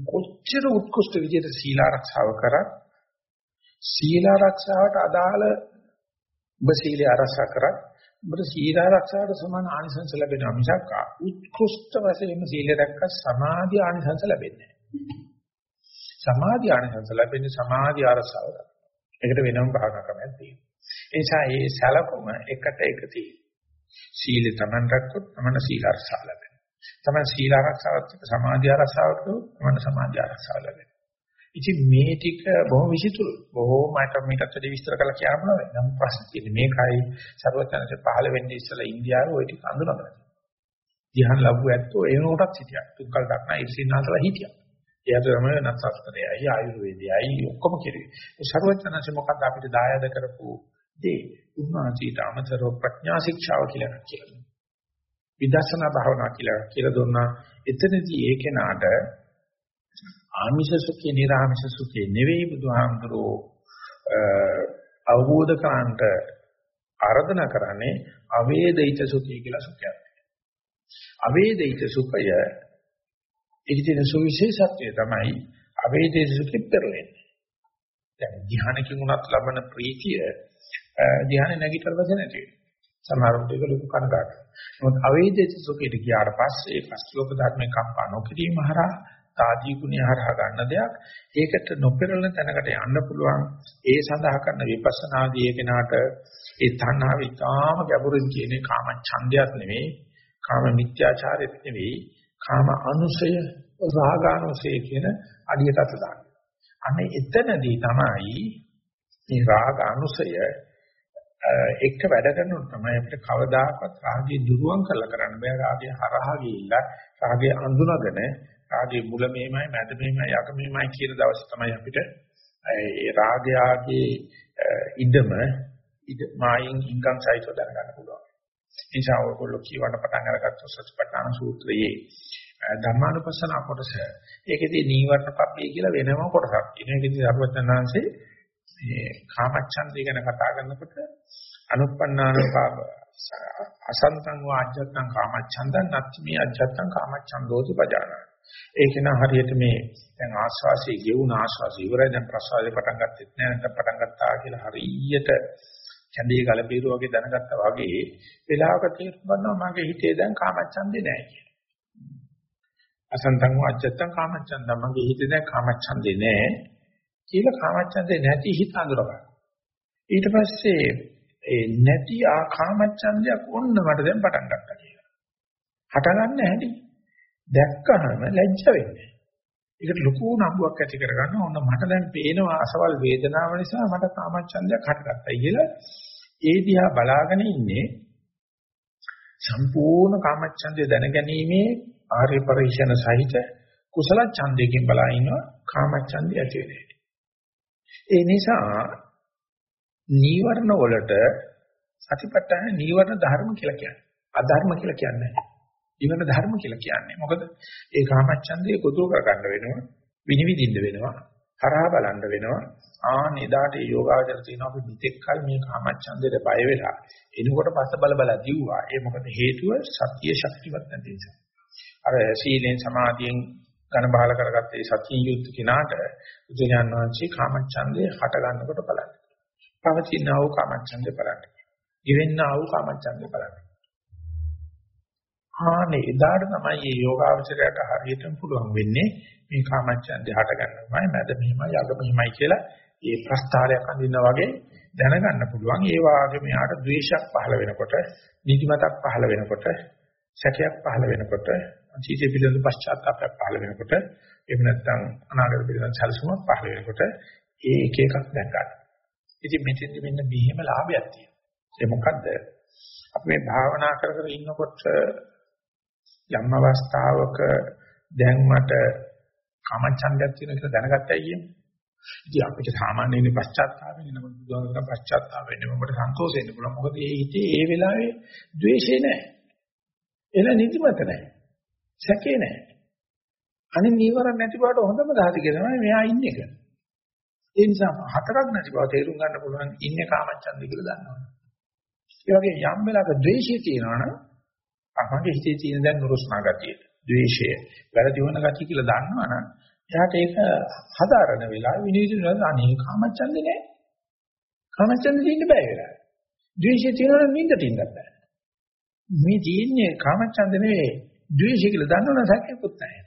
Speaker 1: කොච්චර උත්කෘෂ්ඨ විදිහට සීල ආරක්ෂාව කරත් සීල ආරක්ෂාවට අදාළ ඔබ සීල ආරක්ෂා කරත් ඔබට සීල ආරක්ෂාවට සමාන ආනිසංස ලැබෙනවා මිසක් උත්කෘෂ්ඨ වශයෙන්ම සීල රැක්ක සමාධි ආනිසංස ලැබෙන්නේ නැහැ. සමාධි ආනිසංස ලැබෙන්නේ සමාධි ආරක්ෂාවට. ඒකට වෙනම භාවනා ක්‍රමයක් තියෙනවා. ඒ නිසා මේ සැලකුම එකට එක තියෙනවා. සීල තමන් රැක්කොත් තමන සීල ආරක්ෂා ලැබෙනවා. තමන් සීල ආරක්ෂාවත් සමාධි ආරක්ෂාවට තමන සමාධි ආරක්ෂාව ලැබෙනවා. ඉතින් මේ ටික බොහොම විචිතුරු. බොහොමකට මේකට වැඩි විස්තර කරලා කියන්න බෑ. නම් ප්‍රශ්න තියෙන්නේ මේකයි සර්වඥාන්සේ පහළ වෙන්නේ ඉස්සලා ඉන්දියාවේ ওই ටික අඳුනගන්න. ධ්‍යාන ලැබුව ඇත්තෝ ඒ නෝටක් හිටියා. තුන්කල් දක්නා ඉර්සින්නාසලා හිටියා. එයාට තමයි නත්සස්තරයයි ආයුර්වේදයයි ඔක්කොම කෙරුවේ. ඒ සර්වඥාන්සේ මොකක්ද අපිට දායාද කරපු දේ උන්වහන්සේට අමතරව ප්‍රඥා ශික්ෂාව කියලා කියනවා. විදර්ශනා භාවනා කියලා කියලා දුන්නා. එතනදී ඒ කෙනාට ආමිෂ සුඛේ නිර්ආමිෂ සුඛේ නෙවෙයි බුදුහාමුදුරෝ අවබෝධ කාන්ත ආරාධනා කරන්නේ අවේදිත සුඛය කියලා සුඛයක්. අවේදිත සුඛය ඒකේ සුවිශේෂත්වය තමයි අවේදිත සුඛෙ පෙරලෙන්නේ. දැන් ධ්‍යානකින් උනත් ලබන ප්‍රීතිය ධ්‍යාන නැගිටලා පස්සේ නැති වෙනවා. සමහරවිට ඒක ලොකු කනගාටුවක්. නමුත් අවේදිත සුඛයට ගියාට පස්සේ පස්ලෝක ධර්මේ කම්පා නොකිරීම හරහා තාදී ගුණය හරහා ගන්න දෙයක්. ඒකට නොපෙරළෙන තැනකට යන්න පුළුවන්. ඒ සඳහා කරන විපස්සනාදී ඒ කෙනාට ඒ තණ්හාව ඉතාම ගැඹුරින් කියන්නේ කාම ඡන්දයක් නෙවෙයි, කාම මිත්‍යාචාරයක් නෙවෙයි, කාම අනුසය, රාගානුසය කියන අඩියට අත දාන්න. අනේ එතනදී තමයි මේ රාග අනුසය එක්ක වැඩ කරනකොට තමයි අපිට කවදාකවත් රාගය දුරුවන් කරලා කරන්න බෑ රාගය හරහා ගිහිල්ලා රාගය අඳුනගෙන රාගයේ මුල මෙහෙමයි මැද මෙහෙමයි අග මෙහෙමයි කියන දවස් තමයි අපිට ඒ රාගයාගේ ඉදම ඉද මායින් ඉංගම් සහිතව දැනගන්න පුළුවන්. ඒ නිසා ඔයගොල්ලෝ කියවන්න පටන් අරගත්තොත් සත්‍යපට්ඨාන සූත්‍රයේ ධර්මානුපස්සන කොටස ඒකෙදී නීවරණ පබ්බේ කියලා වෙනම කොටසක් තියෙනවා. ඒකෙදී සර්වඥාන්සේ මේ කාමච්ඡන්දය ගැන කතා කරනකොට අනුප්පන්නානුපාව අසන්තං වාජ්ජත්තං කාමච්ඡන්දං නත්ති මේ අජ්ජත්තං කාමච්ඡන්දෝති පජානන ඒක න හරියට මේ දැන් ආස්වාසිය ගෙවුන ආස්වාසිය ඉවරයි. දැන් ප්‍රසවාසය පටන් ගත්තෙත් නෑ. නැත්නම් පටන් ගත්තා කියලා හරියට කැඳේ ගල බීරු වගේ දැනගත්තා වගේ වෙලාවක තේරුම් ගන්නවා මගේ හිතේ දැන් කාමච්ඡන්දේ නෑ කියලා. අසන්තං වාච්ඡත්තං කාමච්ඡන්දං. මගේ හිතේ දැන් කාමච්ඡන්දේ නෑ. කියලා කාමච්ඡන්දේ නැති හිත අඳුරගන්න. ඊට පස්සේ ඒ නැති ආ කාමච්ඡන්දයක් ඔන්න මට දැන් පටන් ගත්තා කියලා. හටගන්න හැටි දැක්කහම ලැජ්ජ වෙන්නේ. ඒකට ලොකු නම්බුවක් ඇති කරගන්න ඕන මට දැන් පේනවා අසවල් වේදනාව නිසා මට කාමච්ඡන්දයක් හටගත්තා කියලා ඒ දිහා බලාගෙන ඉන්නේ සම්පූර්ණ කාමච්ඡන්දය දැනගැනීමේ ආර්ය පරිශන සහිත කුසල ඡන්දයෙන් බලා ඉන්නවා කාමච්ඡන්දය ඇති වෙන්නේ. ඒ නිසා නීවරණ වලට සතිපට්ඨාන නීවරණ ධර්ම කියලා කියන්නේ. අධර්ම කියලා කියන්නේ නැහැ. නීවරණ ධර්ම කියලා කියන්නේ. මොකද ඒ කාමච්ඡන්දේ ගොදුරු කරගන්න වෙනවා, විනිවිදින්න වෙනවා, හරහා බලන්න වෙනවා. ආ නිදාට යෝගාවචර තියෙනවා අපි මෙතෙක් කල මේ කාමච්ඡන්දේට බය වෙලා එනකොට පස්ස බල බල දිව්වා. ඒ මොකද හේතුව සත්‍ය ශක්තිවත් නැති නිසා. අර සීලෙන් සමාධියෙන් ඝන බහල කරගත්තේ සතිය යුක්ත කෙනාට බුදුජාන විශ්ේ කාමච්ඡන්දේ හට ගන්නකොට බලන්න. පවතිනා වූ කාමච්ඡන්දේ බලන්න. ඉවෙන්නා වූ කාමච්ඡන්දේ බලන්න. ආනේ එදාට තමයි මේ යෝගාවචරයට හරියටම පුළුවන් වෙන්නේ මේ කාමච්ඡන්දේ හට ගන්නවමයි මැද මෙහිමයි අග මෙහිමයි කියලා ඒ ප්‍රස්තාරයක් අඳිනා වගේ දැනගන්න පුළුවන්. ඒ වාගේ මෙයාට ද්වේෂයක් පහළ වෙනකොට, නිදිමතක් පහළ වෙනකොට, සැකයක් පහළ වෙනකොට, අතීතයේ පිළිබඳ පශ්චාත්තාපයක් පහළ වෙනකොට, එහෙම නැත්නම් අනාගත පිළිබඳ සැලසුමක් පහළ වෙනකොට, ඒ එක එකක් දැක ගන්න. ඉතින් මෙතෙන්දි මෙන්න මෙහෙම ලාභයක් තියෙනවා. ඒ මොකද්ද? අපි මේ භාවනා කර කර ඉන්නකොට යම් අවස්ථාවක දැන් මට කාමචන්දයක් තියෙන කියලා දැනගත්තයි කියන්නේ. ඉතින් අපිට සාමාන්‍යයෙන් පශ්චාත්තාප වෙන නමුත් බුදුහාමර පශ්චාත්තාප වෙන්නේ මොකට සන්තෝෂ වෙන්න පුළුවන්. මොකද ඒ හිතේ ඒ වෙලාවේ ද්වේෂේ නැහැ. එන නිදිමත නැහැ. සැකේ නැහැ. අනිත් නීවරණ නැති බවට හොඳම දහතික තමයි මෙයා ඉන්නේ එක. ඒ නිසා හතරක් නැති බව තේරුම් ගන්න පුළුවන් ඉන්නේ කාමච්ඡන්ද කියලා දන්නවනේ. ඒ වගේ යම් වෙලාවක ද්වේෂය තියෙනවනම් අපගේ හිතේ තියෙන දැන් නුරුස්නා ගතිය, ද්වේෂය, වැරදි වුණ ගතිය කියලා දන්නවනම් එයාට ඒක හදාරන වෙලාව විනිවිදන අනේ කාමච්ඡන්දේ නෑ. කාමච්ඡන්දේ ඉන්න බෑ වෙලාව. ද්වේෂය තියෙනවනම් නින්දට ඉන්නත් බෑ. මේ තියෙන්නේ කාමච්ඡන්ද නෙවෙයි ද්වේෂය කියලා දන්නවනම් සැකේකුත් නැහැ.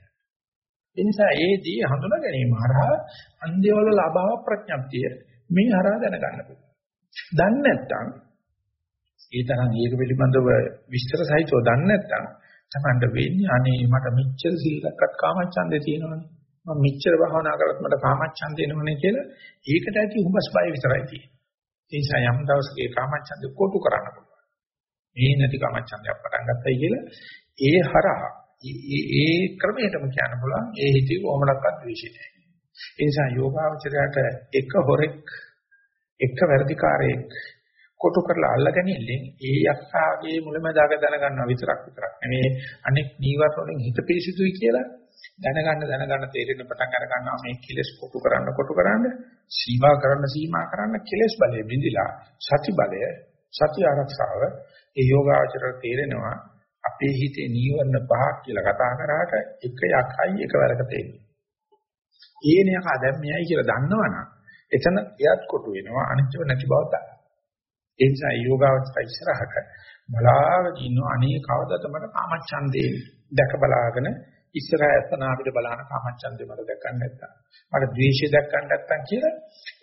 Speaker 1: ඒ නිසා ඒදී හඳුනා ගැනීම හරහා අන්දේවල ලබාව ප්‍රඥප්තිය මේ හරහා දැනගන්න පුළුවන්. දන්නේ නැත්නම් ඒ තරම් ඒක පිළිබඳව විස්තර සහිතව දන්නේ නැත්නම් තමන්ට වෙන්නේ අනේ මට මෙච්චර සිල් ගන්නත් කාමච්ඡන්දේ තියෙනවනේ. මම මෙච්චර භාවනා කරත් මට කාමච්ඡන්දේ එනවනේ කියලා ඒකට ඇති හුඹස් බය විතරයි තියෙන්නේ. ඒ නිසා යම් දවසක ඒ කාමච්ඡන්දේ කොටු කරන්න පුළුවන්. මේ නැති කාමච්ඡන්දයක් පටන් ගත්තයි කියලා ඒ හරහා ඒ ඒ ක්‍රමයටම කියන්න පුළුවන් ඒ හිතේ කොහොමඩක්වත් ද්වේෂය නැහැ. ඒ නිසා යෝගාවචරයට එක හොරෙක් එක වැඩිකාරයෙක් කොටු කරලා අල්ලගනින්නේ ඒ යක්ෂාගේ මුලමදාග දැනගන්නවා විතරක් විතරක් නෙමෙයි අනෙක් නීවරණ වලින් හිත පිරිසිදුයි කියලා දැනගන්න දැනගන්න තේරෙන පටන් අර ගන්නවා මේ කෙලස් කොටු කරන්න කොටු කරන්න සීමා කරන්න සීමා කරන්න කෙලස් බලය බිඳිලා සති බලය සති ආරක්ෂාව ඒ යෝගාචර තේරෙනවා අපේ හිතේ නීවරණ පහක් කියලා කතා කරාට එක යකයි එකවරක තේරෙන්නේ. ඒන යක දැන් මෙයයි කියලා දන්නවනම් එතන එයත් කොටු වෙනවා අනිත්‍යව නැති බව තමයි. ඒ නිසා යෝගාවචර ඉස්සරහට බලාගෙන ඉන්න අනේ කවදද මට කාමච්ඡන්දේ දැක බලාගෙන ඉස්සරහ ඇත්තන අපිට බලන කාමච්ඡන්දේ මට දැක්කන් නැත්තම් මට ද්වේෂය දැක්කන් නැත්තම් කියලා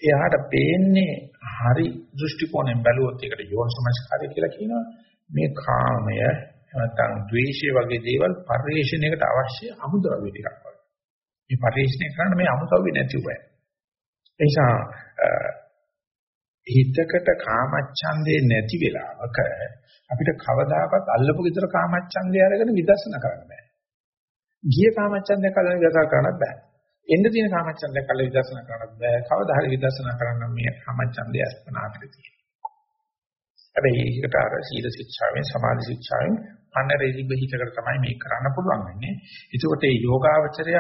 Speaker 1: එයාට පේන්නේ හරි දෘෂ්ටි කෝණයෙන් බැලුවොත් ඒකට යෝනිසමස්කාරය කියලා කියනවා මේ කාමය නැත්නම් ද්වේෂය වගේ දේවල් පරිශ්‍රණයකට අවශ්‍ය අමුද්‍රව්‍ය ටිකක් වගේ. මේ පරිශ්‍රණය කරන්න මේ අමුද්‍රව්‍ය නැති උපය. ඒ නිසා හිතකට කාමච්ඡන්දේ නැති වෙලාවක අපිට කවදාකවත් අල්ලපු විතර කාමච්ඡන්දේ අරගෙන විදර්ශනා කරන්න බෑ. ගිය කාමච්ඡන්දේ කලින් විදර්ශනා කරන්නත් බෑ. එන්න තියෙන කාමච්ඡන්දේ කලින් විදර්ශනා කරන්නත් බෑ. කවදා හරි විදර්ශනා කරන්න මේ කාමච්ඡන්දේ අස්පනා අපිට තියෙනවා. හැබැයි ඒකට අර සීල ශික්ෂාවෙන් සමාධි ශික්ෂාවෙන් අන්නරේදි බහිතකට තමයි මේක කරන්න පුළුවන් වෙන්නේ. ඒකෝට මේ යෝගාවචරය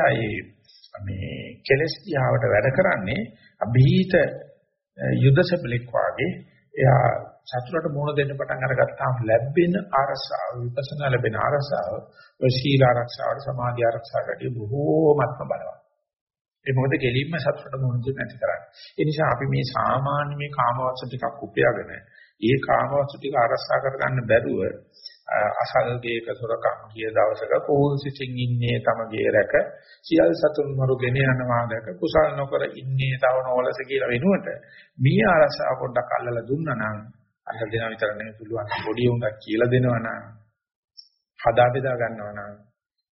Speaker 1: මේ කෙලස් දිහාවට වැඩ කරන්නේ અભීත යුදසබලෙක් වාගේ එයා සතුරට මුණ දෙන්න පටන් අරගත්තාම ලැබෙන අරසාව විපස්සනා ලැබෙන අරසාව ඔය සීල ආරක්ෂාවට සමාධි ආරක්ෂාවට බොහෝමත්ම බලවත්. ඒ මොකද ගෙලින්ම සතුරට මුණ දෙන්න නැති කරන්නේ. ඒ නිසා අපි මේ සාමාන්‍ය මේ කාමවස්තු ටිකක් උපයාගෙන ඒ කාමවස්තු ටික ආරක්ෂා කරගන්න බැරුව අසල්ගේක සොරකම් කිය දවසක කෝල් සිටින් ඉන්නේ තමගේ රැක සියල් සතුන් මරුගෙන යනවා දැක කුසල් නොකර ඉන්නේ තව නොවලස කියලා වෙනුවට මේ ආරසාව පොඩ්ඩක් අල්ලලා දුන්නා නම් අල්ල දෙනා විතර නෙමෙයි පුළුවන්. පොඩි උන්ට කියලා දෙනවා නම් හදා බෙදා ගන්නවා නම්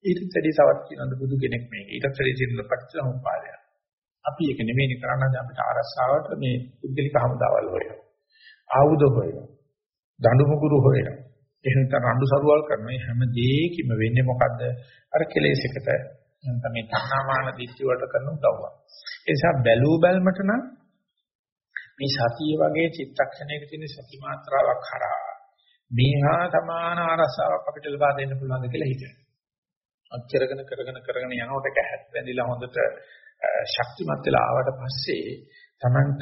Speaker 1: ඊට වැඩි තවත් කියනද බුදු කෙනෙක් මේ ඊට වැඩි සින්න පටිච්චසමුප්පාදය අපි ඒක නෙමෙයි කරන්නේ. අපිට ආරසාවට මේ පුද්ගලික හමුදාවල් හොයනවා. ආයුධ හොයනවා. දඬු මුගුරු හොයනවා. එහෙනම් රණ්ඩු සරුවල් කරන හැම දෙයකම වෙන්නේ මොකද්ද? අර කෙලෙසකට නැත්නම් මේ තණ්හාමාන දිට්ඨි වලට කරන උදව්ව. ඒ නිසා බැලූ බැල්මට නම් මේ සතිය වගේ චිත්තක්ෂණයක තියෙන සති මාත්‍රාවක් කරා මේහා සමාන ආරසාවක් අපිට ලබා දෙන්න පුළුවන්ද කියලා හිතෙනවා. අච්චරගෙන කරගෙන කරගෙන යනකොට ඒක හැත් වැඳිලා හොඳට ශක්තිමත් වෙලා ආවට පස්සේ Tamanට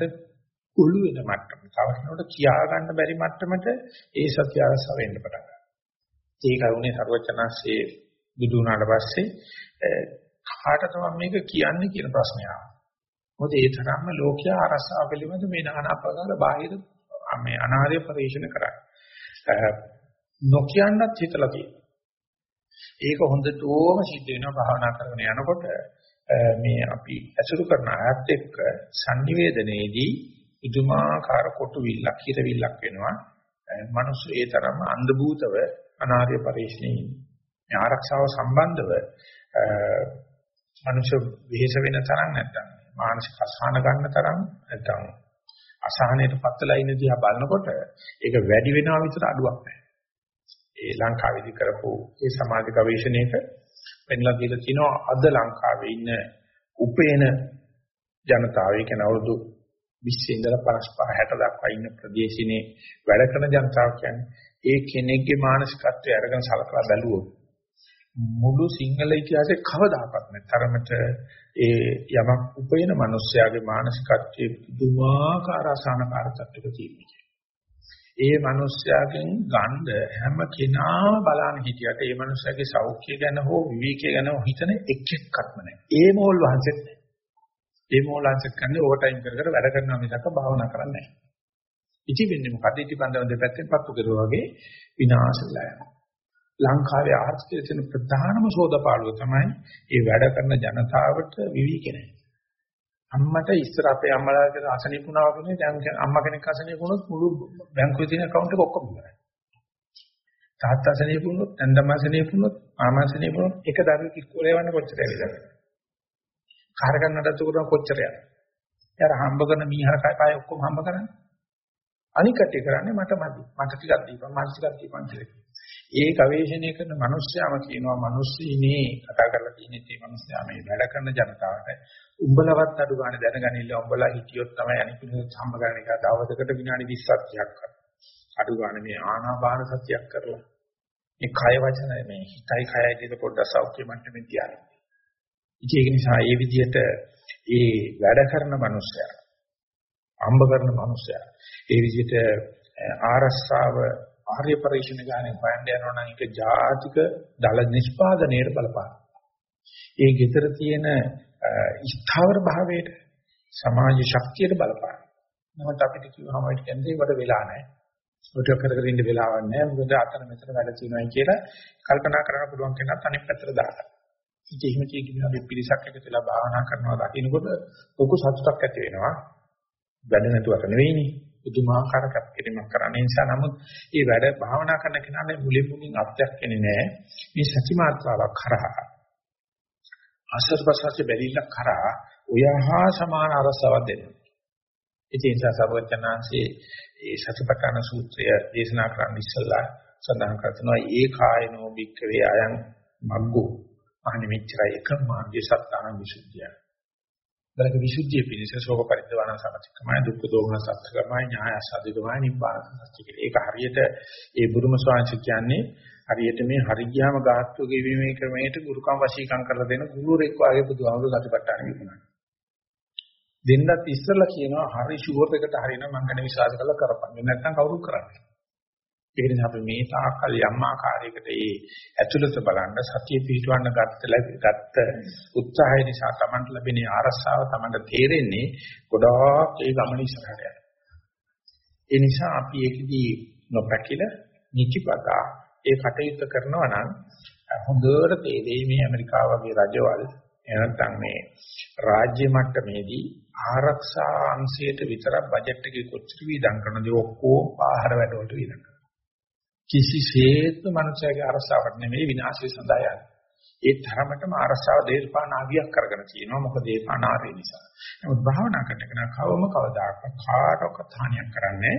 Speaker 1: කුළු වෙන මට්ටම. තවසනකොට කියා ගන්න බැරි මට්ටමට ඒ සත්‍ය අරස වෙන්න පටන් ගන්නවා. ඒක වුණේ ਸਰවචනස්සේ බුදු වුණාට පස්සේ කාටද මම මේක කියන්නේ කියන ප්‍රශ්නය ආවා. මොකද ඒ තරම්ම ලෝකයා අරසාව පිළිබඳ මේ নানা ආකාර බාහිර මේ අනාර්ය පරිශන කරන්නේ. නොකියන්නත් හිතලා තියෙනවා. ඒක හොඳටම සිද්ධ වෙනවා භාවනා කරගෙන යනකොට මේ අපි ඇසුරු කරන ආයත් එක්ක sannivedanayේදී ඉදුමාකාර කොටු විල්ලක් හිර විල්ලක් වෙනවා. මනුස්ස ඒ තරම්ම අන්ධ භූතව අනාර්ය පරිශ්‍රණී මේ ආරක්ෂාව සම්බන්ධව මනුෂ්‍ය විහෙස වෙන තරම් නැත්නම් මානසික අසහන ගන්න තරම් නැත්නම් අසහනයට පත්ලා ඉන්න දිහා බලනකොට ඒක වැඩි වෙනවා විතර අඩුවක් නැහැ. ඒ ලංකාවේදී කරපු ඒ සමාජ ගවේෂණයක පෙන්ලා දීලා තිනවා අද ලංකාවේ ඉන්න උපේන ජනතාව ඒ කියන්නේ අවුරුදු 20 ඉඳලා 55 60 දක්වා ඉන්න ප්‍රදේශිනේ වැඩ කරන ජනතාව කියන්නේ ඒ කෙනෙක්ගේ මානසිකත්වය අරගෙන සලකලා බැලුවොත් මුළු සිංහල ඉතිහාසයේ කවදාකවත් නැත්. තරමට ඒ යමක් උපයන මිනිස්යාගේ මානසිකත්වයේ පුදුමාකාර අසහනකාර තත්ත්වයක තියෙනවා. ඒ මිනිස්යාගෙන් ගන්න හැම කෙනාම බලන්න හිටියට ඒ මිනිස්යාගේ සෞඛ්‍ය ගැන හෝ විවේකී ගැන හිතන එක් එක්කක්ම නැහැ. ඒ මෝල් වහන්සේත් නැහැ. ඒ මෝල් වහන්සේත් කන්නේ ඕවර් ටයිම් කර කර වැඩ කරනවා මිසක් භාවනා කරන්නේ නැහැ. ඉති වෙන්නේ මොකද? ඉති බඳව දෙපැත්තෙන් පත්තු කරුවා වගේ විනාශ වෙලා යනවා. ලංකාවේ ආර්ථිකයේ තියෙන ප්‍රධානම සෝදපාළුව තමයි මේ වැඩ කරන ජනතාවට විවිධ නැහැ. අම්මට ඉස්සර අපේ අම්මලාගේ අසනීපුණා වගේ දැන් අම්මා කෙනෙක් අසනීපුණොත් මුළු බැංකුවේ තියෙන account එක ඔක්කොම ඉවරයි. තාත්තා අසනීපුණොත්, නැන්දම්මා අසනීපුණොත්, මාමා අසනීපුණොත් එක දරුවෙක් ඉස්කෝලේ යවන්න කොච්චර ඇවිදලා. කාර්ය ගන්න නඩත්තු කරන කොච්චර යනවා. යාර හම්බ කරන මීහර කය පය ඔක්කොම හම්බ කරන්නේ. අනික කටේ කරන්නේ මට මදි. මට ටිකක් දීපන්, මට ටිකක් දීපන් කියලා. ඒ ගවේෂණය කරන මිනිස්යාම කියනවා මිනිස්සීනේ කතා කරලා තියෙන්නේ මේ මිනිස්යා මේ වැඩ කරන ජනතාවට උඹලවත් අඩු ගන්න දැනගනින්න උඹලා හිටියොත් තමයි අනිත් මිනිස්සු සම්ම ගන්න එක දවසකට විනාඩි 20ක් 30ක් කරා. අඩු ගන්න මේ ආනාපාන සතියක් කරලා මේ කය වචන මේ හිතයි කයයි දෙක පොඩ්ඩක් සෞඛ්‍ය මට්ටමින් තියාගන්න. ඉතින් ඒක නිසා මේ විදිහට ඒ වැඩ කරන මිනිස්සයා අම්බ කරන මිනිස්සයා ඒ විදිහට ආරස්සාව ආර්ය පරිශ්‍රණ ගානේ හොයන්න යනවා නම් ඒක ජාතික දල නිෂ්පාදනයේ බලපාන. ඒ ගෙදර තියෙන ස්ථාවර භාවයට සමාජ ශක්තියට බලපාන. නමුත් අපිට කිව්වම ඒක කියන්නේ වට වෙලා නැහැ. ඔට කර කර ඉන්න වෙලාවක් නැහැ. මොකද අතන මෙතන වැඩ තියෙනවා කියලා කල්පනා කරන්න පුළුවන් කෙනා අනිත් පැත්තට දාලා. ඉතින් එහෙම කියනවා අපි පිරිසක් එකතුලා භාවනා කරනවා දකින්නකොට ලොකු සතුටක් ඇති වෙනවා. වැඩ නැතුවට නෙවෙයිනේ. පුදුමාකාර කැපකිරීමක් කරන්න. නිසා නමුත් මේ වැඩ භාවනා කරන කෙනාට මුලින් මුලින් අත්‍යක්ෂනේ නැහැ. මේ සති මාත්‍රාවක් කරා ආශ්‍රපසාරේ බැලිලක් කරා ඔයහා සමාන අරසාවක් දෙනවා. ඉතින් ඒ සර්වඥාන්සේ ඒ සතිපට්ඨාන සූත්‍රය දේශනා කරන්න ඉස්සෙල්ලා සඳහන් කරනවා ඒ කායනෝ භික්ඛවේ අයං මග්ගෝ. අනිමිච්චරයි එක මාර්ගය සත්‍යාන විසුද්ධිය බලක විසුද්ධිය පිණිස ශෝක පරිද්දවන සමතිකමයි දුක්ඛ දෝමන සත්‍යකමයි ඥාය අසද්දකමයි නිබ්බාන සත්‍ය කියලා. ඒක හරියට ඒ බුදුම ස්වාමීන් කියන්නේ හරියට මේ හරි ගියාම ගාස්තු ගෙවීමේ ක්‍රමයට ගුරුකම් වශීකම් කරලා දෙන ගුරුරෙක් වාගේ බුදුහාමුදුරු සතිපට්ඨාන විකුණනවා. දෙන්නත් ඉස්සෙල්ලා කියනවා හරි ෂුවර් එකට හරිනම් මං ගැන විශ්වාස කරලා කරපන්. නැත්නම් කවුරුත් කරන්නේ. ඒ නිසා අපි මේ තාකල් යම් ආකාරයකට ඒ ඇතුළත බලන්න සතිය පිටවන්න ගත්ත ගත්ත උත්සාහය නිසා Tamanට ලැබෙන ආරස්සාව Tamanට තේරෙන්නේ ගොඩාක් ඒ ගමන ඉස්සරහට යන. ඒ නිසා අපි ඒකදී නොපැකිල නිතිපතා ඒ කටයුත්ත කරනවා නම් හොඳට තේරෙයි මේ ඇමරිකාව වගේ රජවල් එනත්තම් මේ රාජ්‍ය මට්ටමේදී ආරක්ෂා අංශයට විතරක් බජට් එකේ කොච්චර වීදම් කරනද ඔක්කොම ආහාර වැඩවලට වීදම් කිසිසේත්ම මනුෂ්‍යයාගේ අරසාවක් නෙමෙයි විනාශය සඳහා යන්නේ. ඒ තරමටම අරසාව දේශපාලන ආවියක් කරගෙන තියෙනවා මොකද ඒ අනාරේ නිසා. නමුත් භාවනා කරන කෙනා කවම කවදාකවත් කාටවත් හානියක් කරන්නේ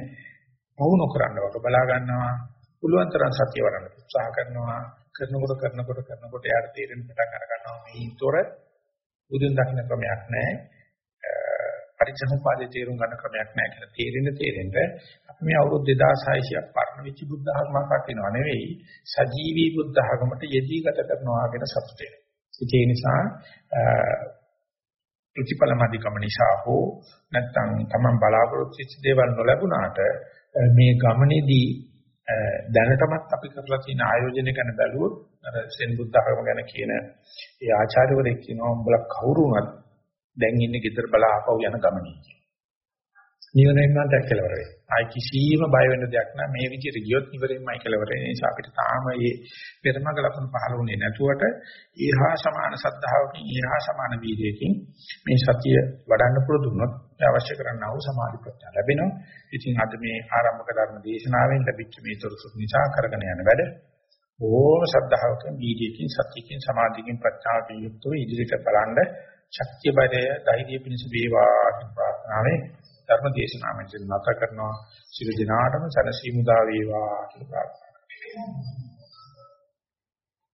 Speaker 1: පවු නොකරනවට බලා ගන්නවා. පුළුවන් තරම් සතිය වඩන්න උත්සාහ කරනවා. කරනකොට කරනකොට කරනකොට යාට තේරෙන පටන් අර ගන්නවා මේතොර බුදුන් දකින්න ක්‍රමයක් නැහැ. පරිච්ඡේදපාදේ තේරුම් ගන්න ක්‍රමයක් නැහැ කියලා තේරෙන තේරෙන්න අපි මේ අවුරුදු 2600ක් පරණ වෙච්ච බුද්ධ ධර්මයක් අටිනව නෙවෙයි සජීවී බුද්ධ ධර්මකට යෙදී ගත කරනවා කියන සතුටේ. ඒ නිසා ප්‍රතිඵල මධිකම නිසා හෝ නැත්නම් Taman බලාපොරොත්තු වෙච්ච දේවල් නොලැබුණාට මේ ගමනේදී දැනටමත් අපි කරලා තියෙන ආයෝජනය ගැන බැලුවොත් අර සෙන් බුද්ධ ආගම ගැන කියන ඒ ආචාර්යවරයෙක් කියනවා උඹලා කවුරු වුණත් දැන් ඉන්නේ ගෙදර බලා ආපහු යන ගමනේ කියන. නිවනෙන් නම් දැක්කලවර වෙයි. ආයි කිසිම බය වෙන්න දෙයක් නැහැ. මේ විදිහට ගියොත් ඉවරෙන්මයි කියලා වෙන්නේ. ඒ නිසා අපිට තාම මේ පෙරමග ලකුණු පහළ වුණේ නැතුවට ඊහා සමාන සද්ධාවකින් ඊහා සමාන වීර්යයකින් මේ සතිය වඩන්න පුරුදු වුණොත් අවශ්‍ය කරන්නා වූ සමාධි ප්‍රත්‍ය ලැබෙනවා. ඉතින් අද මේ ආරම්භක ධර්ම දේශනාවෙන් ලැබිච්ච මේ තොරතුරු නිසා කරගෙන යන වැඩ ඕම සද්ධාවකින් වීර්යයකින් සතියකින් සමාධියකින් ප්‍රත්‍යාවකින් යුක්තව ඉදිරියට බලන්න ශක්තිය බරය ධෛර්ය පිණිස වේවා කියන ප්‍රාර්ථනාවෙන් ධර්ම දේශනාවෙන් නැත කරනවා. සියලු දිනාටම සනසීමු දා වේවා කියලා ප්‍රාර්ථනා කරනවා.